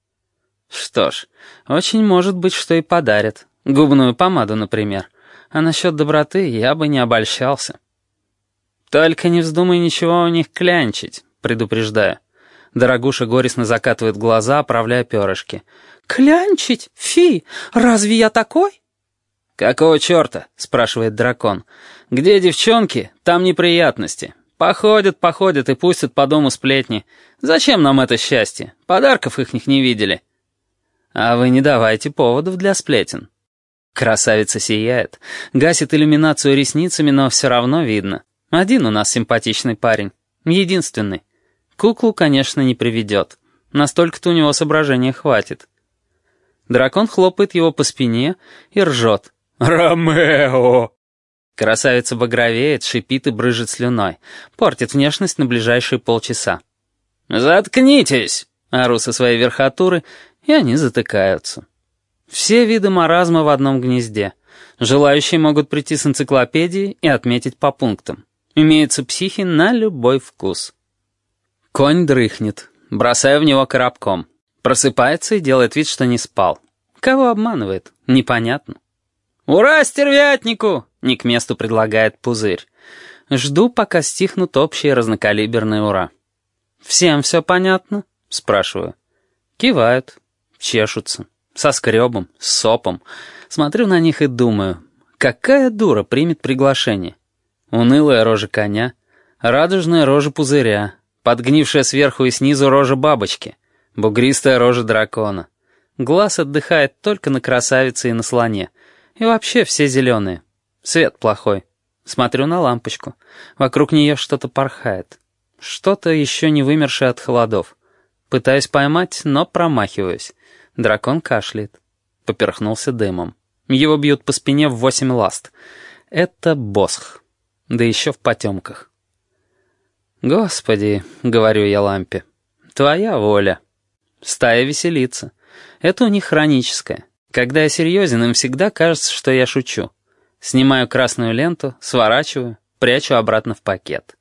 A: Что ж, очень может быть, что и подарят. Губную помаду, например. А насчет доброты я бы не обольщался. «Только не вздумай ничего у них клянчить», — предупреждаю. Дорогуша горестно закатывает глаза, оправляя перышки.
B: «Клянчить? Фи! Разве я такой?»
A: «Какого черта?» — спрашивает дракон. «Где девчонки, там неприятности. Походят, походят и пустят по дому сплетни. Зачем нам это счастье? Подарков их не видели». «А вы не давайте поводов для сплетен». Красавица сияет, гасит иллюминацию ресницами, но все равно видно. Один у нас симпатичный парень. Единственный. Куклу, конечно, не приведет. Настолько-то у него соображения хватит. Дракон хлопает его по спине и ржет. «Ромео!» Красавица багровеет, шипит и брыжет слюной. Портит внешность на ближайшие полчаса. «Заткнитесь!» — ору со своей верхотуры, и они затыкаются. Все виды маразма в одном гнезде. Желающие могут прийти с энциклопедией и отметить по пунктам. Имеются психи на любой вкус. Конь дрыхнет. Бросаю в него коробком. Просыпается и делает вид, что не спал. Кого обманывает? Непонятно. «Ура, стервятнику!» — не к месту предлагает пузырь. Жду, пока стихнут общие разнокалиберные «ура». «Всем все понятно?» — спрашиваю. Кивают, чешутся, со скребом, с сопом. Смотрю на них и думаю, какая дура примет приглашение? Унылая рожа коня, радужная рожа пузыря, подгнившая сверху и снизу рожа бабочки, бугристая рожа дракона. Глаз отдыхает только на красавице и на слоне — и вообще все зеленые. Свет плохой. Смотрю на лампочку. Вокруг нее что-то порхает. Что-то еще не вымершее от холодов. Пытаюсь поймать, но промахиваюсь. Дракон кашляет. Поперхнулся дымом. Его бьют по спине в восемь ласт. Это босх. Да еще в потемках. «Господи», — говорю я лампе, — «твоя воля». Стая веселится. Это у них хроническое. Когда я серьезен, им всегда кажется, что я шучу. Снимаю красную ленту, сворачиваю, прячу обратно в пакет.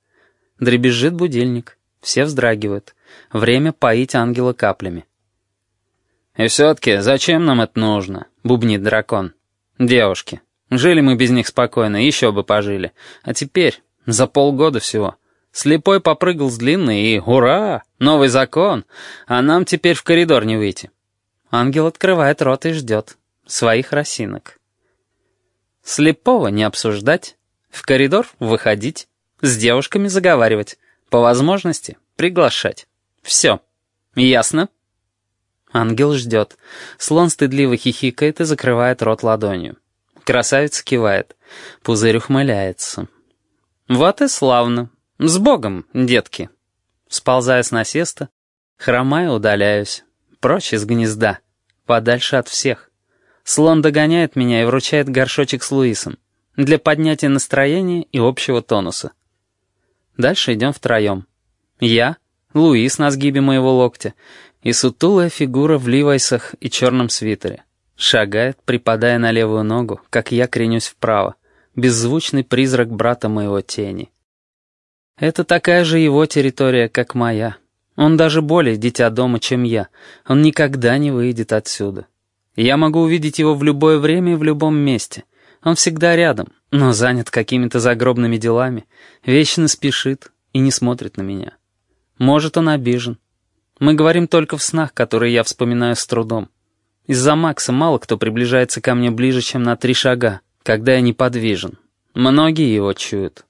A: Дребезжит будильник. Все вздрагивают. Время поить ангела каплями. «И все-таки зачем нам это нужно?» — бубнит дракон. «Девушки. Жили мы без них спокойно, еще бы пожили. А теперь, за полгода всего. Слепой попрыгал с длинной и ура! Новый закон! А нам теперь в коридор не выйти». Ангел открывает рот и ждет. Своих росинок. Слепого не обсуждать, в коридор выходить, с девушками заговаривать, по возможности приглашать. Все. Ясно? Ангел ждет. Слон стыдливо хихикает и закрывает рот ладонью. Красавица кивает. Пузырь ухмыляется. Вот и славно. С Богом, детки. Сползая с насеста, хромая удаляюсь. Прочь из гнезда. Подальше от всех. Слон догоняет меня и вручает горшочек с Луисом. Для поднятия настроения и общего тонуса. Дальше идем втроем. Я, Луис на сгибе моего локтя и сутулая фигура в ливайсах и черном свитере. Шагает, припадая на левую ногу, как я кренюсь вправо. Беззвучный призрак брата моего тени. Это такая же его территория, как моя. Он даже более дитя дома, чем я. Он никогда не выйдет отсюда. Я могу увидеть его в любое время и в любом месте. Он всегда рядом, но занят какими-то загробными делами, вечно спешит и не смотрит на меня. Может, он обижен. Мы говорим только в снах, которые я вспоминаю с трудом. Из-за Макса мало кто приближается ко мне ближе, чем на три шага, когда я неподвижен. Многие его чуют.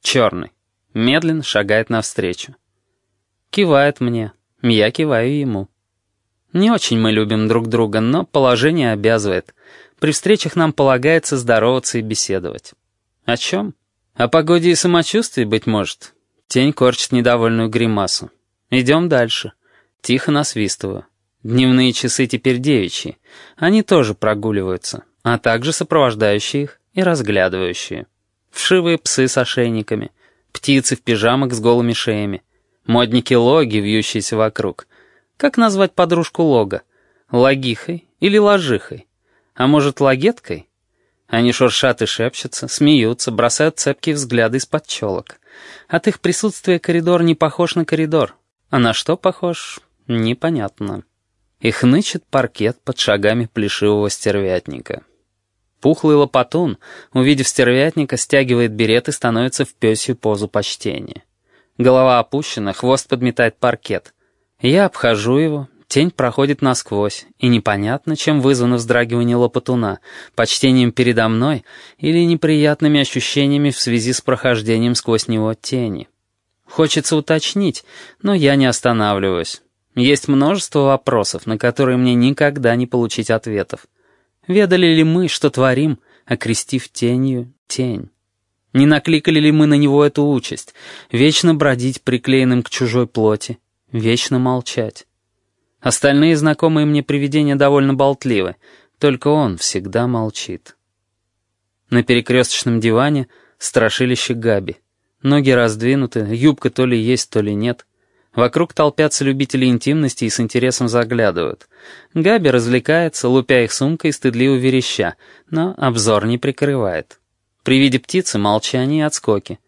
A: Черный. Медленно шагает навстречу. Кивает мне. Я киваю ему. Не очень мы любим друг друга, но положение обязывает. При встречах нам полагается здороваться и беседовать. О чем? О погоде и самочувствии, быть может. Тень корчит недовольную гримасу. Идем дальше. Тихо насвистываю. Дневные часы теперь девичьи. Они тоже прогуливаются, а также сопровождающие их и разглядывающие. Вшивые псы с ошейниками, птицы в пижамах с голыми шеями, модники логи, вьющиеся вокруг. Как назвать подружку лога? Логихой или ложихой? А может, лагеткой? Они шуршат и шепчутся, смеются, бросают цепкие взгляды из-под челок. От их присутствия коридор не похож на коридор. А на что похож, непонятно и хнычет паркет под шагами плешивого стервятника. Пухлый лопатун, увидев стервятника, стягивает берет и становится в пёсью позу почтения. Голова опущена, хвост подметает паркет. Я обхожу его, тень проходит насквозь, и непонятно, чем вызвано вздрагивание лопатуна, почтением передо мной или неприятными ощущениями в связи с прохождением сквозь него тени. Хочется уточнить, но я не останавливаюсь. Есть множество вопросов, на которые мне никогда не получить ответов. Ведали ли мы, что творим, окрестив тенью тень? Не накликали ли мы на него эту участь? Вечно бродить приклеенным к чужой плоти, вечно молчать. Остальные знакомые мне привидения довольно болтливы, только он всегда молчит. На перекресточном диване страшилище Габи. Ноги раздвинуты, юбка то ли есть, то ли нет. Вокруг толпятся любители интимности и с интересом заглядывают. Габи развлекается, лупя их сумкой стыдливо вереща, но обзор не прикрывает. При виде птицы молчание и отскоки.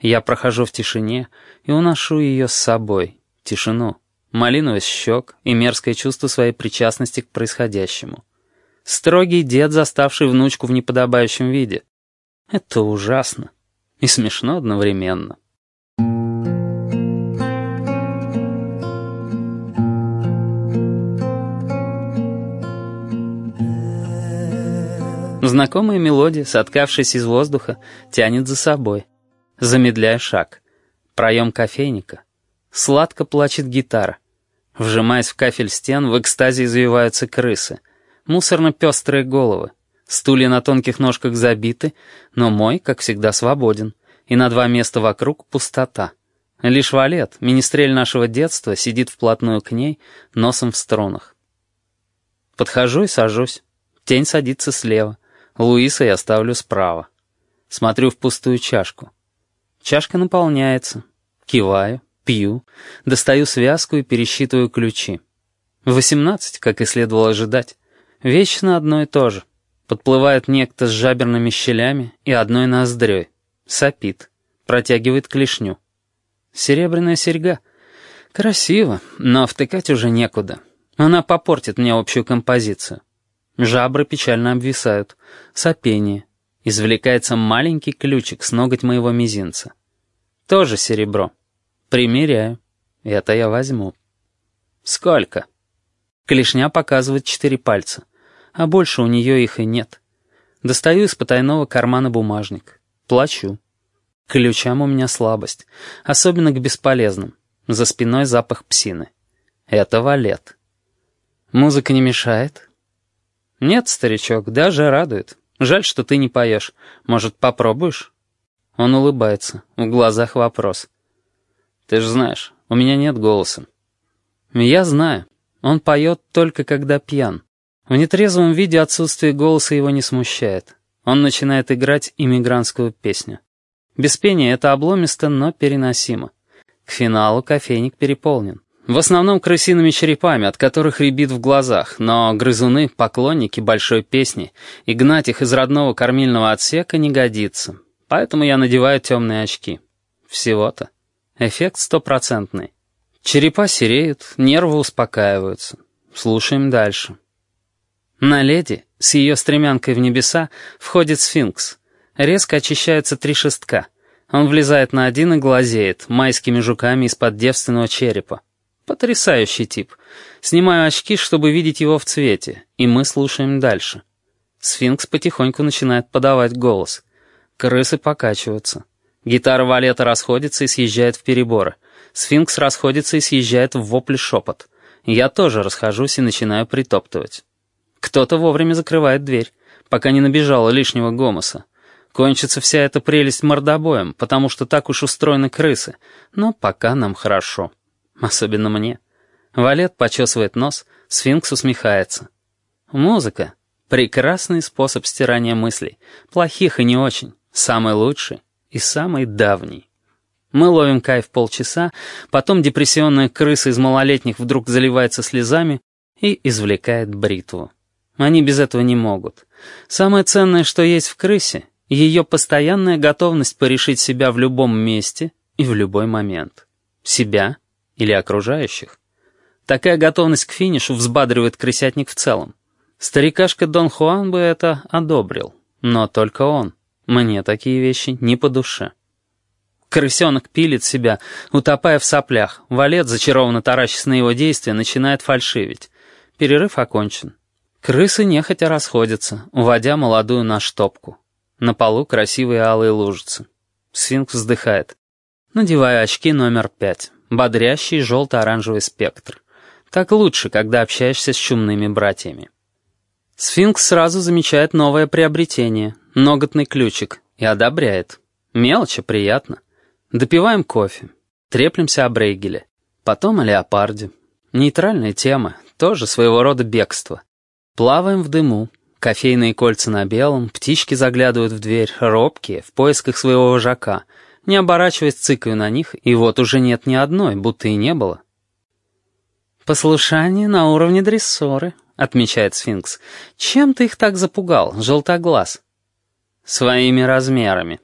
A: Я прохожу в тишине и уношу ее с собой. Тишину. Малиновость щек и мерзкое чувство своей причастности к происходящему. Строгий дед, заставший внучку в неподобающем виде. Это ужасно и смешно одновременно. Знакомая мелодия, соткавшись из воздуха, тянет за собой. Замедляя шаг. Проем кофейника. Сладко плачет гитара. Вжимаясь в кафель стен, в экстазе извиваются крысы. Мусорно-пестрые головы. Стулья на тонких ножках забиты, но мой, как всегда, свободен. И на два места вокруг пустота. Лишь Валет, министрель нашего детства, сидит вплотную к ней, носом в струнах. Подхожу и сажусь. Тень садится слева. Луиса я ставлю справа. Смотрю в пустую чашку. Чашка наполняется. Киваю, пью, достаю связку и пересчитываю ключи. Восемнадцать, как и следовало ожидать. Вечно одно и то же. Подплывает некто с жаберными щелями и одной ноздрёй. Сопит. Протягивает клешню. Серебряная серьга. Красиво, но втыкать уже некуда. Она попортит мне общую композицию. Жабры печально обвисают. Сопение. Извлекается маленький ключик с ноготь моего мизинца. Тоже серебро. Примеряю. Это я возьму. Сколько? Клешня показывает четыре пальца. А больше у нее их и нет. Достаю из потайного кармана бумажник. Плачу. К ключам у меня слабость, особенно к бесполезным. За спиной запах псины. Это валет. Музыка не мешает? Нет, старичок, даже радует. Жаль, что ты не поешь. Может, попробуешь? Он улыбается. В глазах вопрос. Ты же знаешь, у меня нет голоса. Я знаю. Он поет только когда пьян. В нетрезвом виде отсутствие голоса его не смущает. Он начинает играть иммигрантскую песню. Без пения это обломисто, но переносимо. К финалу кофейник переполнен. В основном крысиными черепами, от которых рябит в глазах, но грызуны — поклонники большой песни, и гнать их из родного кормильного отсека не годится. Поэтому я надеваю темные очки. Всего-то. Эффект стопроцентный. Черепа сереют, нервы успокаиваются. Слушаем дальше. На леди, с ее стремянкой в небеса, входит сфинкс. Резко очищаются три шестка. Он влезает на один и глазеет, майскими жуками из-под девственного черепа. Потрясающий тип. Снимаю очки, чтобы видеть его в цвете, и мы слушаем дальше. Сфинкс потихоньку начинает подавать голос. Крысы покачиваются. Гитара валета расходится и съезжает в переборы. Сфинкс расходится и съезжает в вопли шепот. Я тоже расхожусь и начинаю притоптывать. Кто-то вовремя закрывает дверь, пока не набежало лишнего гомоса. Кончится вся эта прелесть мордобоем, потому что так уж устроены крысы. Но пока нам хорошо. Особенно мне. Валет почесывает нос, сфинкс усмехается. Музыка — прекрасный способ стирания мыслей. Плохих и не очень. Самый лучший и самый давний. Мы ловим кайф полчаса, потом депрессионная крыса из малолетних вдруг заливается слезами и извлекает бритву. Они без этого не могут. Самое ценное, что есть в крысе — ее постоянная готовность порешить себя в любом месте и в любой момент. Себя или окружающих. Такая готовность к финишу взбадривает крысятник в целом. Старикашка Дон Хуан бы это одобрил, но только он. Мне такие вещи не по душе. Крысенок пилит себя, утопая в соплях. Валет, зачарованно таращясь на его действия, начинает фальшивить. Перерыв окончен. Крысы нехотя расходятся, уводя молодую на штопку. На полу красивые алые лужицы. Сфинкс вздыхает. Надеваю очки номер пять. Бодрящий желто-оранжевый спектр. Так лучше, когда общаешься с чумными братьями. Сфинкс сразу замечает новое приобретение — ноготный ключик, и одобряет. Мелочи, приятно. Допиваем кофе. Треплемся о Брейгеле. Потом о леопарде. Нейтральная тема, тоже своего рода бегство. Плаваем в дыму. Кофейные кольца на белом, птички заглядывают в дверь, робкие, в поисках своего вожака. Не оборачиваясь, цыкаю на них, и вот уже нет ни одной, будто и не было. «Послушание на уровне дрессоры», — отмечает сфинкс. «Чем ты их так запугал, желтоглаз?» «Своими размерами»,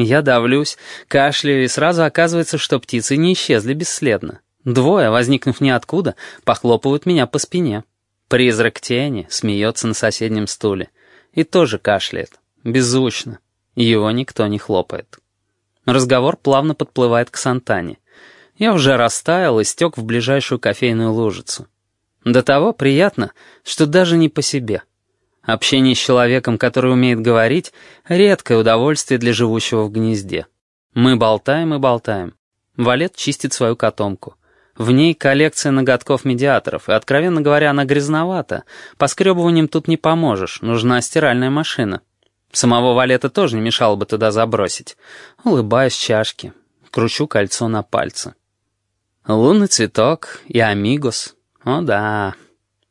A: я давлюсь, кашляю, и сразу оказывается, что птицы не исчезли бесследно. Двое, возникнув ниоткуда, похлопывают меня по спине. Призрак тени смеется на соседнем стуле. И тоже кашляет. Беззвучно. Его никто не хлопает. Разговор плавно подплывает к Сантане. Я уже растаял и стек в ближайшую кофейную лужицу. До того приятно, что даже не по себе. Общение с человеком, который умеет говорить, — редкое удовольствие для живущего в гнезде. Мы болтаем и болтаем. Валет чистит свою котомку. В ней коллекция ноготков-медиаторов, и, откровенно говоря, она грязновата. Поскребыванием тут не поможешь, нужна стиральная машина. Самого валета тоже не мешало бы туда забросить. Улыбаюсь чашке, кручу кольцо на пальце. Лунный цветок и амигос. О да,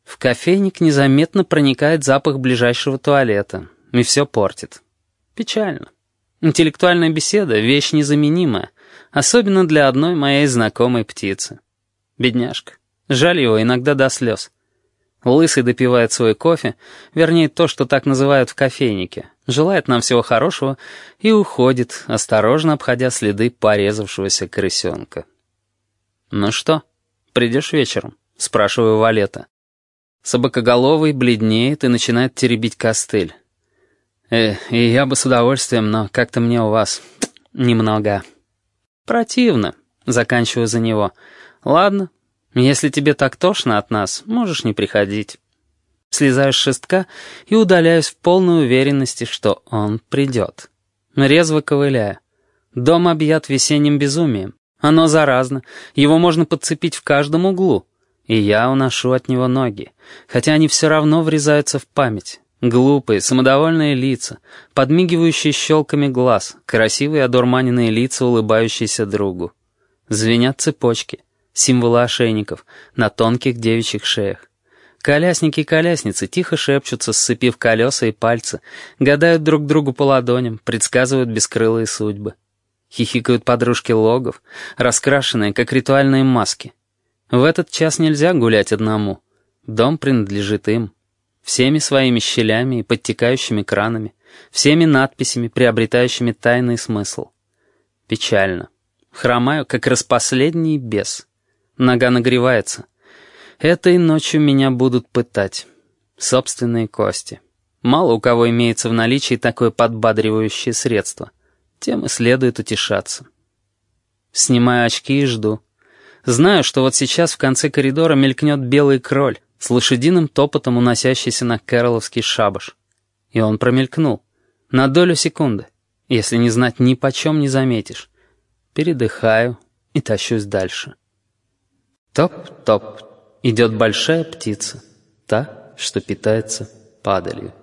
A: в кофейник незаметно проникает запах ближайшего туалета, и все портит. Печально. Интеллектуальная беседа — вещь незаменимая, особенно для одной моей знакомой птицы. Бедняжка. Жаль его иногда до слез. Лысый допивает свой кофе, вернее, то, что так называют в кофейнике, желает нам всего хорошего и уходит, осторожно обходя следы порезавшегося крысенка. «Ну что, придешь вечером?» — спрашиваю Валета. Собакоголовый бледнеет и начинает теребить костыль. Э, и я бы с удовольствием, но как-то мне у вас немного. Противно, заканчиваю за него. Ладно, если тебе так тошно от нас, можешь не приходить. Слезаю с шестка и удаляюсь в полной уверенности, что он придет. Резво ковыляя. Дом объят весенним безумием. Оно заразно, его можно подцепить в каждом углу. И я уношу от него ноги, хотя они все равно врезаются в память. Глупые, самодовольные лица, подмигивающие щелками глаз, красивые одурманенные лица, улыбающиеся другу. Звенят цепочки, символы ошейников, на тонких девичьих шеях. Колясники и колясницы тихо шепчутся, сцепив колеса и пальцы, гадают друг другу по ладоням, предсказывают бескрылые судьбы. Хихикают подружки логов, раскрашенные, как ритуальные маски. В этот час нельзя гулять одному. Дом принадлежит им. Всеми своими щелями и подтекающими кранами, всеми надписями, приобретающими тайный смысл. Печально. Хромаю, как распоследний бес. Нога нагревается. Этой ночью меня будут пытать. Собственные кости. Мало у кого имеется в наличии такое подбадривающее средство. Тем и следует утешаться. Снимаю очки и жду. Знаю, что вот сейчас в конце коридора мелькнет белый кроль с лошадиным топотом, уносящийся на Кэроловский шабаш. И он промелькнул. На долю секунды. Если не знать, ни почем не заметишь. Передыхаю и тащусь дальше. Топ-топ. Идет большая птица. Та, что питается падалью.